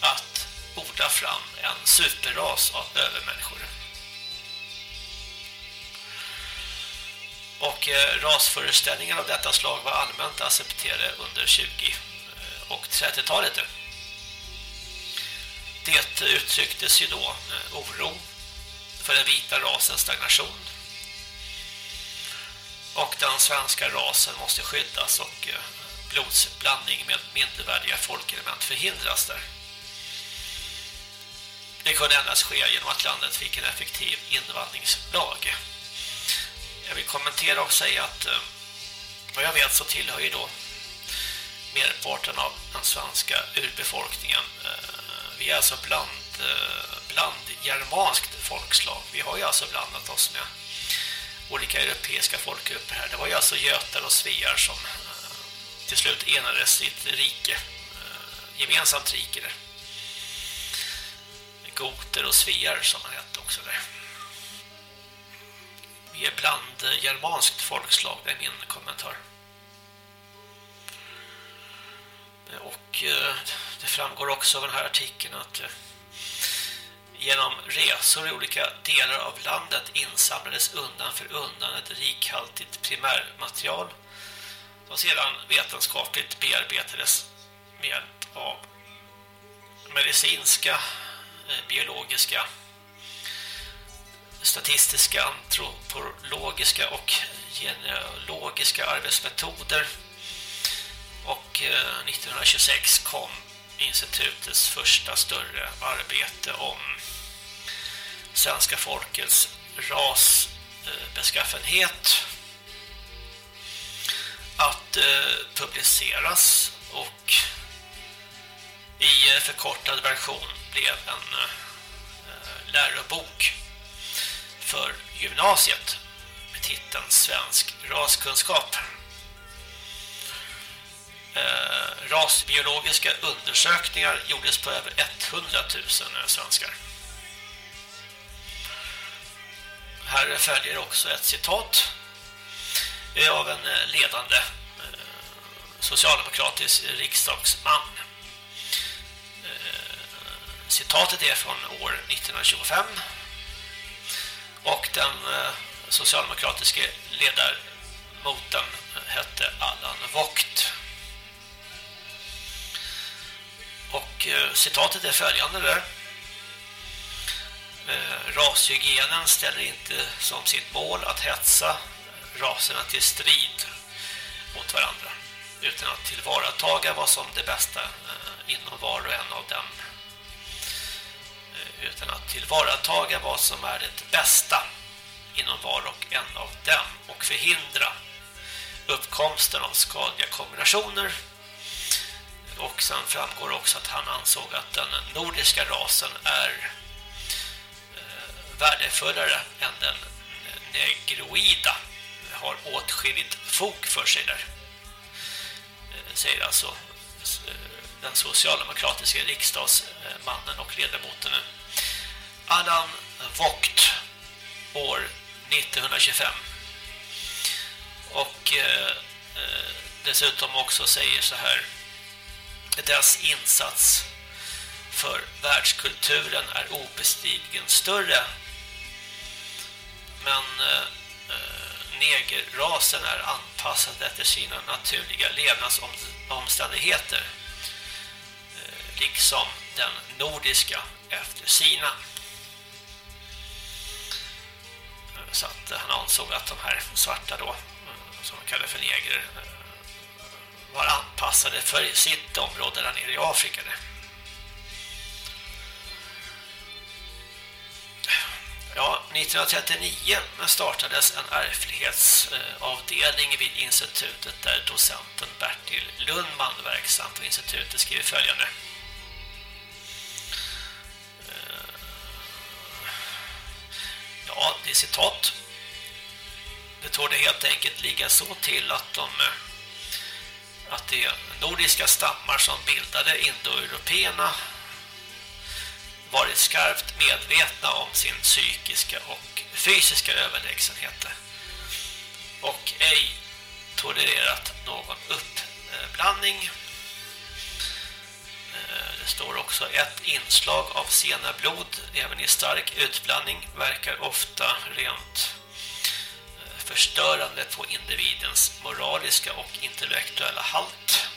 att odla fram en superras av övermänniskor. Och eh, rasföreställningar av detta slag var allmänt accepterade under 20 eh, och 30-talet. Det uttrycktes ju då eh, oro för den vita rasens stagnation. Och den svenska rasen måste skyddas och blodsblandning med mindervärdiga folkelement förhindras där. Det kunde endast ske genom att landet fick en effektiv invandringslag. Jag vill kommentera och säga att eh, vad jag vet så tillhör ju då merparten av den svenska urbefolkningen. Eh, vi är alltså bland, eh, bland germanskt folkslag. Vi har ju alltså blandat oss med olika europeiska folkgrupper här. Det var ju alltså götar och svear som till slut enades i ett rike, gemensamt rike där. Goter och svear som han hette också där. Vi är bland germanskt folkslag, det är min kommentar. Och eh, det framgår också av den här artikeln att eh, genom resor i olika delar av landet insamlades undan för undan ett rikhaltigt primärmaterial som sedan vetenskapligt bearbetades med hjälp av medicinska, Eh, biologiska statistiska, antropologiska och genealogiska arbetsmetoder. Och eh, 1926 kom institutets första större arbete om svenska folkets rasbeskaffenhet eh, att publiceras och i förkortad version blev en eh, lärobok för gymnasiet med titeln Svensk raskunskap. Eh, rasbiologiska undersökningar gjordes på över 100 000 eh, svenskar. Här följer också ett citat eh, av en ledande socialdemokratisk riksdagsman. Citatet är från år 1925 och den eh, socialdemokratiske ledarmoten eh, hette Allan Vogt. Och eh, citatet är följande där. Rashygienen ställer inte som sitt mål att hetsa raserna till strid mot varandra utan att tillvarataga vad som det bästa inom var och en av dem utan att tillvarataga vad som är det bästa inom var och en av dem och förhindra uppkomsten av skadliga kombinationer. Och sen framgår också att han ansåg att den nordiska rasen är eh, värdefullare än den negroida har åtskilligt fog för sig där. Eh, säger alltså eh, den socialdemokratiska riksdagsmannen och ledamoten Allan Vogt år 1925 och eh, eh, dessutom också säger så här deras insats för världskulturen är obestridligen större. Men eh, eh, negerrasen är anpassad efter sina naturliga levnadsomständigheter eh, liksom den nordiska efter sina. Så att han ansåg att de här svarta då eh, som de kallar för neger eh, var anpassade för sitt område där nere i Afrika. Ja, 1939 startades en ärftlighetsavdelning vid institutet där docenten Bertil Lundman verksam på institutet skriver följande. Ja, det är citat. Det torde helt enkelt ligga så till att de eh, att det är nordiska stammar som bildade indoeuropeerna varit skarpt medvetna om sin psykiska och fysiska överlägsenhet och ej tolererat någon uppblandning. Eh, det står också ett inslag av sena blod, även i stark utblandning verkar ofta rent eh, förstörande på individens moraliska och intellektuella halt.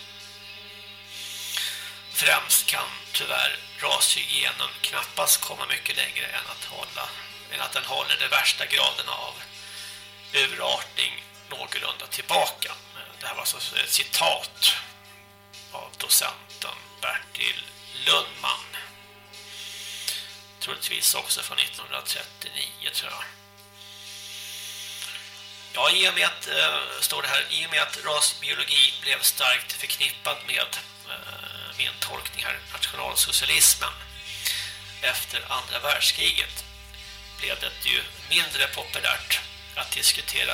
Främst kan tyvärr rashygienen knappast komma mycket längre än att, hålla, än att den håller de värsta graderna av urartning någorlunda tillbaka. Eh, det här var alltså ett citat av docenten Bertil Lundman. Troligtvis också från 1939 tror jag. Ja, i och med att, äh, står det här, i och med att rasbiologi blev starkt förknippad med äh, min tolkning här, nationalsocialismen efter andra världskriget blev det ju mindre populärt att diskutera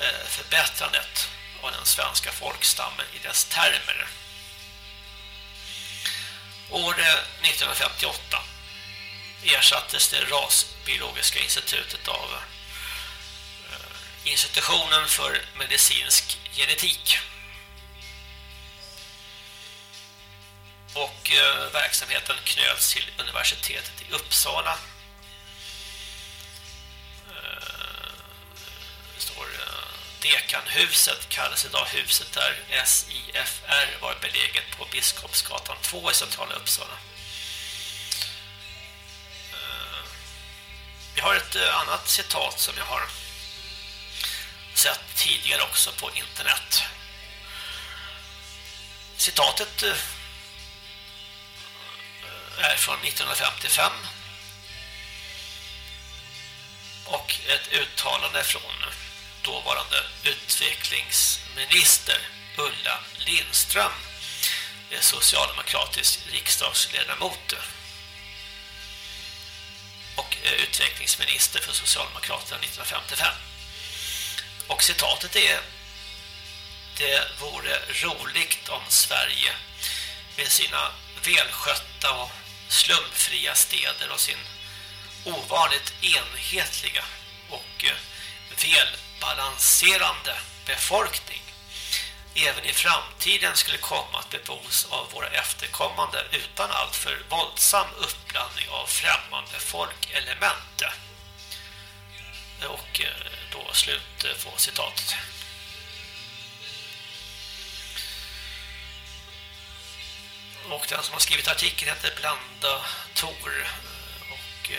äh, förbättrandet av den svenska folkstammen i dess termer. År 1958 ersattes det rasbiologiska institutet av eh, institutionen för medicinsk genetik. Och eh, verksamheten knöts till universitetet i Uppsala. Dekanhuset kallas idag huset där SIFR var beläget på Biskopsgatan 2 i centrala Uppsala. Eh, vi har ett eh, annat citat som jag har sett tidigare också på internet. Citatet eh, är från 1955 och ett uttalande från dåvarande utvecklingsminister Ulla Lindström eh, socialdemokratisk riksdagsledamot och eh, utvecklingsminister för Socialdemokraterna 1955. Och citatet är Det vore roligt om Sverige med sina välskötta och slumfria städer och sin ovanligt enhetliga och väl balanserande befolkning även i framtiden skulle komma att bebos av våra efterkommande utan alltför våldsam uppblandning av främmande folkelement. Och eh, då slut eh, på citatet. Och den som har skrivit artikeln heter Blanda Tor eh, och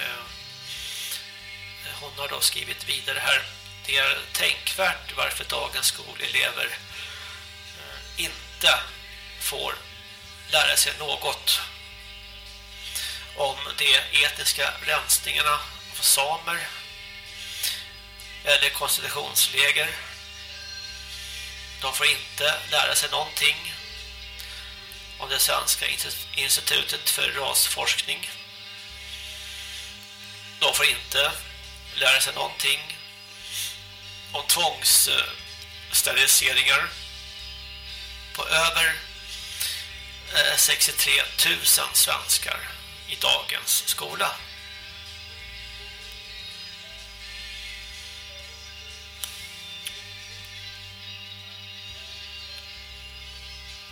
hon har då skrivit vidare här. Det är tänkvärt varför dagens skolelever eh, inte får lära sig något om de etniska rensningarna av samer eller konstitutionsläger. De får inte lära sig någonting om det svenska institutet för rasforskning. De får inte lära sig någonting om tvångssteriliseringar på över eh, 63 000 svenskar i dagens skola.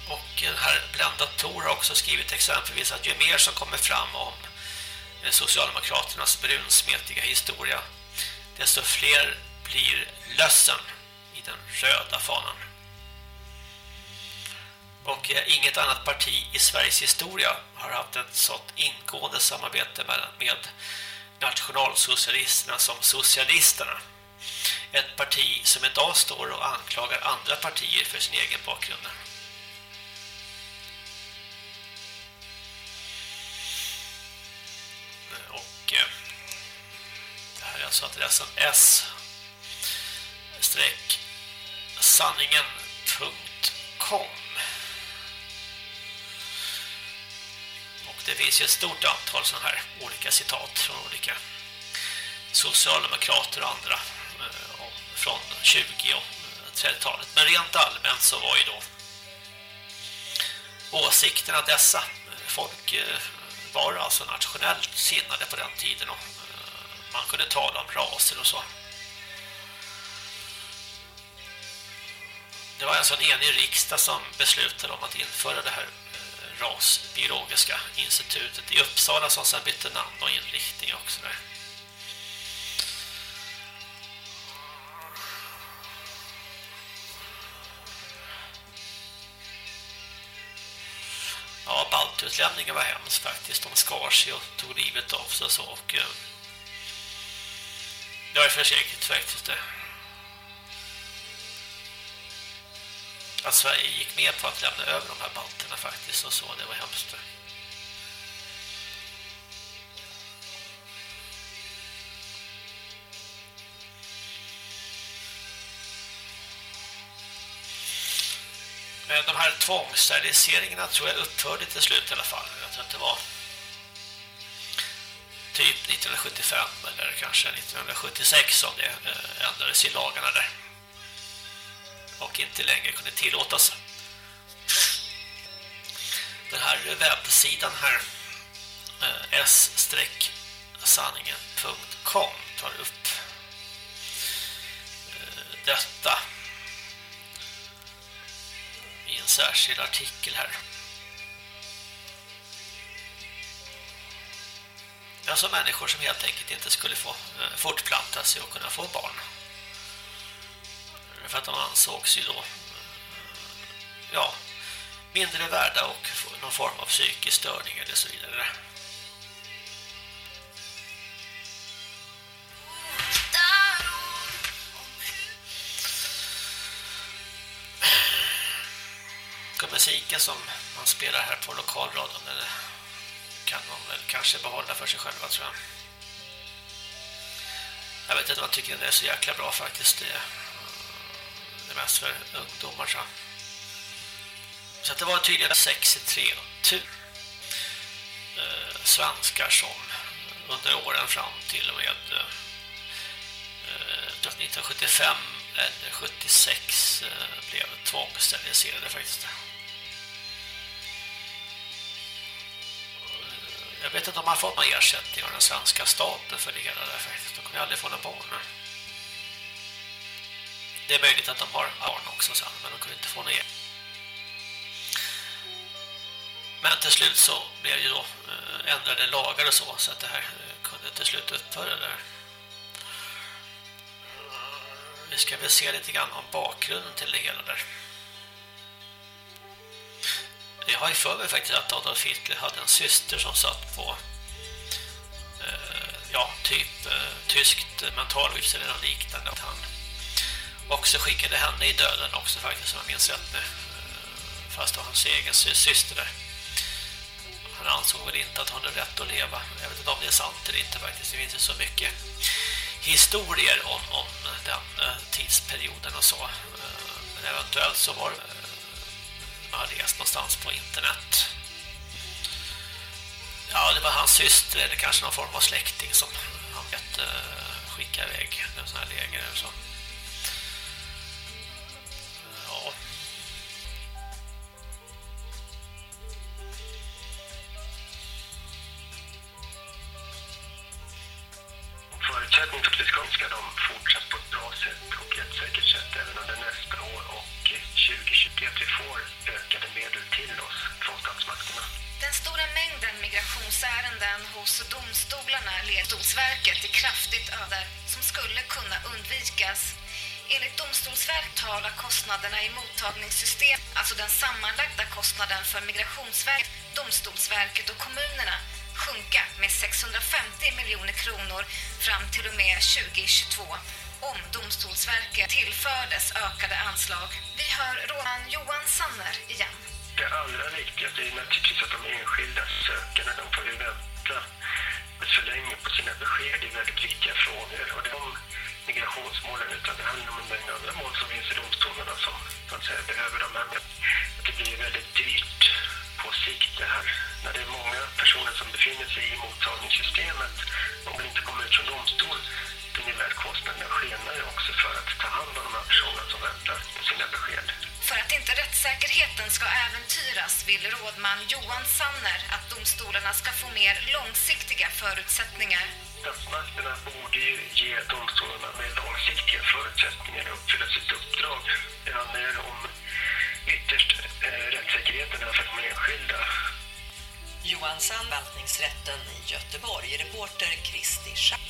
Och den här Blandat har också skrivit exempelvis att ju mer som kommer fram om eh, Socialdemokraternas brunsmetiga historia desto fler blir lössen i den röda fanan. Och eh, inget annat parti i Sveriges historia har haft ett sådant ingående samarbete med, nationalsocialisterna som socialisterna. Ett parti som idag står och anklagar andra partier för sin egen bakgrund. Och eh, det här är alltså adressen s streck sanningen.com och det finns ju ett stort antal sådana här olika citat från olika socialdemokrater och andra eh, från 20 och eh, 30-talet. Men rent allmänt så var ju då åsikterna dessa folk eh, var alltså nationellt sinnade på den tiden och man kunde tala om raser och så. Det var alltså en enig riksdag som beslutade om att införa det här eh, rasbiologiska institutet i Uppsala som sedan bytte namn och inriktning också där. Ja, baltutlämningen var hemskt faktiskt. De skar sig och tog livet av sig och så. Och, eh, det var försäkert faktiskt det. Att Sverige gick med på att lämna över de här balterna faktiskt och så. Det var hemskt Men de här tvångssteriliseringarna tror jag upphörde till slut i alla fall. Jag tror att det var typ 1975 eller kanske 1976 som det eh, ändrades i lagarna där. Och inte längre kunde tillåtas. Den här webbsidan här eh, s-sanningen.com tar upp eh, detta i en särskild artikel här. Alltså människor som helt enkelt inte skulle få eh, fortplanta sig och kunna få barn. För att de ansågs ju då mm, ja, mindre värda och någon form av psykisk störning eller så vidare. musiken som man spelar här på lokalradion kan man väl kanske behålla för sig själva tror jag. Jag vet inte om jag tycker den är så jäkla bra faktiskt. Det, det är mest för ungdomar så. Så det var tydligen 63 000 eh, svenskar som under åren fram till och med eh, 1975 eller 76 eh, blev tvångssteriliserade faktiskt. Jag vet inte om man fått någon ersättning av den svenska staten för det hela där faktiskt. De kunde aldrig få några barn. Det är möjligt att de har barn också sen, men de kunde inte få ner. Men till slut så blev det då eh, ändrade lagar och så, så att det här eh, kunde till slut upphöra där. Vi ska väl se lite grann om bakgrunden till det hela där. Jag har ju för mig faktiskt att Adolf Hitler hade en syster som satt på eh, ja, typ eh, tyskt mentalgips eller något liknande. Att han också skickade henne i döden också faktiskt, som jag minns rätt nu. Eh, fast det var hans egen syster där. Han ansåg väl inte att hon hade rätt att leva. Jag vet inte om det är sant eller inte faktiskt. Det finns ju så mycket historier om, om den eh, tidsperioden och så. Eh, men eventuellt så var det man har läst någonstans på internet. Ja, det var hans syster eller kanske någon form av släkting som han vet skicka iväg en sån här läger eller så. Kostnaderna i mottagningssystem, alltså den sammanlagda kostnaden för Migrationsverket, Domstolsverket och kommunerna sjunka med 650 miljoner kronor fram till och med 2022 om Domstolsverket tillfördes ökade anslag. Vi hör Roland Johan Sanner igen. Det allra viktigaste är naturligtvis att de enskilda sökarna de får ju vänta. för länge på sina besked i väldigt viktiga frågor. Och de migrationsmålen utan det handlar om många andra mål som finns i domstolarna som så att säga, behöver de här. Det blir väldigt dyrt på sikt det här. När det är många personer som befinner sig i mottagningssystemet och inte kommer ut från domstol det innebär väl kostnaderna skenar ju också för att ta hand om de här personerna som väntar på sina besked. För att inte rättssäkerheten ska äventyras vill rådman Johan Sanner att domstolarna ska få mer långsiktiga förutsättningar. Statsmakterna borde ju ge domstolarna mer långsiktiga förutsättningar att uppfylla sitt uppdrag. Det handlar ju om ytterst eh, rättssäkerheten för de enskilda. Johan Sand, förvaltningsrätten i Göteborg, reporter Kristi Schack.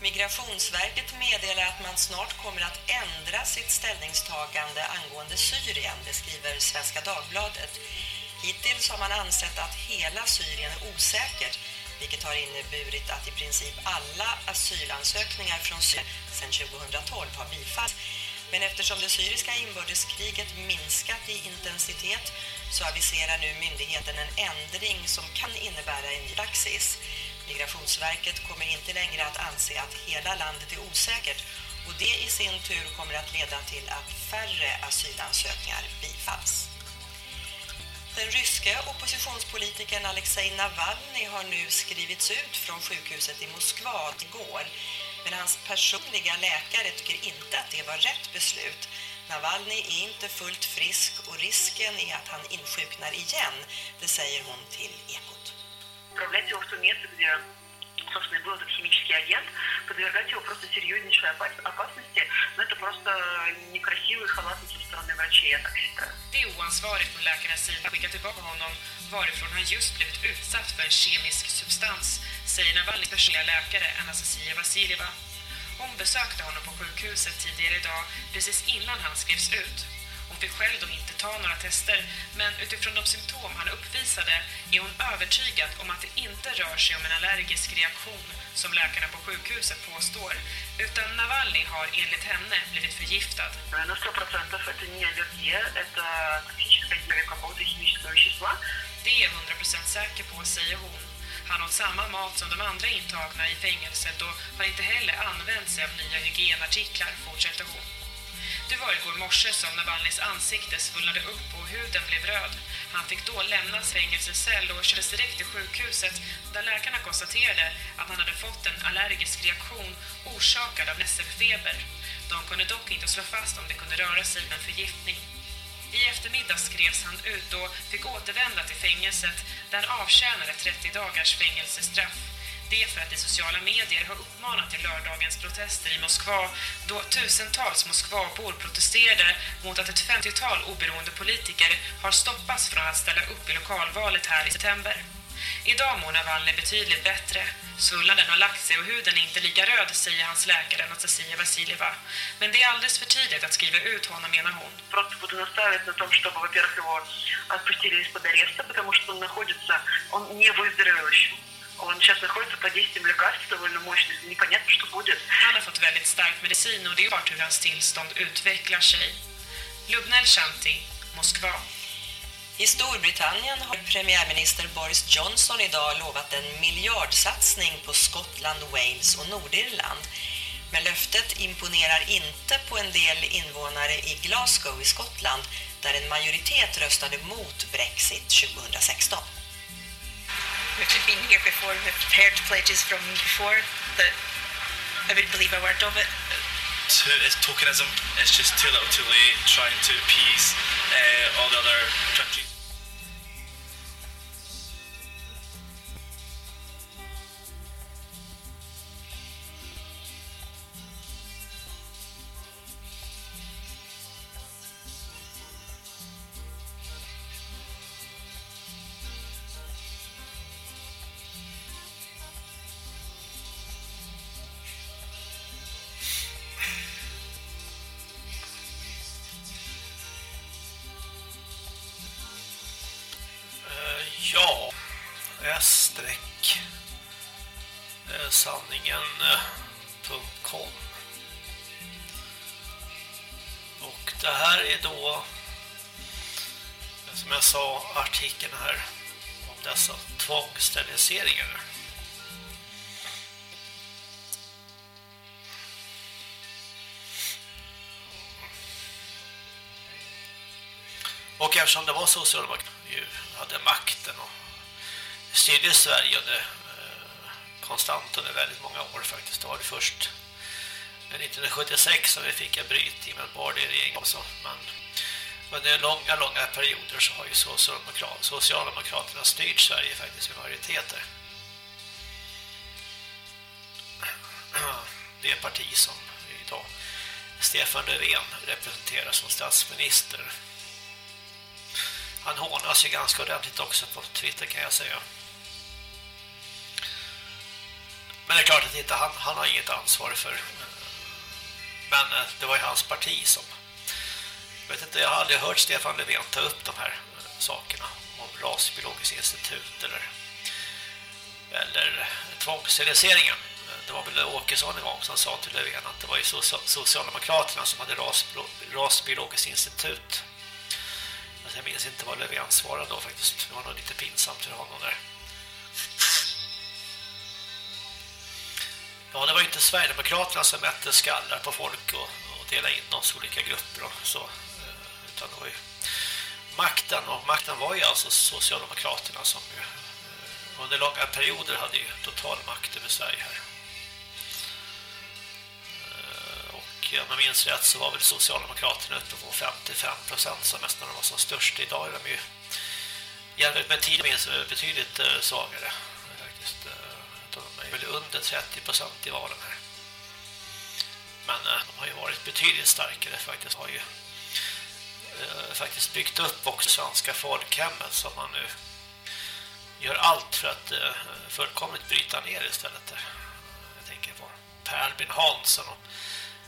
Migrationsverket meddelar att man snart kommer att ändra sitt ställningstagande angående Syrien, det skriver Svenska Dagbladet. Hittills har man ansett att hela Syrien är osäkert, vilket har inneburit att i princip alla asylansökningar från Syrien sedan 2012 har bifallits. Men eftersom det syriska inbördeskriget minskat i intensitet så aviserar nu myndigheten en ändring som kan innebära en ny praxis. Migrationsverket kommer inte längre att anse att hela landet är osäkert och det i sin tur kommer att leda till att färre asylansökningar bifalls. Den ryske oppositionspolitikern Alexei Navalny har nu skrivits ut från sjukhuset i Moskva igår. Men hans personliga läkare tycker inte att det var rätt beslut. Navalny är inte fullt frisk och risken är att han insjuknar igen, det säger hon till Ekot. отправлять его в то место, где, собственно, и был этот химический агент, подвергать его просто серьезнейшей опас- опасности. Но это просто некрасиво и халатно со стороны врачей, я так считаю. Det är oansvarigt från läkarnas sida att skicka tillbaka honom varifrån han just blivit utsatt för en kemisk substans, säger Navalnys personliga läkare Anastasia Vasiljeva. Hon besökte honom på sjukhuset tidigare idag, precis innan han skrevs ut. Hon fick själv då inte ta några tester, men utifrån de symptom han uppvisade är hon övertygad om att det inte rör sig om en allergisk reaktion som läkarna på sjukhuset påstår, utan Navalny har enligt henne blivit förgiftad. На 100% это не аллергия, это токсическое действие какого-то химического вещества. Det är 100% säker på, säger hon. Han åt samma mat som de andra intagna i fängelset och har inte heller använt sig av nya hygienartiklar, fortsätter hon. Det var igår morse som Navalnys ansikte svullnade upp och huden blev röd. Han fick då lämna fängelsecell och kördes direkt till sjukhuset där läkarna konstaterade att han hade fått en allergisk reaktion orsakad av nässelfeber. De kunde dock inte slå fast om det kunde röra sig om en förgiftning. I eftermiddag skrevs han ut och fick återvända till fängelset där han avtjänade 30 dagars fängelsestraff. Det för att de sociala medier har uppmanat till lördagens protester i Moskva då tusentals Moskvabor protesterade mot att ett 50-tal oberoende politiker har stoppats från att ställa upp i lokalvalet här i september. Idag mår Navalny betydligt bättre. Svullnaden har lagt sig och huden är inte lika röd, säger hans läkare Anastasia Vasiljeva. Men det är alldeles för tidigt att skriva ut honom, menar hon. Просто буду настаивать на том, чтобы, во-первых, его отпустили из-под ареста, потому что он находится, он не выздоровел еще. Он сейчас находится под действием лекарств довольно мощных, непонятно, что будет. Han har fått väldigt stark medicin och det är klart hur hans tillstånd utvecklar sig. Lubnel Shanti, Moskva. I Storbritannien har premiärminister Boris Johnson idag lovat en miljardsatsning på Skottland, Wales och Nordirland. Men löftet imponerar inte på en del invånare i Glasgow i Skottland där en majoritet röstade mot Brexit 2016. We've been here before, we've heard pledges from before that I wouldn't believe a word of it. to, it's tokenism. It's just too little, too late, trying to appease uh, all the other countries. artikeln här om dessa tvångssteriliseringar. Och eftersom det var Socialdemokraterna hade makten och styrde Sverige under, eh, konstant under väldigt många år faktiskt. Det var det först 1976 som vi fick en brytning med en borgerlig regering. Också. Men under långa, långa perioder så har ju Socialdemokrat, Socialdemokraterna styrt Sverige faktiskt med majoriteter. Det parti som idag Stefan Löfven representerar som statsminister. Han hånas ju ganska ordentligt också på Twitter kan jag säga. Men det är klart att inte han, han har inget ansvar för men eh, det var ju hans parti som vet inte, jag har aldrig hört Stefan Löfven ta upp de här eh, sakerna om rasbiologiskt institut eller eller tvångssteriliseringen. Eh, det var väl Åkesson en gång som sa till Löfven att det var ju Socialdemokraterna som hade rasbiologiskt institut. Alltså, jag minns inte vad Löfven svarade då faktiskt. Det var nog lite pinsamt för honom där. Ja, det var ju inte Sverigedemokraterna som mätte skallar på folk och, och delade in oss i olika grupper och så. Utan det var ju makten. Och makten var ju alltså Socialdemokraterna som ju eh, under långa perioder hade ju total makt över Sverige här. Eh, och om jag minns rätt så var väl Socialdemokraterna uppe på 55 procent som mest när de var som störst. Idag är de ju jämfört med tiden minns betydligt eh, svagare De väl under 30 procent i valen här. Men de har ju varit betydligt starkare faktiskt. Har ju Eh, faktiskt byggt upp också svenska folkhemmet som man nu gör allt för att eh, fullkomligt bryta ner istället. Där. Jag tänker på Per Albin Hansson och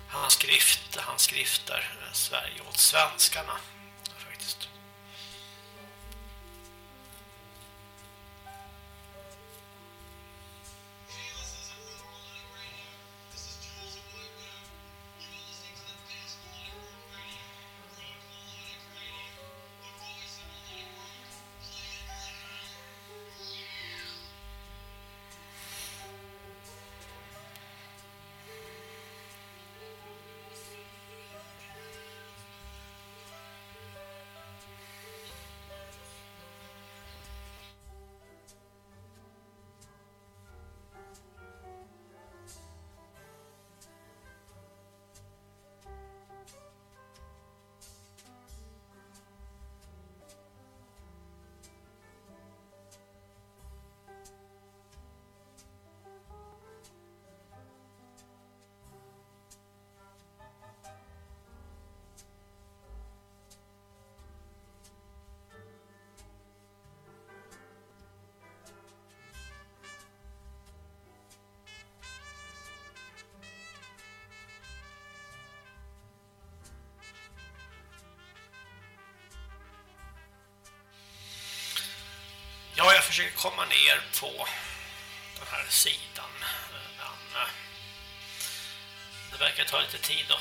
hans skrift, hans skrifter eh, Sverige åt svenskarna. Ja, jag försöker komma ner på den här sidan. Men eh, det verkar ta lite tid att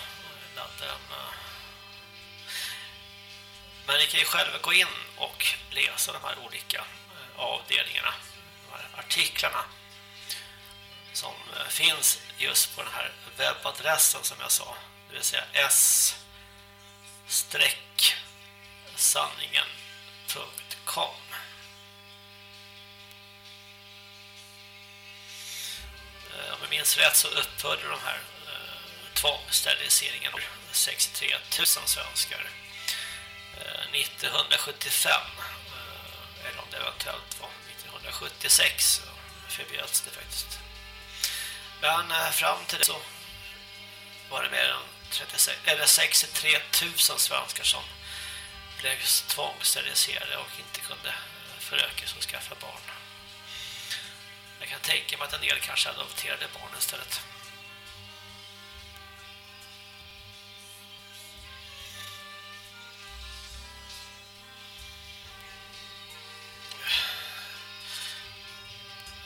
ladda den. Eh, men ni kan ju själva gå in och läsa de här olika eh, avdelningarna, de här artiklarna som finns just på den här webbadressen som jag sa. Det vill säga s-sanningen.com minns rätt så upphörde de här eh, tvångssteriliseringen 63 000 svenskar eh, 1975 eh, eller om det eventuellt var 1976 förbjöds det faktiskt. Men eh, fram till det så var det mer än 36, eller 63 000 svenskar som blev tvångssteriliserade och inte kunde eh, föröka sig och skaffa barn. Jag kan tänka mig att en del kanske adopterade barn istället.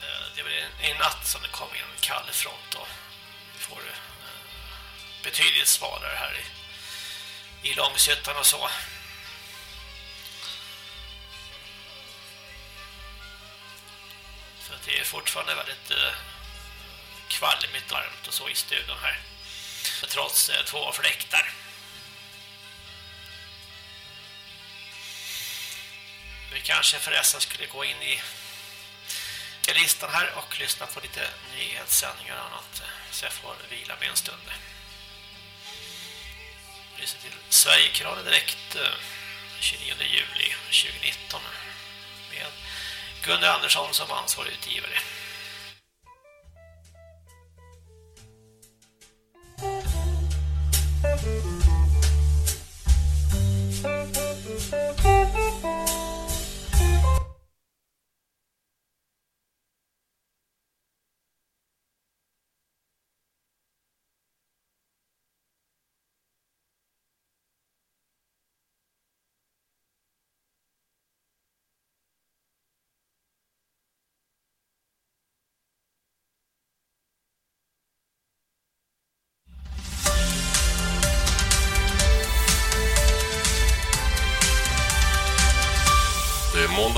Eh, det är väl i natt som det kommer in en kall front då. vi får eh, betydligt svalare här i, i Långshyttan och så. Fortfarande väldigt eh, kvalmigt varmt och så i studion här. Trots eh, två fläktar. Vi kanske förresten skulle gå in i listan här och lyssna på lite nyhetssändningar och annat eh, så jag får vila med en stund. Lyssna till Sverigekanalen direkt eh, 29 juli 2019 med Gunnar Andersson som ansvarig utgivare.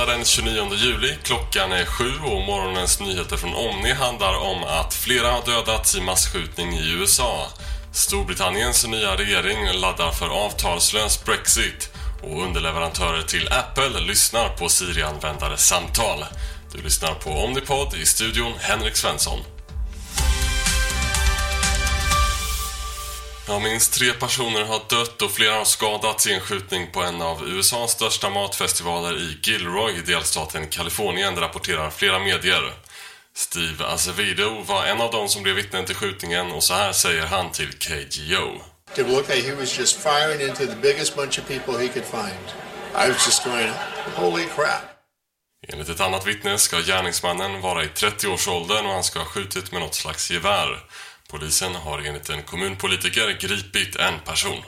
Måndag den 29 juli, klockan är sju och morgonens nyheter från Omni handlar om att flera har dödats i massskjutning i USA. Storbritanniens nya regering laddar för avtalslös Brexit och underleverantörer till Apple lyssnar på Siri-användare samtal. Du lyssnar på Omnipod i studion Henrik Svensson. Ja, minst tre personer har dött och flera har skadats i en skjutning på en av USAs största matfestivaler i Gilroy i delstaten Kalifornien, rapporterar flera medier. Steve Azevedo var en av dem som blev vittnen till skjutningen och så här säger han till KGO. Said, well, okay, he was just firing into the biggest bunch of people he could find. I was just going, holy crap. Enligt ett annat vittne ska gärningsmannen vara i 30-årsåldern och han ska ha skjutit med något slags gevär. Polisen har enligt en kommunpolitiker gripit en person.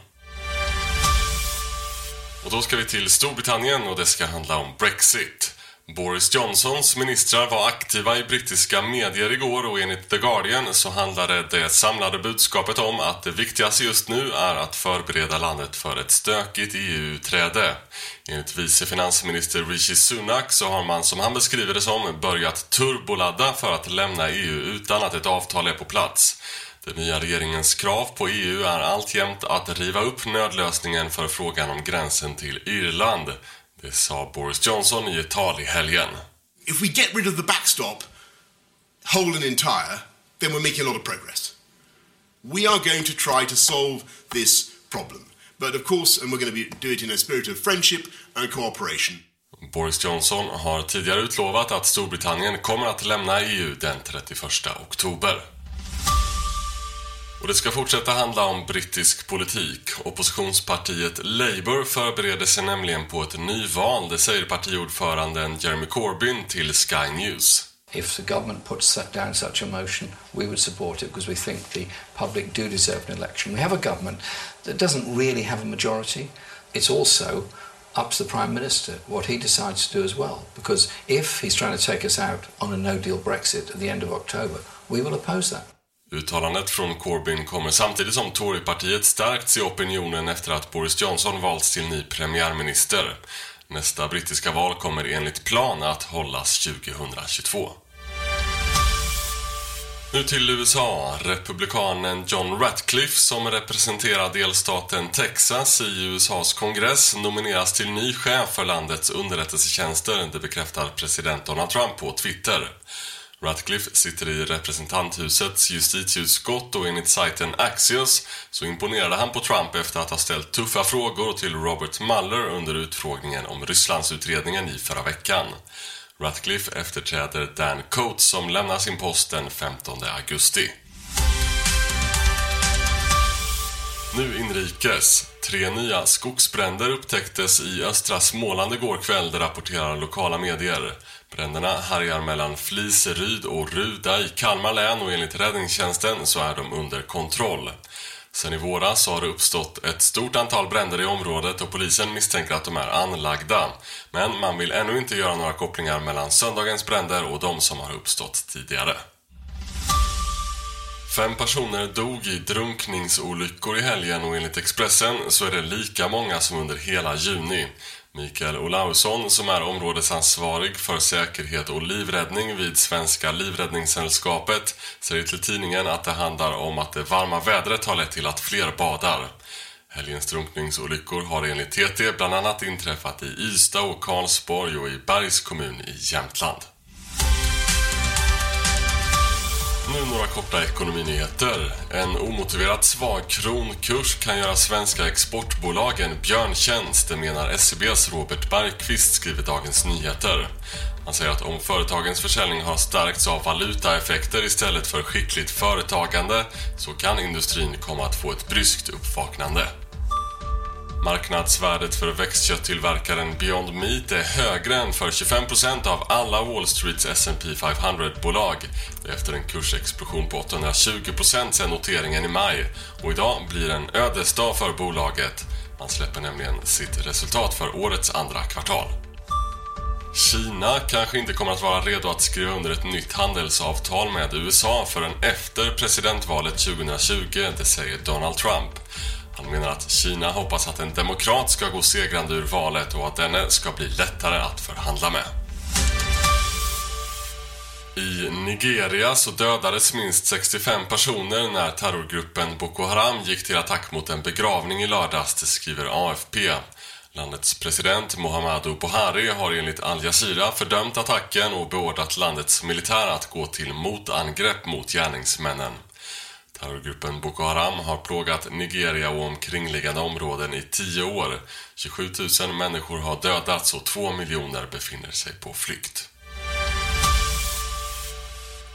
Och då ska vi till Storbritannien och det ska handla om Brexit. Boris Johnsons ministrar var aktiva i brittiska medier igår och enligt The Guardian så handlade det samlade budskapet om att det viktigaste just nu är att förbereda landet för ett stökigt EU-träde. Enligt vice finansminister Rishi Sunak så har man som han beskriver det som börjat turboladda för att lämna EU utan att ett avtal är på plats. Den nya regeringens krav på EU är alltjämt att riva upp nödlösningen för frågan om gränsen till Irland. Det sa Boris Johnson i ett tal i helgen. If we get rid of the backstop, whole and entire, then we're making a lot of progress. We are going to try to solve this problem. But of course, and we're going to be, do it in a spirit of friendship and cooperation. Boris Johnson har tidigare utlovat att Storbritannien kommer att lämna EU den 31 oktober. Och det ska fortsätta handla om brittisk politik. Oppositionspartiet Labour förbereder sig nämligen på ett nyval, det säger partiordföranden Jeremy Corbyn till Sky News. If the government puts down such a motion, we would support it because we think the public do deserve an election. We have a government that doesn't really have a majority. It's also up to the Prime Minister what he decides to do as well. Because if he's trying to take us out on a no deal Brexit at the end of October, we will oppose that. Uttalandet från Corbyn kommer samtidigt som Torypartiet stärkts i opinionen efter att Boris Johnson valts till ny premiärminister. Nästa brittiska val kommer enligt plan att hållas 2022. Nu till USA. Republikanen John Ratcliffe som representerar delstaten Texas i USAs kongress nomineras till ny chef för landets underrättelsetjänster, det bekräftar president Donald Trump på Twitter. Ratcliffe sitter i representanthusets justitieutskott och enligt sajten Axios så imponerade han på Trump efter att ha ställt tuffa frågor till Robert Mueller under utfrågningen om Rysslandsutredningen i förra veckan. Ratcliffe efterträder Dan Coates som lämnar sin post den 15 augusti. Nu inrikes. Tre nya skogsbränder upptäcktes i östra Småland igår kväll, det rapporterar lokala medier. Bränderna härjar mellan Fliseryd och Ruda i Kalmar län och enligt räddningstjänsten så är de under kontroll. Sen i våras har det uppstått ett stort antal bränder i området och polisen misstänker att de är anlagda. Men man vill ännu inte göra några kopplingar mellan söndagens bränder och de som har uppstått tidigare. Fem personer dog i drunkningsolyckor i helgen och enligt Expressen så är det lika många som under hela juni. Mikael Olausson som är områdesansvarig för säkerhet och livräddning vid Svenska livräddningssällskapet säger till tidningen att det handlar om att det varma vädret har lett till att fler badar. Helgens drunkningsolyckor har enligt TT bland annat inträffat i Ystad och Karlsborg och i Bergs kommun i Jämtland. Nu några korta ekonominyheter. En omotiverat svag kronkurs kan göra svenska exportbolagen björntjänst, det menar SCBs Robert Bergqvist skriver Dagens Nyheter. Han säger att om företagens försäljning har stärkts av valutaeffekter istället för skickligt företagande så kan industrin komma att få ett bryskt uppvaknande. Marknadsvärdet för växtkötttillverkaren Beyond Meat är högre än för 25% av alla Wall Streets S&P 500-bolag. Det efter en kursexplosion på 820% sedan noteringen i maj. Och idag blir en ödesdag för bolaget. Man släpper nämligen sitt resultat för årets andra kvartal. Kina kanske inte kommer att vara redo att skriva under ett nytt handelsavtal med USA förrän efter presidentvalet 2020, det säger Donald Trump. Han menar att Kina hoppas att en demokrat ska gå segrande ur valet och att denne ska bli lättare att förhandla med. I Nigeria så dödades minst 65 personer när terrorgruppen Boko Haram gick till attack mot en begravning i lördags, det skriver AFP. Landets president Muhammadu Buhari har enligt Al Jazeera fördömt attacken och beordrat landets militär att gå till motangrepp mot gärningsmännen. Terrorgruppen Boko Haram har plågat Nigeria och omkringliggande områden i tio år. 27 000 människor har dödats och 2 miljoner befinner sig på flykt.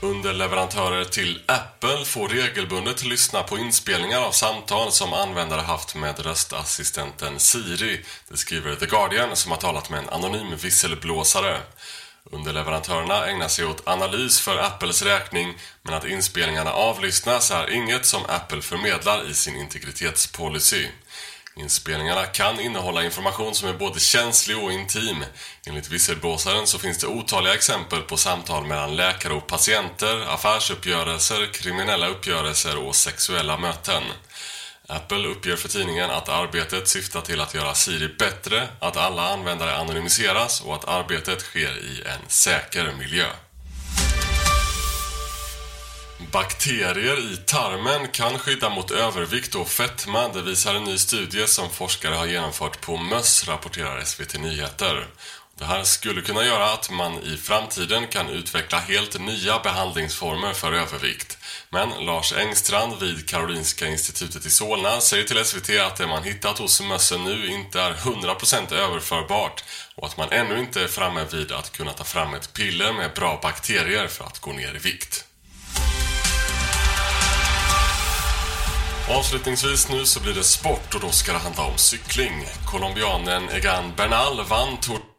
Underleverantörer till Apple får regelbundet lyssna på inspelningar av samtal som användare haft med röstassistenten Siri. Det skriver The Guardian som har talat med en anonym visselblåsare. Underleverantörerna ägnar sig åt analys för Apples räkning men att inspelningarna avlyssnas är inget som Apple förmedlar i sin integritetspolicy. Inspelningarna kan innehålla information som är både känslig och intim. Enligt visselblåsaren så finns det otaliga exempel på samtal mellan läkare och patienter, affärsuppgörelser, kriminella uppgörelser och sexuella möten. Apple uppger för tidningen att arbetet syftar till att göra Siri bättre, att alla användare anonymiseras och att arbetet sker i en säker miljö. Bakterier i tarmen kan skydda mot övervikt och fetma. Det visar en ny studie som forskare har genomfört på möss, rapporterar SVT Nyheter. Det här skulle kunna göra att man i framtiden kan utveckla helt nya behandlingsformer för övervikt. Men Lars Engstrand vid Karolinska institutet i Solna säger till SVT att det man hittat hos mössen nu inte är 100% överförbart och att man ännu inte är framme vid att kunna ta fram ett piller med bra bakterier för att gå ner i vikt. Avslutningsvis nu så blir det sport och då ska det handla om cykling. Colombianen Egan Bernal vann Tour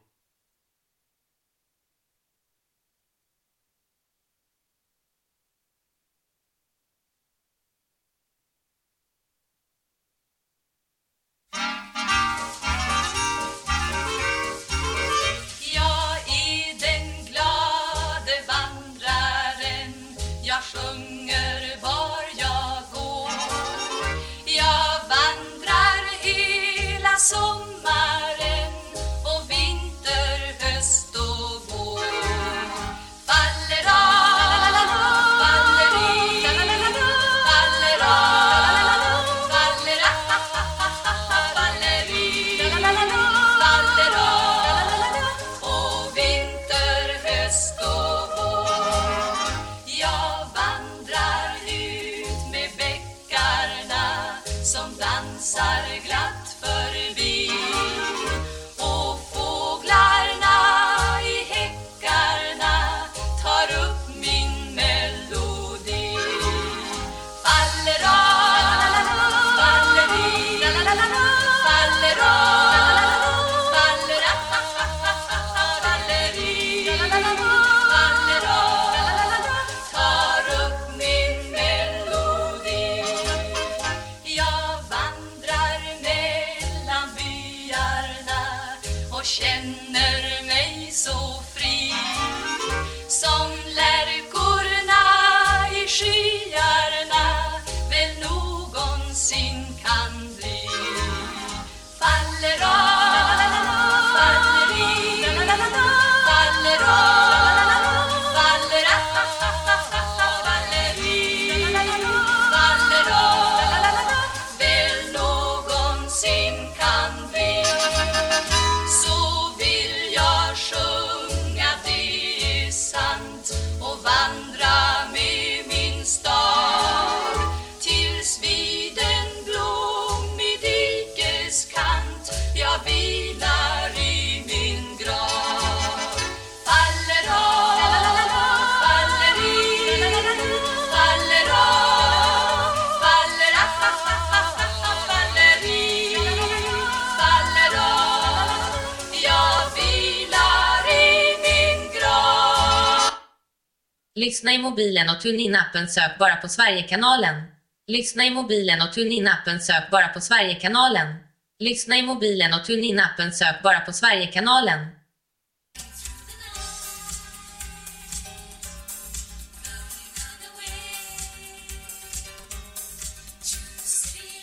Lyssna i mobilen och TuneIn-appen sök bara på Sverigekanalen. Lyssna i mobilen och TuneIn-appen sök bara på Sverigekanalen. Lyssna i mobilen och TuneIn-appen sök bara på Sverigekanalen.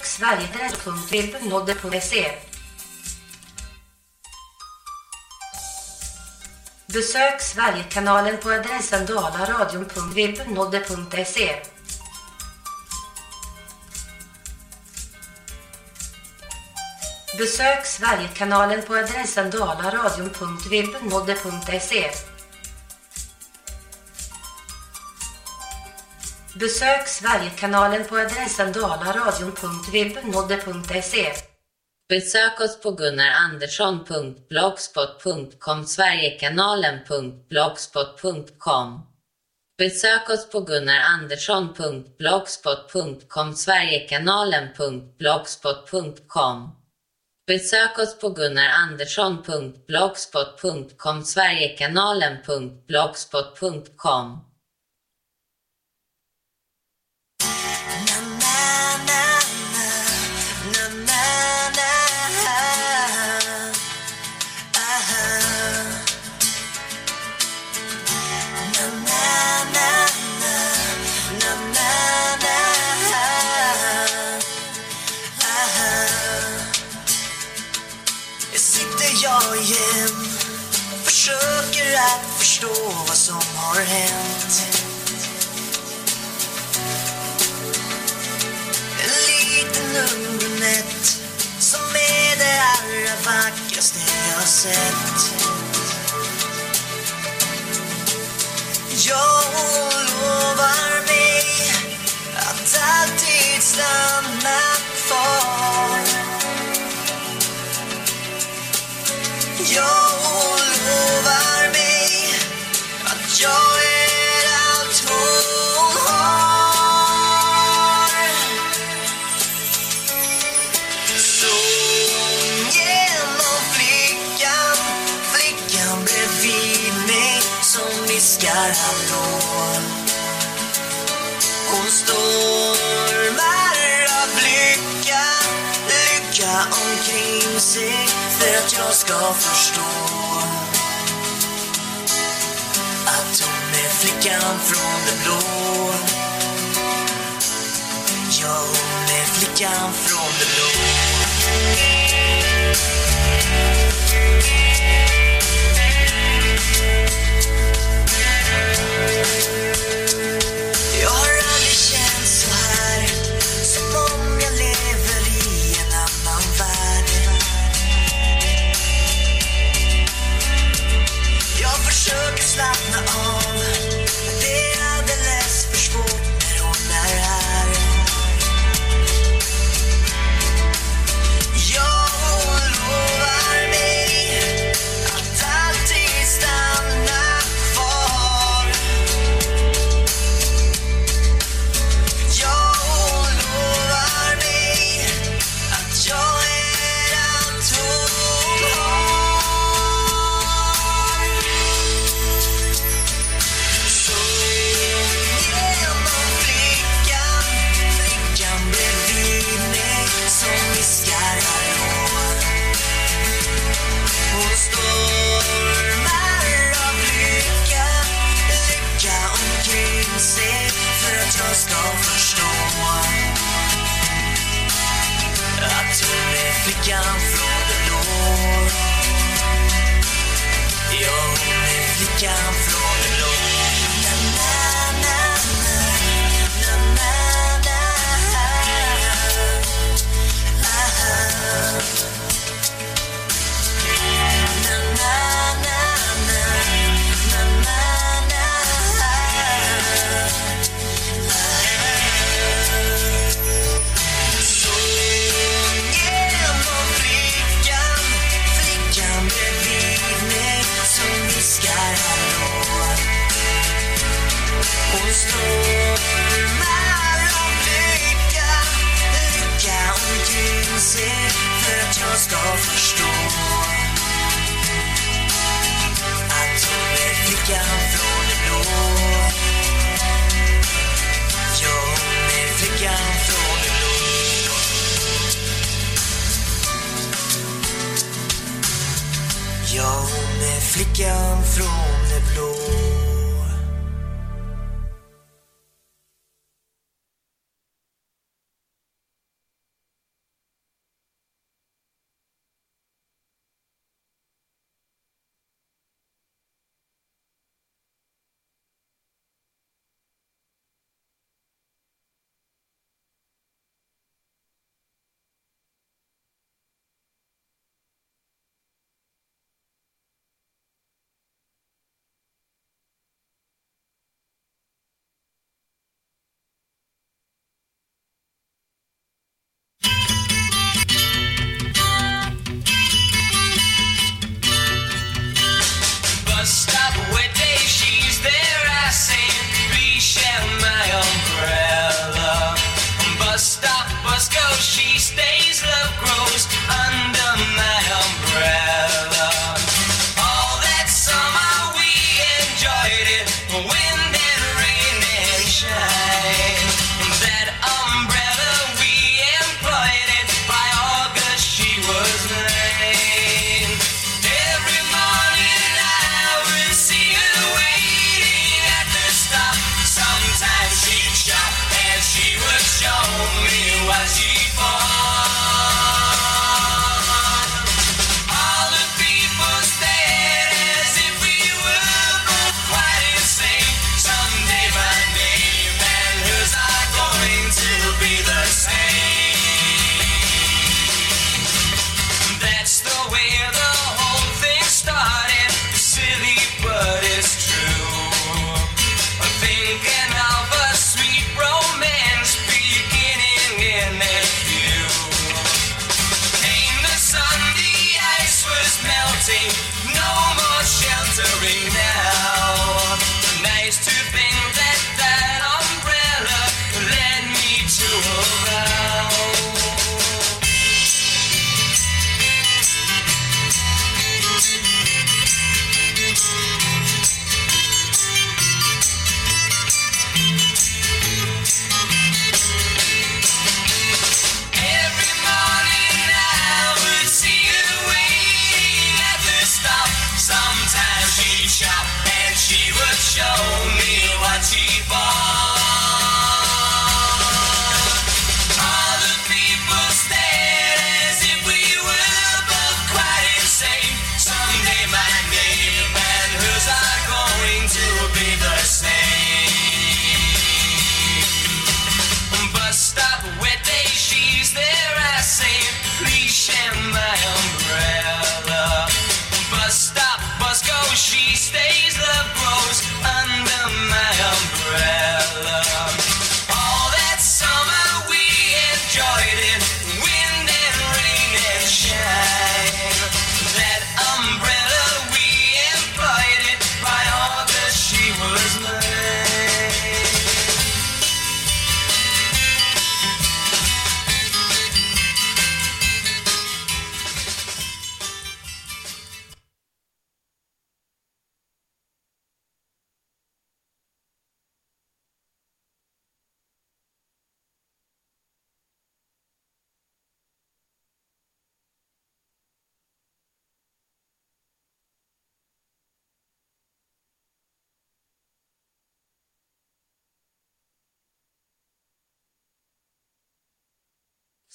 Sverigepress.webnodde.se Besök Sverigekanalen på adressen dalaradion.webnodde.se Besök Sverigekanalen på adressen dalaradion.webnodde.se Besök Sverigekanalen på adressen dalaradion.webnodde.se Besök oss på gunnarandersson.blogspot.com Sverigekanalen.blogspot.com Besök oss på gunnarandersson.blogspot.com Sverigekanalen.blogspot.com Besök oss på gunnarandersson.blogspot.com Sverigekanalen.blogspot.com förstå vad som har hänt. En liten ung brunett Som är det allra vackraste jag sett. Jag lovar mig Att alltid stanna kvar. Jag omkring sig för att jag ska förstå att hon är flickan från det blå. Ja, hon är flickan från det blå.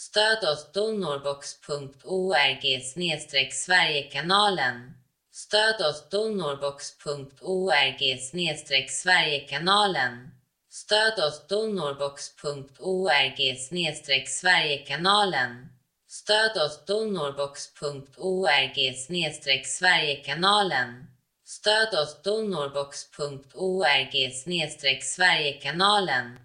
Stöd oss donorbox.org Sverigekanalen. Stöd oss donorbox.org Sverigekanalen. Stöd oss donorbox.org Sverigekanalen. Stöd oss donorbox.org Sverigekanalen. Stöd oss donorbox.org Sverigekanalen.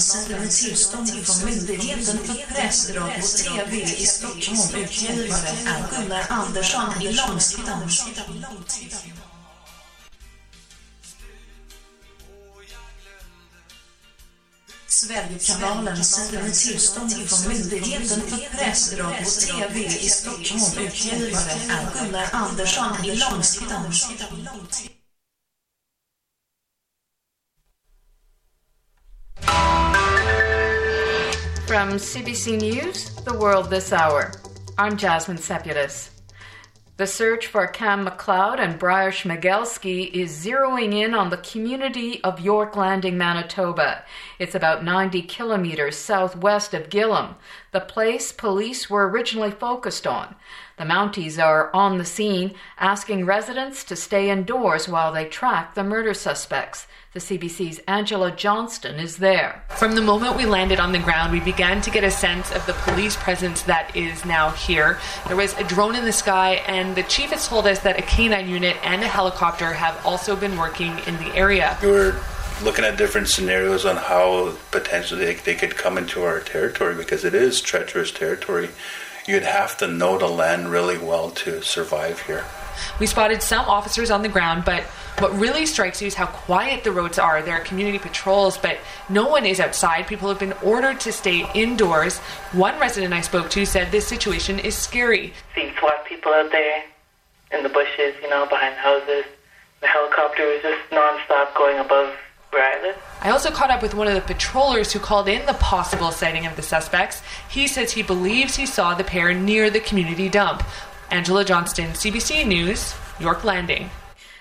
Sverigekanalen sänder med tillstånd från Myndigheten för press, radio och TV i Stockholm. Utgivare är Gunnar Andersson i Långsidan. Sverigekanalen sänder med tillstånd från Myndigheten för press, radio och TV i Stockholm. Utgivare är Gunnar Andersson i Långsidan. From CBC News, The World This Hour, I'm Jasmine Sepulis. The search for Cam McLeod and Briar Schmigelski is zeroing in on the community of York Landing, Manitoba. It's about 90 kilometers southwest of Gillam, the place police were originally focused on. The Mounties are on the scene, asking residents to stay indoors while they track the murder suspects. The CBC's Angela Johnston is there. From the moment we landed on the ground, we began to get a sense of the police presence that is now here. There was a drone in the sky, and the chief has told us that a canine unit and a helicopter have also been working in the area. We were looking at different scenarios on how potentially they, they could come into our territory because it is treacherous territory. You'd have to know the land really well to survive here. We spotted some officers on the ground, but what really strikes you is how quiet the roads are. There are community patrols, but no one is outside. People have been ordered to stay indoors. One resident I spoke to said this situation is scary. seeing SWAT people out there in the bushes, you know, behind houses. The helicopter was just non-stop going above where I live. I also caught up with one of the patrollers who called in the possible sighting of the suspects. He says he believes he saw the pair near the community dump. Angela Johnston, CBC News, York Landing.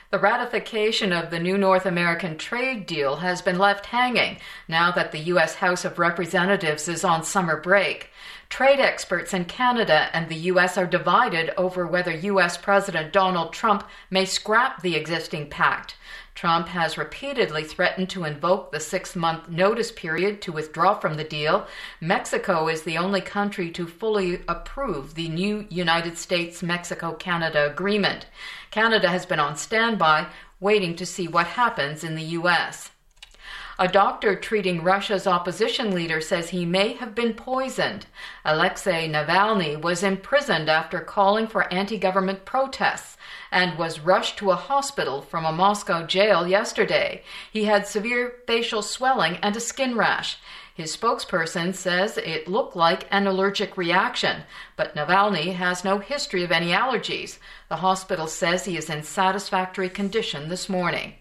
The ratification of the new North American trade deal has been left hanging now that the U.S. House of Representatives is on summer break. Trade experts in Canada and the U.S. are divided over whether U.S. President Donald Trump may scrap the existing pact. Trump has repeatedly threatened to invoke the six month notice period to withdraw from the deal. Mexico is the only country to fully approve the new United States Mexico Canada agreement. Canada has been on standby, waiting to see what happens in the U.S. A doctor treating Russia's opposition leader says he may have been poisoned. Alexei Navalny was imprisoned after calling for anti government protests and was rushed to a hospital from a Moscow jail yesterday. He had severe facial swelling and a skin rash. His spokesperson says it looked like an allergic reaction, but Navalny has no history of any allergies. The hospital says he is in satisfactory condition this morning.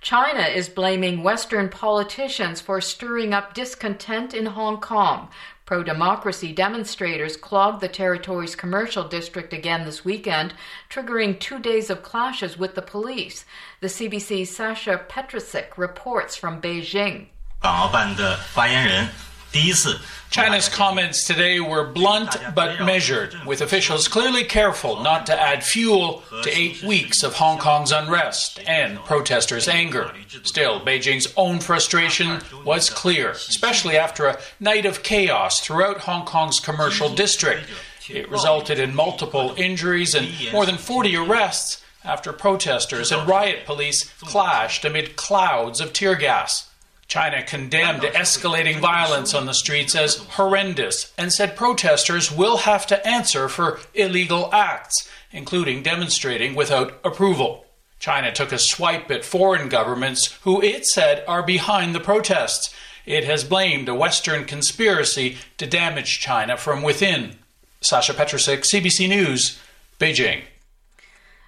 China is blaming Western politicians for stirring up discontent in Hong Kong. Pro democracy demonstrators clogged the territory's commercial district again this weekend, triggering two days of clashes with the police. The CBC's Sasha Petrusik reports from Beijing. 港澳办的发言人 第一次 China's comments today were blunt but measured, with officials clearly careful not to add fuel to eight weeks of Hong Kong's unrest and protesters' anger. Still, Beijing's own frustration was clear, especially after a night of chaos throughout Hong Kong's commercial district. It resulted in multiple injuries and more than 40 arrests after protesters and riot police clashed amid clouds of tear gas. China condemned escalating violence on the streets as horrendous and said protesters will have to answer for illegal acts, including demonstrating without approval. China took a swipe at foreign governments who it said are behind the protests. It has blamed a Western conspiracy to damage China from within. Sasha Petrusik, CBC News, Beijing.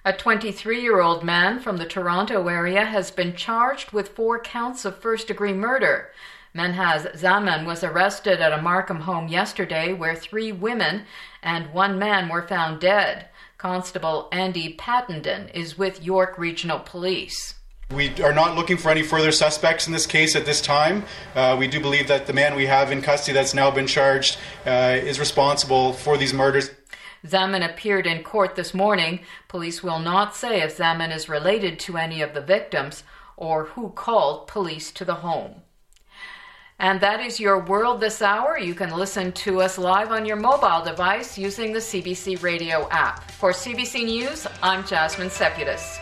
A 23 year old man from the Toronto area has been charged with four counts of first degree murder. Menhaz Zaman was arrested at a Markham home yesterday where three women and one man were found dead. Constable Andy Pattenden is with York Regional Police. We are not looking for any further suspects in this case at this time. Uh, we do believe that the man we have in custody that's now been charged uh, is responsible for these murders. Zaman appeared in court this morning. Police will not say if Zaman is related to any of the victims or who called police to the home. And that is your world this hour. You can listen to us live on your mobile device using the CBC radio app. For CBC News, I'm Jasmine Seputis.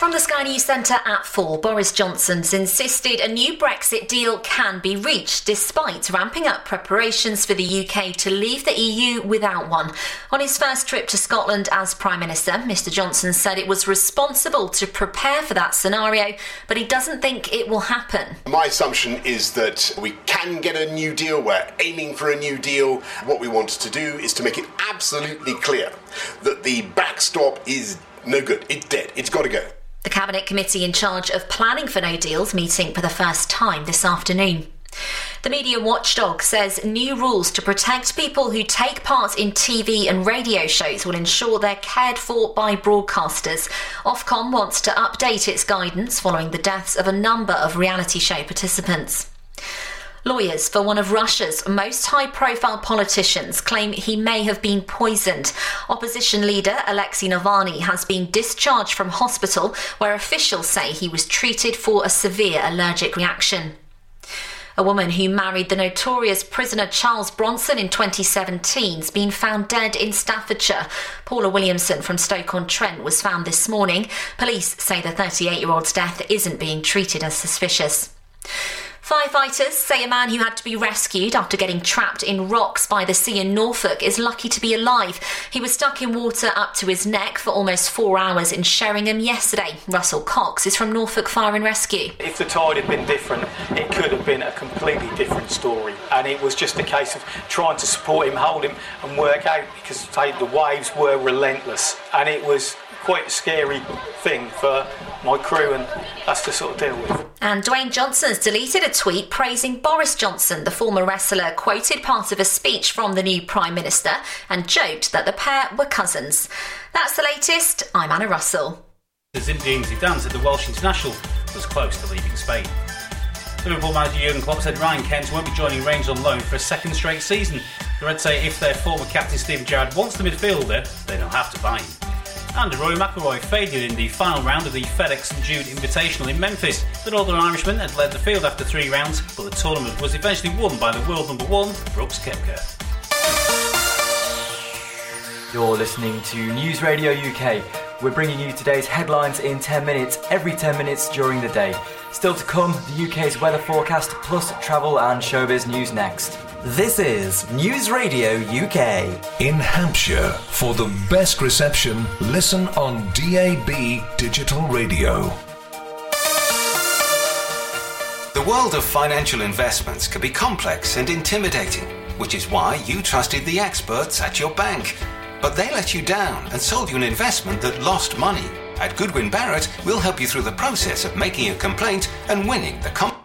From the Sky News Centre at 4, Boris Johnson's insisted a new Brexit deal can be reached despite ramping up preparations for the UK to leave the EU without one. On his first trip to Scotland as Prime Minister, Mr Johnson said it was responsible to prepare for that scenario, but he doesn't think it will happen. My assumption is that we can get a new deal. We're aiming for a new deal. What we want to do is to make it absolutely clear that the backstop is no good. It's dead. It's got to go. The Cabinet Committee in charge of planning for no deals meeting for the first time this afternoon. The media watchdog says new rules to protect people who take part in TV and radio shows will ensure they're cared for by broadcasters. Ofcom wants to update its guidance following the deaths of a number of reality show participants. Lawyers for one of Russia's most high profile politicians claim he may have been poisoned. Opposition leader Alexei Navalny has been discharged from hospital where officials say he was treated for a severe allergic reaction. A woman who married the notorious prisoner Charles Bronson in 2017 has been found dead in Staffordshire. Paula Williamson from Stoke-on-Trent was found this morning. Police say the 38-year-old's death isn't being treated as suspicious. Firefighters say a man who had to be rescued after getting trapped in rocks by the sea in Norfolk is lucky to be alive. He was stuck in water up to his neck for almost four hours in Sheringham yesterday. Russell Cox is from Norfolk Fire and Rescue. If the tide had been different, it could have been a completely different story. And it was just a case of trying to support him, hold him, and work out because the waves were relentless. And it was quite a scary thing for my crew and us to sort of deal with. And Dwayne Johnson's deleted a tweet praising Boris Johnson. The former wrestler quoted part of a speech from the new Prime Minister and joked that the pair were cousins. That's the latest. I'm Anna Russell. The Zinedine Zidane said the Welsh international was close to leaving Spain. Liverpool manager Jurgen Klopp said Ryan Kent won't be joining Rangers on loan for a second straight season. The Reds say if their former captain Steven Gerrard wants the midfielder, they don't have to buy him. And Rory McIlroy failed in the final round of the FedEx Jude Invitational in Memphis. The Northern Irishman had led the field after three rounds, but the tournament was eventually won by the world number one, Brooks Koepka. You're listening to News Radio UK. We're bringing you today's headlines in 10 minutes, every 10 minutes during the day. Still to come, the UK's weather forecast, plus travel and showbiz news next. This is News Radio UK. In Hampshire, for the best reception, listen on DAB Digital Radio. The world of financial investments can be complex and intimidating, which is why you trusted the experts at your bank. But they let you down and sold you an investment that lost money. At Goodwin Barrett, we'll help you through the process of making a complaint and winning the comp.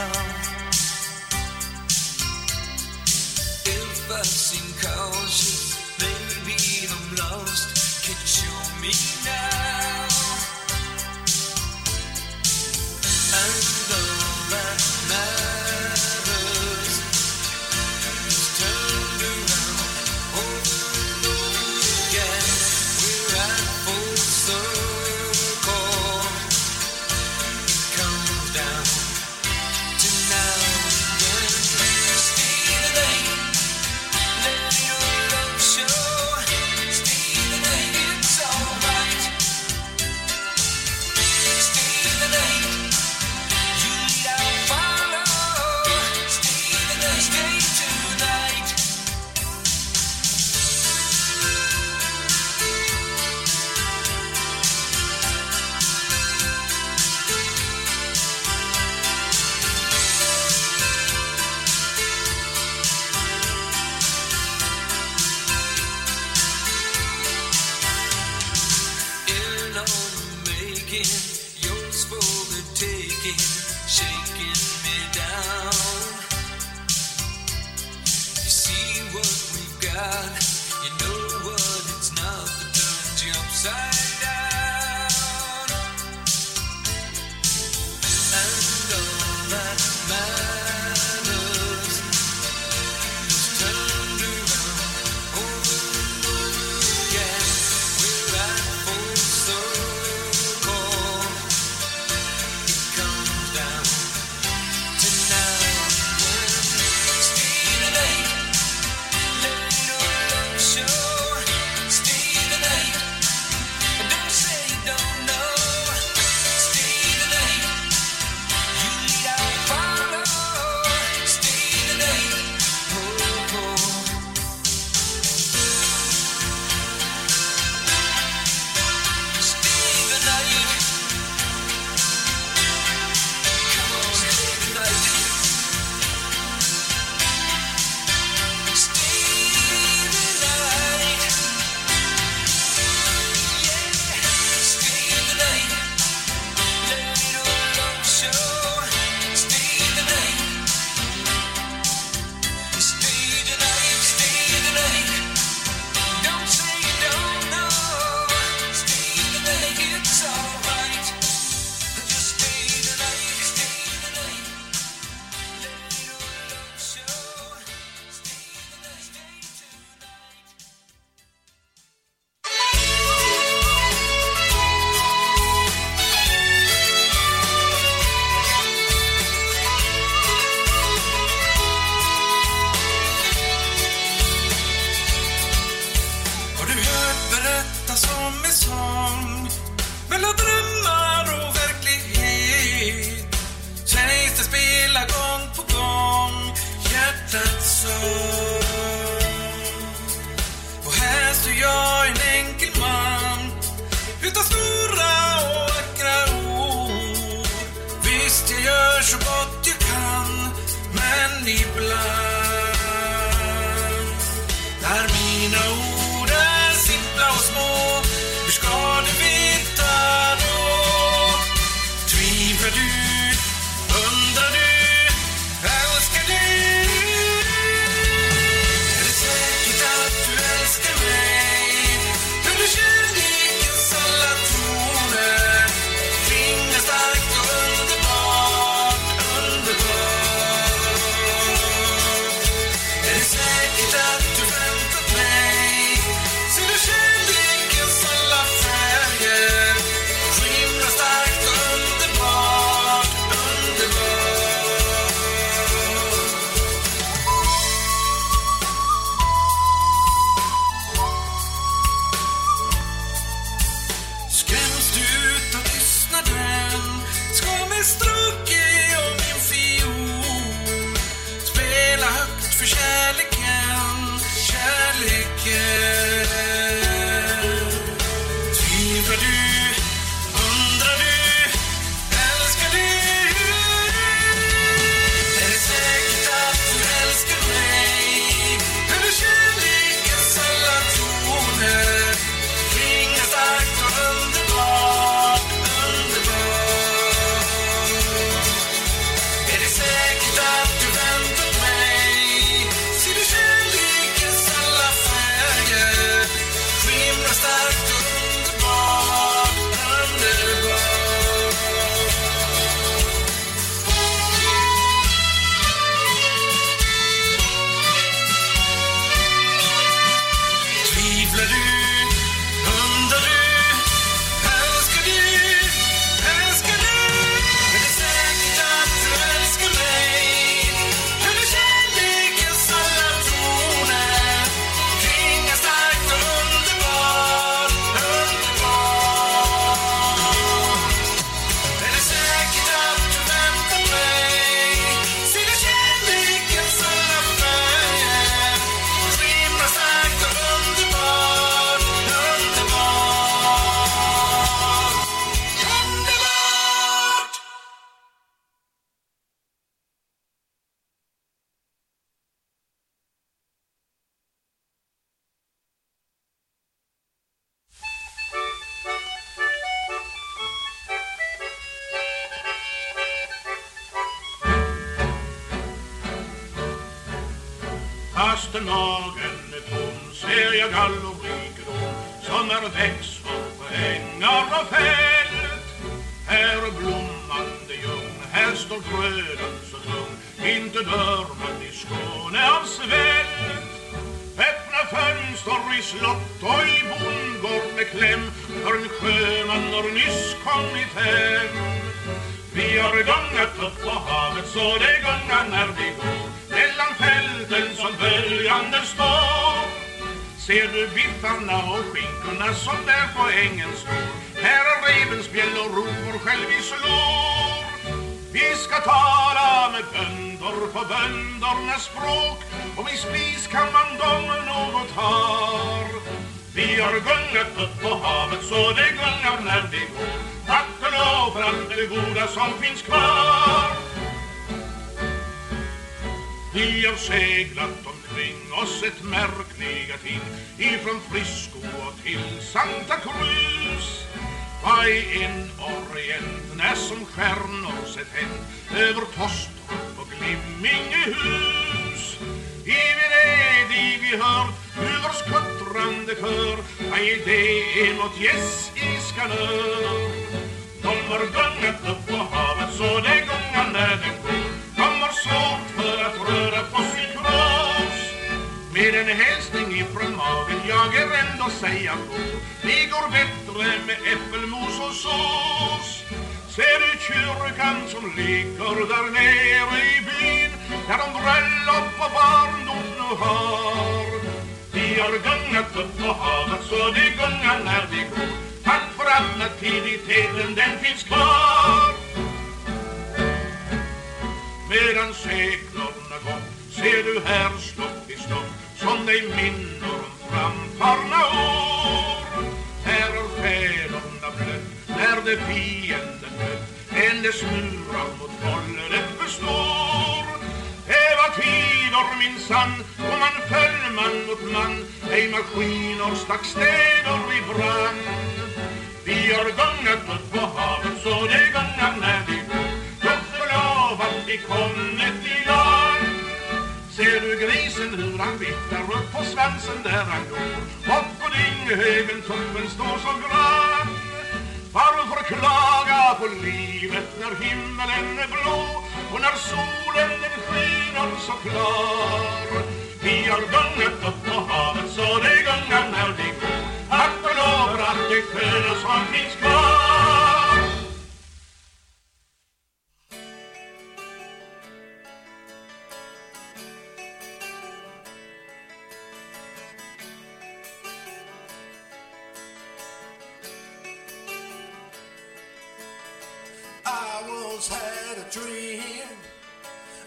come. If I've come.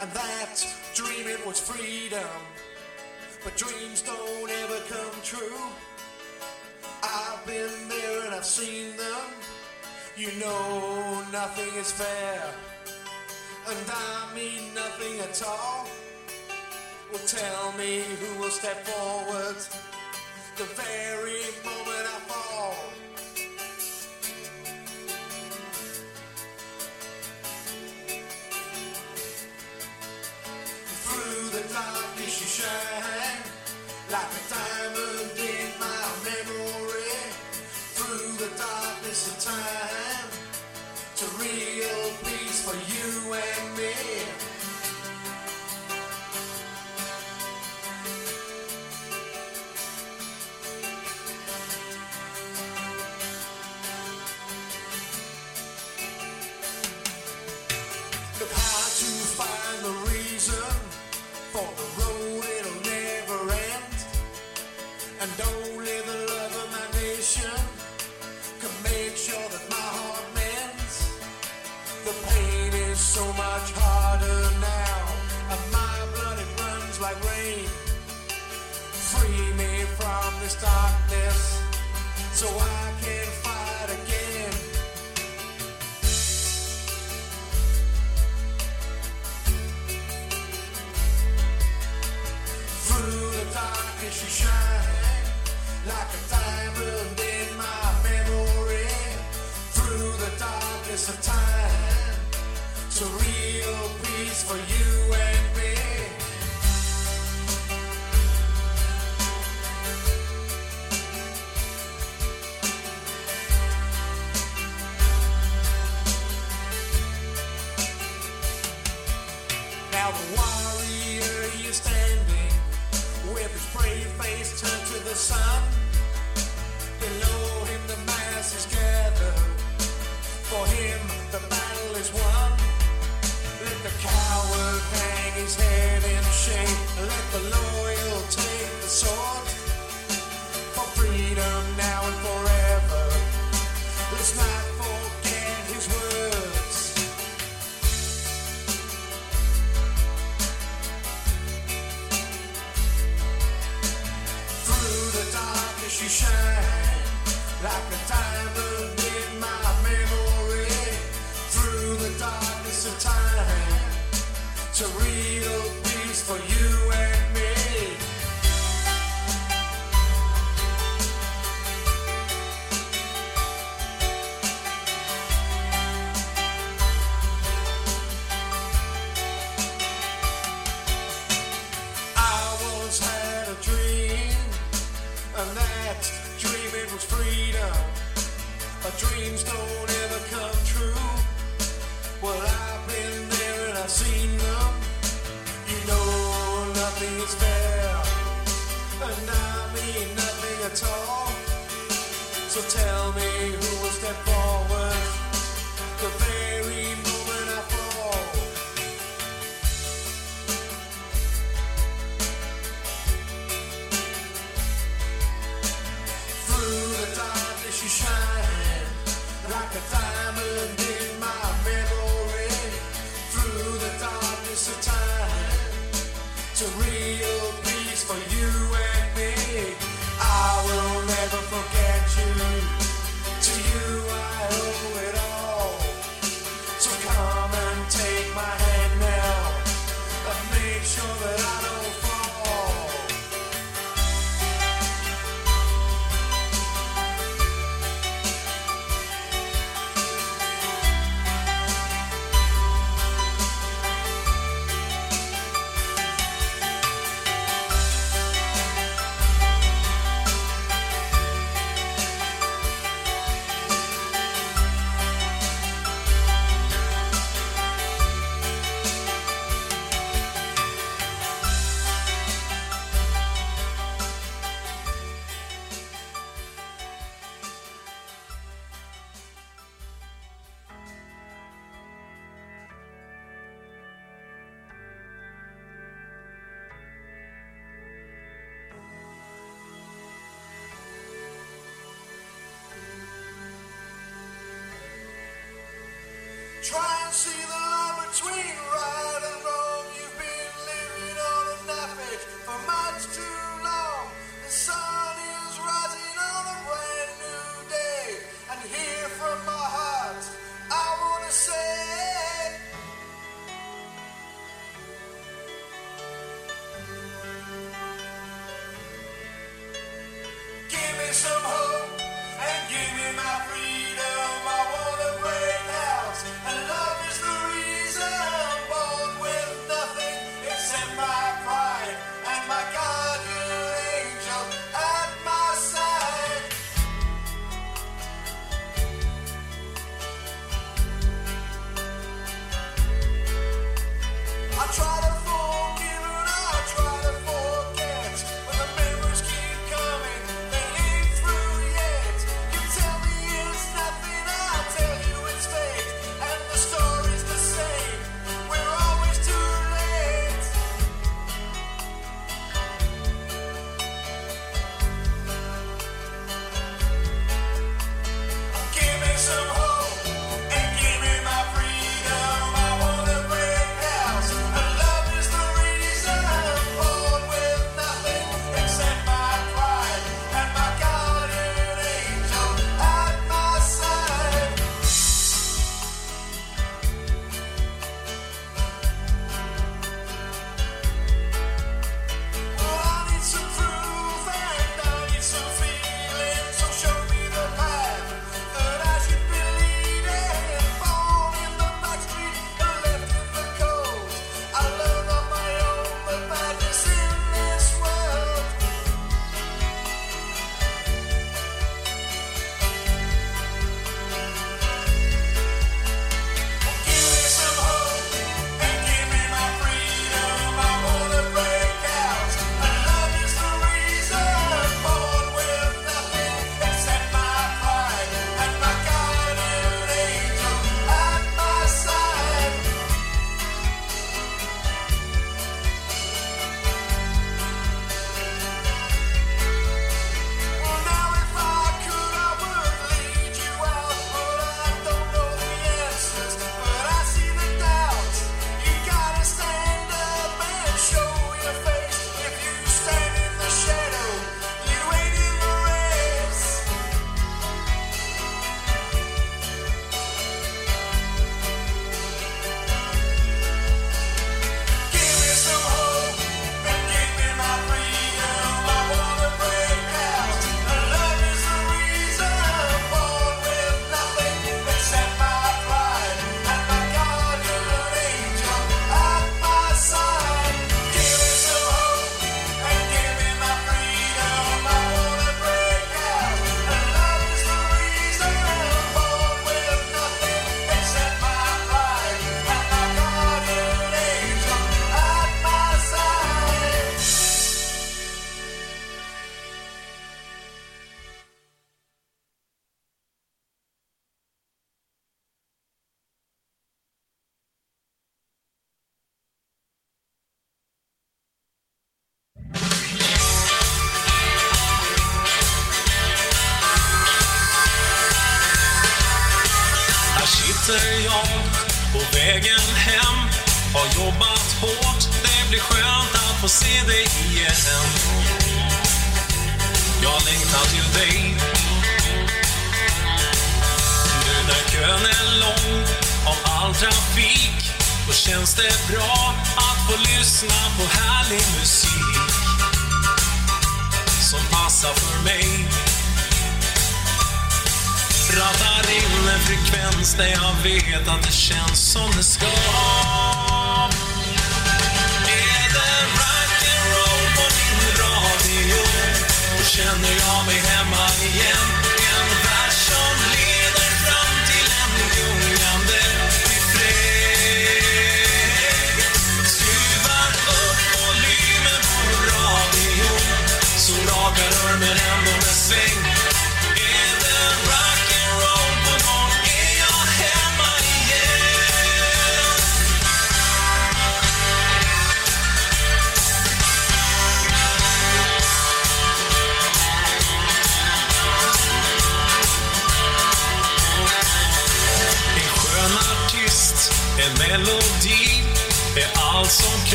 and that dreaming was freedom. But dreams don't ever come true. I've been there and I've seen them. You know nothing is fair, and I mean nothing at all. Well, tell me who will step forward the very moment I freedom now and forever. Let's not forget his words. Through the darkness you shine like a diamond in my memory. Through the darkness of time to real peace for you and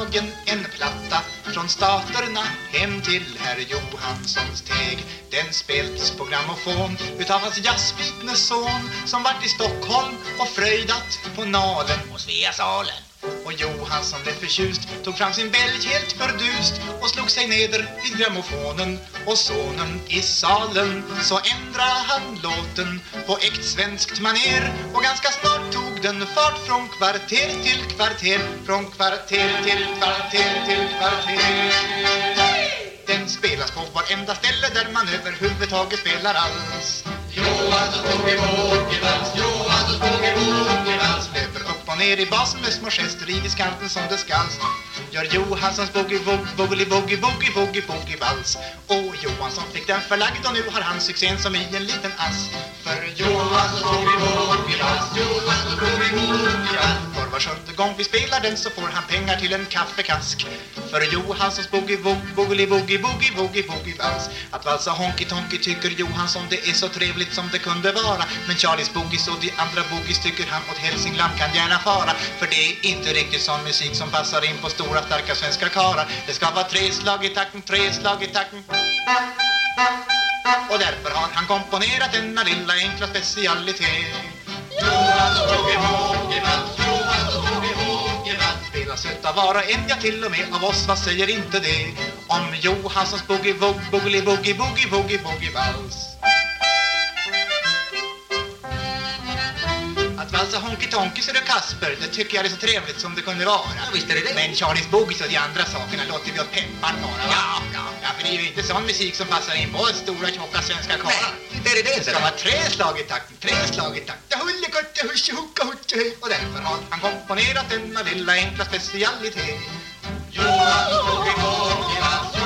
dagen en platta från staterna hem till herr Johanssons teg. Den spelts på grammofon utav hans jazzbitne son som vart i Stockholm och fröjdat på Nalen och Sveasalen. Och Johansson blev förtjust, tog fram sin bälg helt fördust och slog sig neder vid grammofonen och sonen i salen så ändra han låten på äkt svenskt maner och ganska snart tog den fart från kvarter till kvarter från kvarter till kvarter till kvarter. Den spelas på varenda ställe där man överhuvudtaget spelar alls. Johanssons boogie-woogie-vals, Johanssons boogie-woogie-vals Löper upp och ner i basen med små gester i viskanten som det skall Gör Johanssons boogie-woogie-woogie-woogie-woogie-woogie-vals Och Johansson fick den förlagd och nu har han succén som i en liten ass. För Johanssons boogie-woogie-vals, Johanssons boogie-woogie-vals för var sjunde gång. Vi spelar den så får han pengar till en kaffekask. För Johanssons boogie-woogie-boogie-boogie-boogie-vals Att valsa honky-tonky tycker Johansson det är så trevligt som det kunde vara. Men Charlies boogies och de andra boogies tycker han åt Hälsingland kan gärna fara. För det är inte riktigt sån musik som passar in på stora starka svenska karar. Det ska vara tre slag i takten, tre slag i takten. Och därför har han komponerat denna lilla enkla specialitet. Johanssons boogie-woogie-vals, utav var och en, ja till och med av oss, vad säger inte det Om Johanssons boogie-woogie-boogie-boogie-boogie-boogie-vals Att valsa honky-tonky så du Kasper, det tycker jag är så trevligt som det kunde vara. Ja, visst är det det. Men Charlies Boogies och de andra sakerna låter vi åt pepparn vara. Ja, ja. Ja, för det är ju inte sån musik som passar in på stora tjocka svenska karlar. Nej, det är det. Det ska vara tre slag i takten, tre slag i takten. Hullekutte, husche, hucka, hucke, hu. Och därför har han komponerat denna lilla enkla specialitet. Johanssons boogie-woogie-vals Spelas utav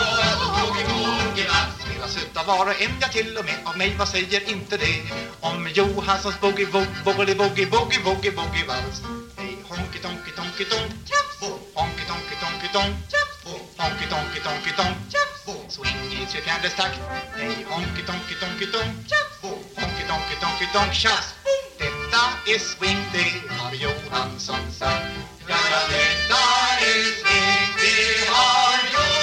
var och en, ja till och med. Av mig, vad säger inte det? Om Johanssons boogie-woogie-boogie-boogie-boogie-boogie-vals Hej, honky-tonky-tonky-tonk Honky-tonky-tonky-tonk Honky-tonky-tonky-tonk Swing i trefjärdedels takt. Hej, honky-tonky-tonky-tonk Honky-tonky-tonky-tonk Tjafs! Detta är swing, det har Johansson sagt. Ja, ja, detta är swing, det har Johansson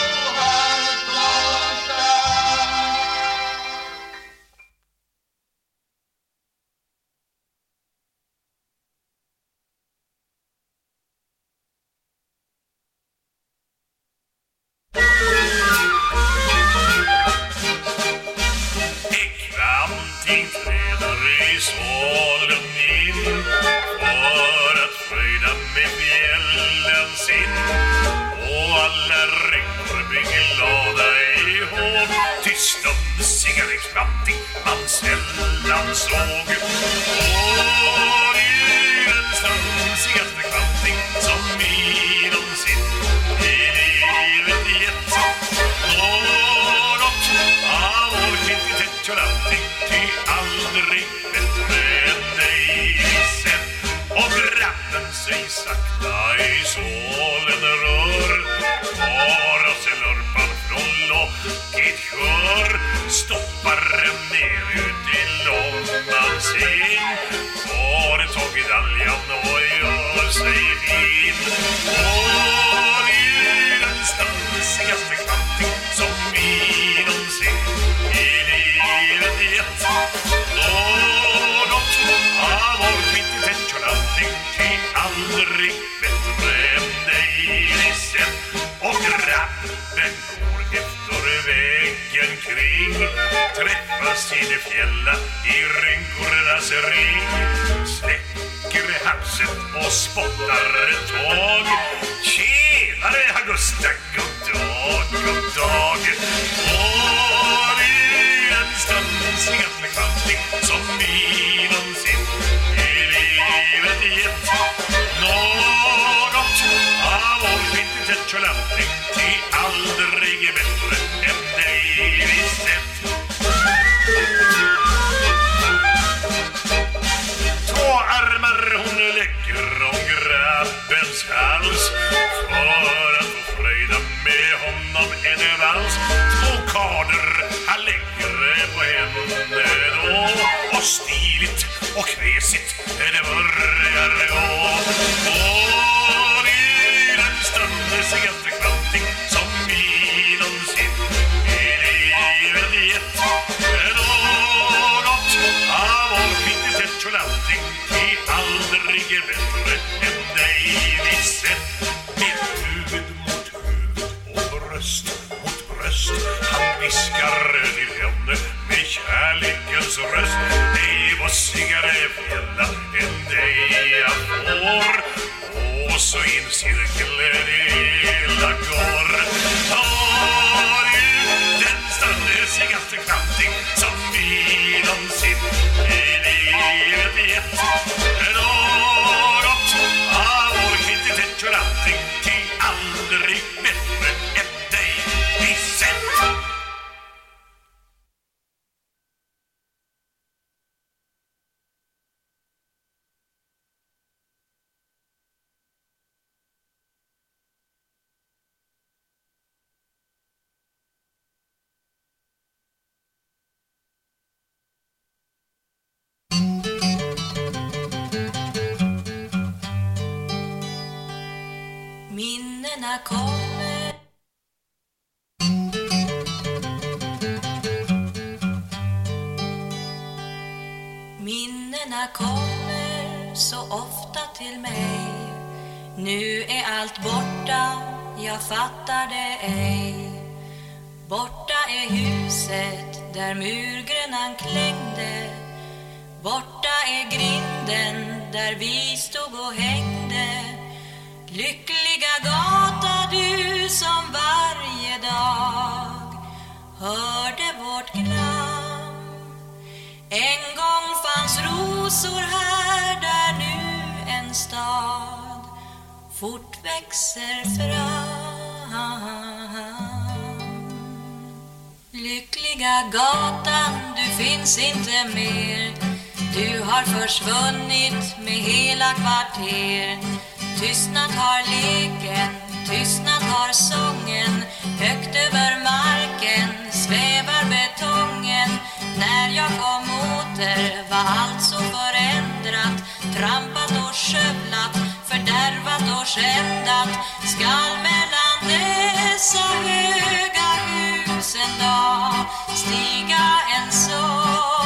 huset och spottar ett tåg. Tjenare Augusta, god dag, god dag Och det är den stansigaste kvanting som vi någonsin i livet gett. Något av vår vintage och lanting fader han lägger på henne då Och stiligt och kväsigt det börjar gå. Och i den stunden ser jag som vi någonsin i livet gett Något av vår kvinnetätt och allting är aldrig bättre. Nej, fjällar än dig jag får. Och så i Minnena kommer Minnena kommer så ofta till mig. Nu är allt borta, jag fattar det ej. Borta är huset där murgrönan klängde. Borta är grinden där vi stod och hängde. Lyckliga gata du som varje dag hörde vårt glam En gång fanns rosor här där nu en stad fort växer fram. Lyckliga gatan, du finns inte mer. Du har försvunnit med hela kvarter. Tystnad har leken, tystnad har sången. Högt över marken svävar betongen. När jag kom åter var allt så förändrat. Trampat och skövlat, fördärvat och skändat. Skall mellan dessa höga hus en dag stiga en sång.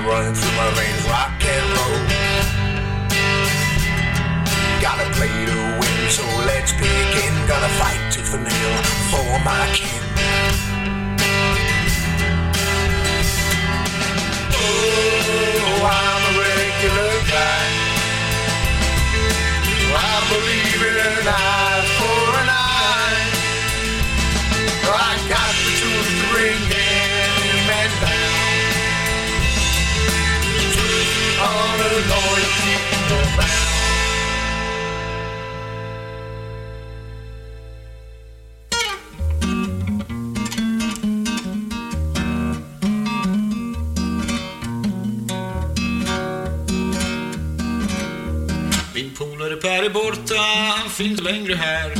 A running through my veins, rock and roll. Gotta play to win, so let's begin. Gotta fight tooth and nail for my kin. Oh, I'm Där är borta, han finns längre här.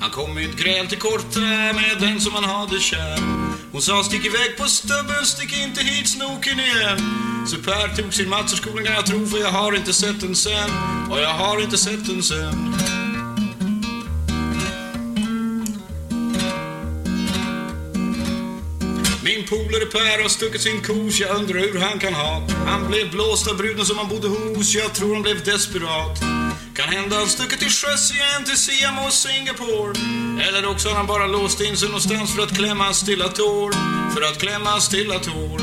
Han kom med ett gräl till korta med den som han hade kär. Hon sa stick iväg på stubben, stick inte hit snoken igen. Så Per tog sin Mats ur skolan kan jag tro, för jag har inte sett den sen. Och jag har inte sett den sen. Min polare Per har stuckit sin kos, jag undrar hur han kan ha. Han blev blåst av bruden som han bodde hos, jag tror han blev desperat. Kan hända han stuckit till sjöss igen till Siam och Singapore. Eller också har han bara låst in sig någonstans för att klämma hans stilla tår. För att klämma hans stilla tår.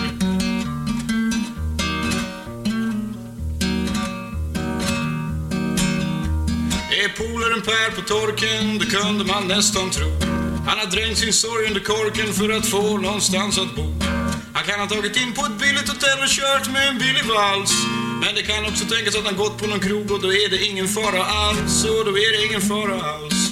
Är polaren Per på torken, det kunde man nästan tro. Han har dränkt sin sorg under korken för att få någonstans att bo. Han kan ha tagit in på ett billigt hotell och kört med en billig vals. Men det kan också tänkas att han gått på någon krog och då är det ingen fara alls. Och då är det ingen fara alls.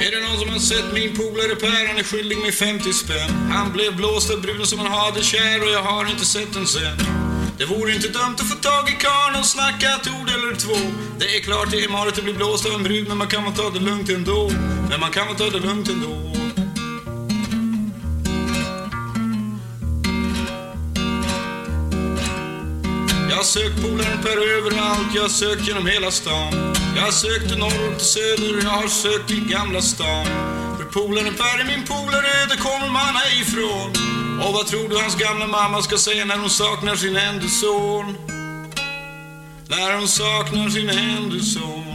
Är det någon som har sett min polare Per? Han är skyldig mig 50 spänn. Han blev blåst av bruden som han hade kär och jag har inte sett den sen. Det vore inte dumt att få tag i karln och snacka ett ord eller två. Det är klart det är marigt att bli blåst av en brud, men man kan väl ta det lugnt ändå. Men man kan väl ta det lugnt ändå. Jag har sökt polen per överallt, jag har sökt genom hela stan. Jag har sökt i norr och till söder, jag har sökt i Gamla stan. För polaren Per är min polare, det kommer man ej ifrån. Och vad tror du hans gamla mamma ska säga när hon saknar sin enda son? När hon saknar sin enda son.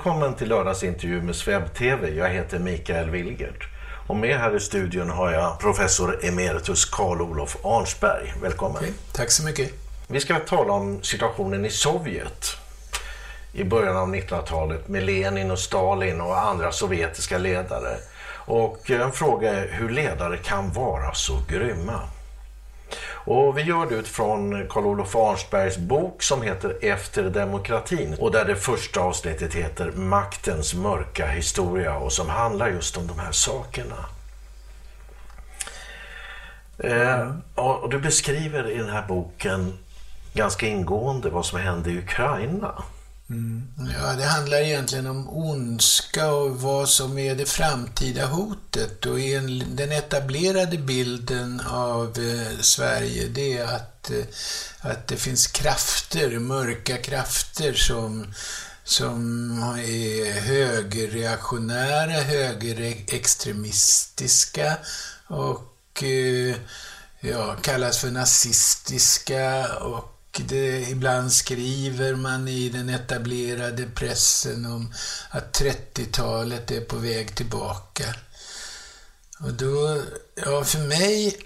Välkommen till lördagsintervju med Sveb TV. Jag heter Mikael Wilgert. Och med här i studion har jag professor emeritus Karl-Olof Arnsberg. Välkommen. Tack så mycket. Vi ska tala om situationen i Sovjet i början av 1900-talet med Lenin och Stalin och andra sovjetiska ledare. Och en fråga är hur ledare kan vara så grymma. Och vi gör det utifrån Karl-Olof Arnsbergs bok som heter Efter demokratin och där det första avsnittet heter Maktens mörka historia och som handlar just om de här sakerna. Eh, och du beskriver i den här boken ganska ingående vad som hände i Ukraina. Mm. Ja, det handlar egentligen om ondska och vad som är det framtida hotet. Och en, den etablerade bilden av eh, Sverige, det är att, eh, att det finns krafter, mörka krafter som, som är högerreaktionära, högerextremistiska och eh, ja, kallas för nazistiska och det, ibland skriver man i den etablerade pressen om att 30-talet är på väg tillbaka. Och då, ja för mig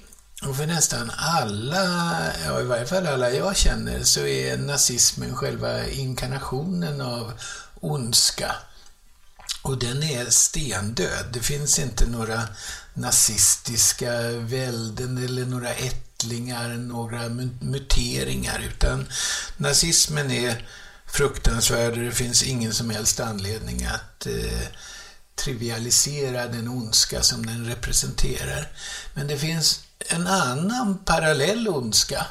och för nästan alla, ja i varje fall alla jag känner, så är nazismen själva inkarnationen av ondska. Och den är stendöd. Det finns inte några nazistiska välden eller några ättlingar, några muteringar, utan nazismen är fruktansvärd och det finns ingen som helst anledning att eh, trivialisera den ondska som den representerar. Men det finns en annan parallell ondska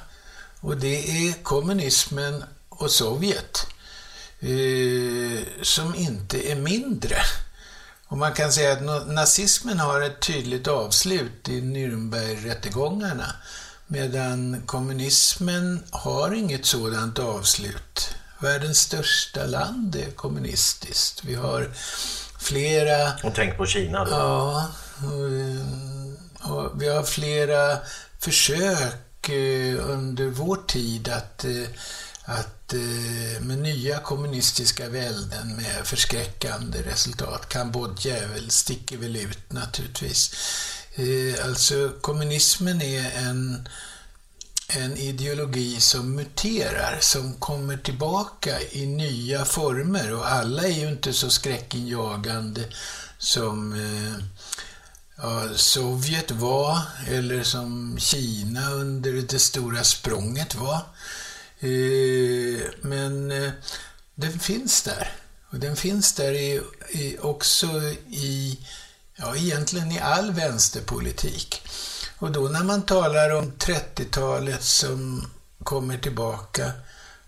och det är kommunismen och Sovjet eh, som inte är mindre. Och man kan säga att nazismen har ett tydligt avslut i Nürnbergrättegångarna medan kommunismen har inget sådant avslut. Världens största land är kommunistiskt. Vi har flera... Och tänk på Kina då. Ja, och, och vi har flera försök eh, under vår tid att, eh, att eh, med nya kommunistiska välden med förskräckande resultat. Kambodja är väl, sticker väl ut naturligtvis. Eh, alltså kommunismen är en, en ideologi som muterar, som kommer tillbaka i nya former och alla är ju inte så skräckinjagande som eh, ja, Sovjet var eller som Kina under det stora språnget var. Eh, men den finns där. Och den finns där i, i, också i, ja egentligen i all vänsterpolitik. Och då när man talar om 30-talet som kommer tillbaka,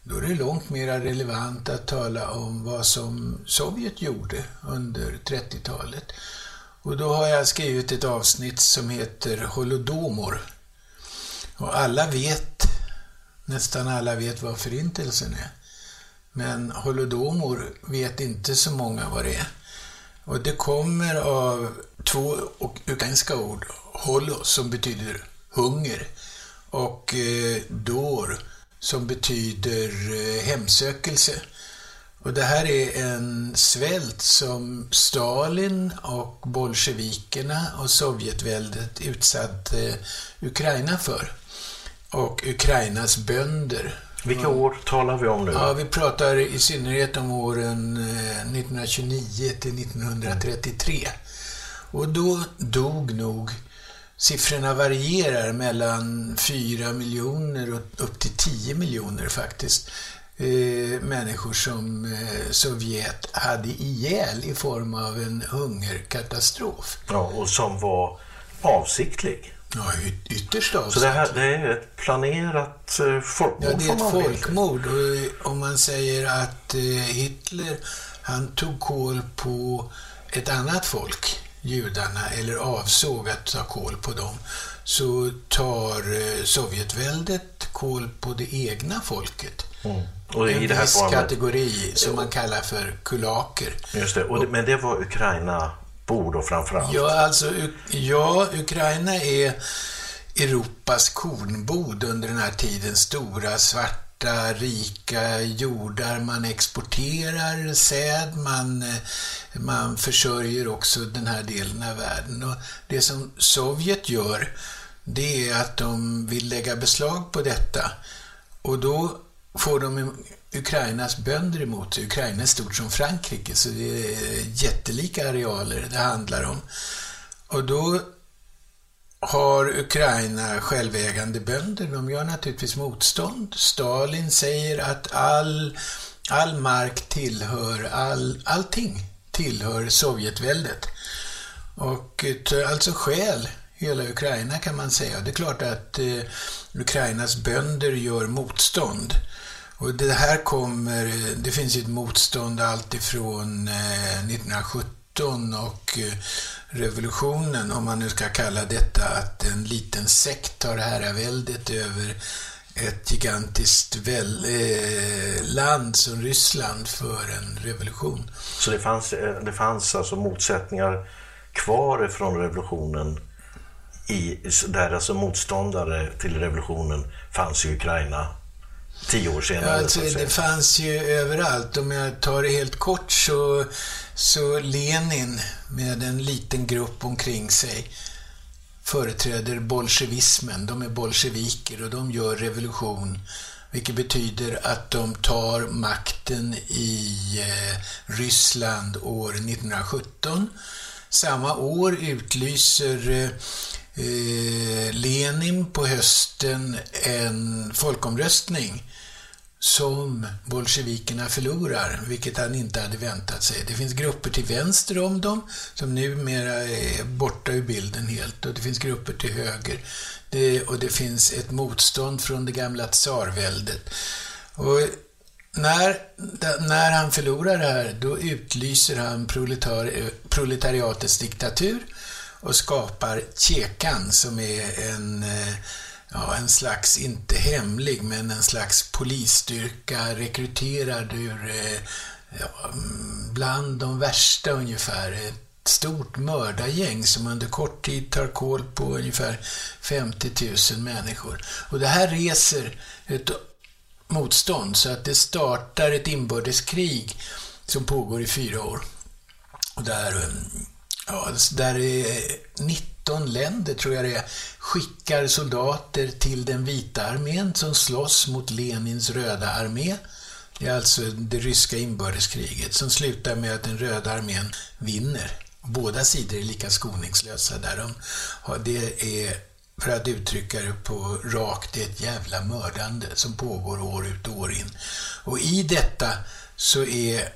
då är det långt mer relevant att tala om vad som Sovjet gjorde under 30-talet. Och då har jag skrivit ett avsnitt som heter Holodomor. Och alla vet, nästan alla vet vad förintelsen är. Men Holodomor vet inte så många vad det är. Och det kommer av två ukrainska ord. Holo som betyder hunger och eh, dor som betyder eh, hemsökelse. Och det här är en svält som Stalin och bolsjevikerna och Sovjetväldet utsatte eh, Ukraina för. Och Ukrainas bönder. Vilka år talar vi om nu? Ja, vi pratar i synnerhet om åren eh, 1929 till 1933. Och då dog nog, siffrorna varierar mellan 4 miljoner och upp till 10 miljoner faktiskt, eh, människor som eh, Sovjet hade ihjäl i form av en hungerkatastrof. Ja, och som var avsiktlig. Ja, yt- ytterst avsiktlig. Så det, här, det är ett planerat eh, folkmord Ja, det är ett folkmord. Och eh, om man säger att eh, Hitler, han tog koll på ett annat folk, judarna, eller avsåg att ta koll på dem, så tar eh, Sovjetväldet koll på det egna folket. Mm. Och i en det här viss kategori som man kallar för kulaker. Just det. Och det, men det var Ukraina bor då framförallt. Ja, alltså, ja, Ukraina är Europas kornbod under den här tiden. Stora svarta rika jordar, man exporterar säd, man, eh, man försörjer också den här delen av världen. Och det som Sovjet gör, det är att de vill lägga beslag på detta. Och då får de Ukrainas bönder emot sig. Ukraina är stort som Frankrike, så det är jättelika arealer det handlar om. Och då har Ukraina självägande bönder. De gör naturligtvis motstånd. Stalin säger att all, all mark tillhör, all, allting tillhör Sovjetväldet. Och alltså skäl hela Ukraina kan man säga. Det är klart att eh, Ukrainas bönder gör motstånd. Och det här kommer, det finns ju ett motstånd alltifrån eh, 1917 och eh, revolutionen, om man nu ska kalla detta att en liten sekt tar herraväldet över ett gigantiskt väl, eh, land som Ryssland för en revolution. Så det fanns, eh, det fanns alltså motsättningar kvar från revolutionen i, där alltså motståndare till revolutionen fanns i Ukraina tio år senare. Alltså, det fanns ju överallt. Om jag tar det helt kort så, så Lenin med en liten grupp omkring sig företräder bolsjevismen. De är bolsjeviker och de gör revolution. Vilket betyder att de tar makten i eh, Ryssland år 1917. Samma år utlyser eh, Lenin på hösten en folkomröstning som bolsjevikerna förlorar, vilket han inte hade väntat sig. Det finns grupper till vänster om dem som numera är borta ur bilden helt och det finns grupper till höger. Det, och det finns ett motstånd från det gamla tsarväldet. Och när, när han förlorar det här, då utlyser han proletar, proletariatets diktatur och skapar Tjekan som är en, eh, ja, en slags, inte hemlig, men en slags polisstyrka rekryterad ur eh, ja, mm, bland de värsta ungefär. Ett stort mördargäng som under kort tid tar koll på ungefär 50 000 människor. Och det här reser ett motstånd så att det startar ett inbördeskrig som pågår i fyra år. Och där eh, Ja, där är 19 länder, tror jag det är, skickar soldater till den vita armén som slåss mot Lenins röda armé. Det är alltså det ryska inbördeskriget som slutar med att den röda armén vinner. Båda sidor är lika skoningslösa där. De har, det är, för att uttrycka det på rakt, det är ett jävla mördande som pågår år ut och år in. Och i detta så är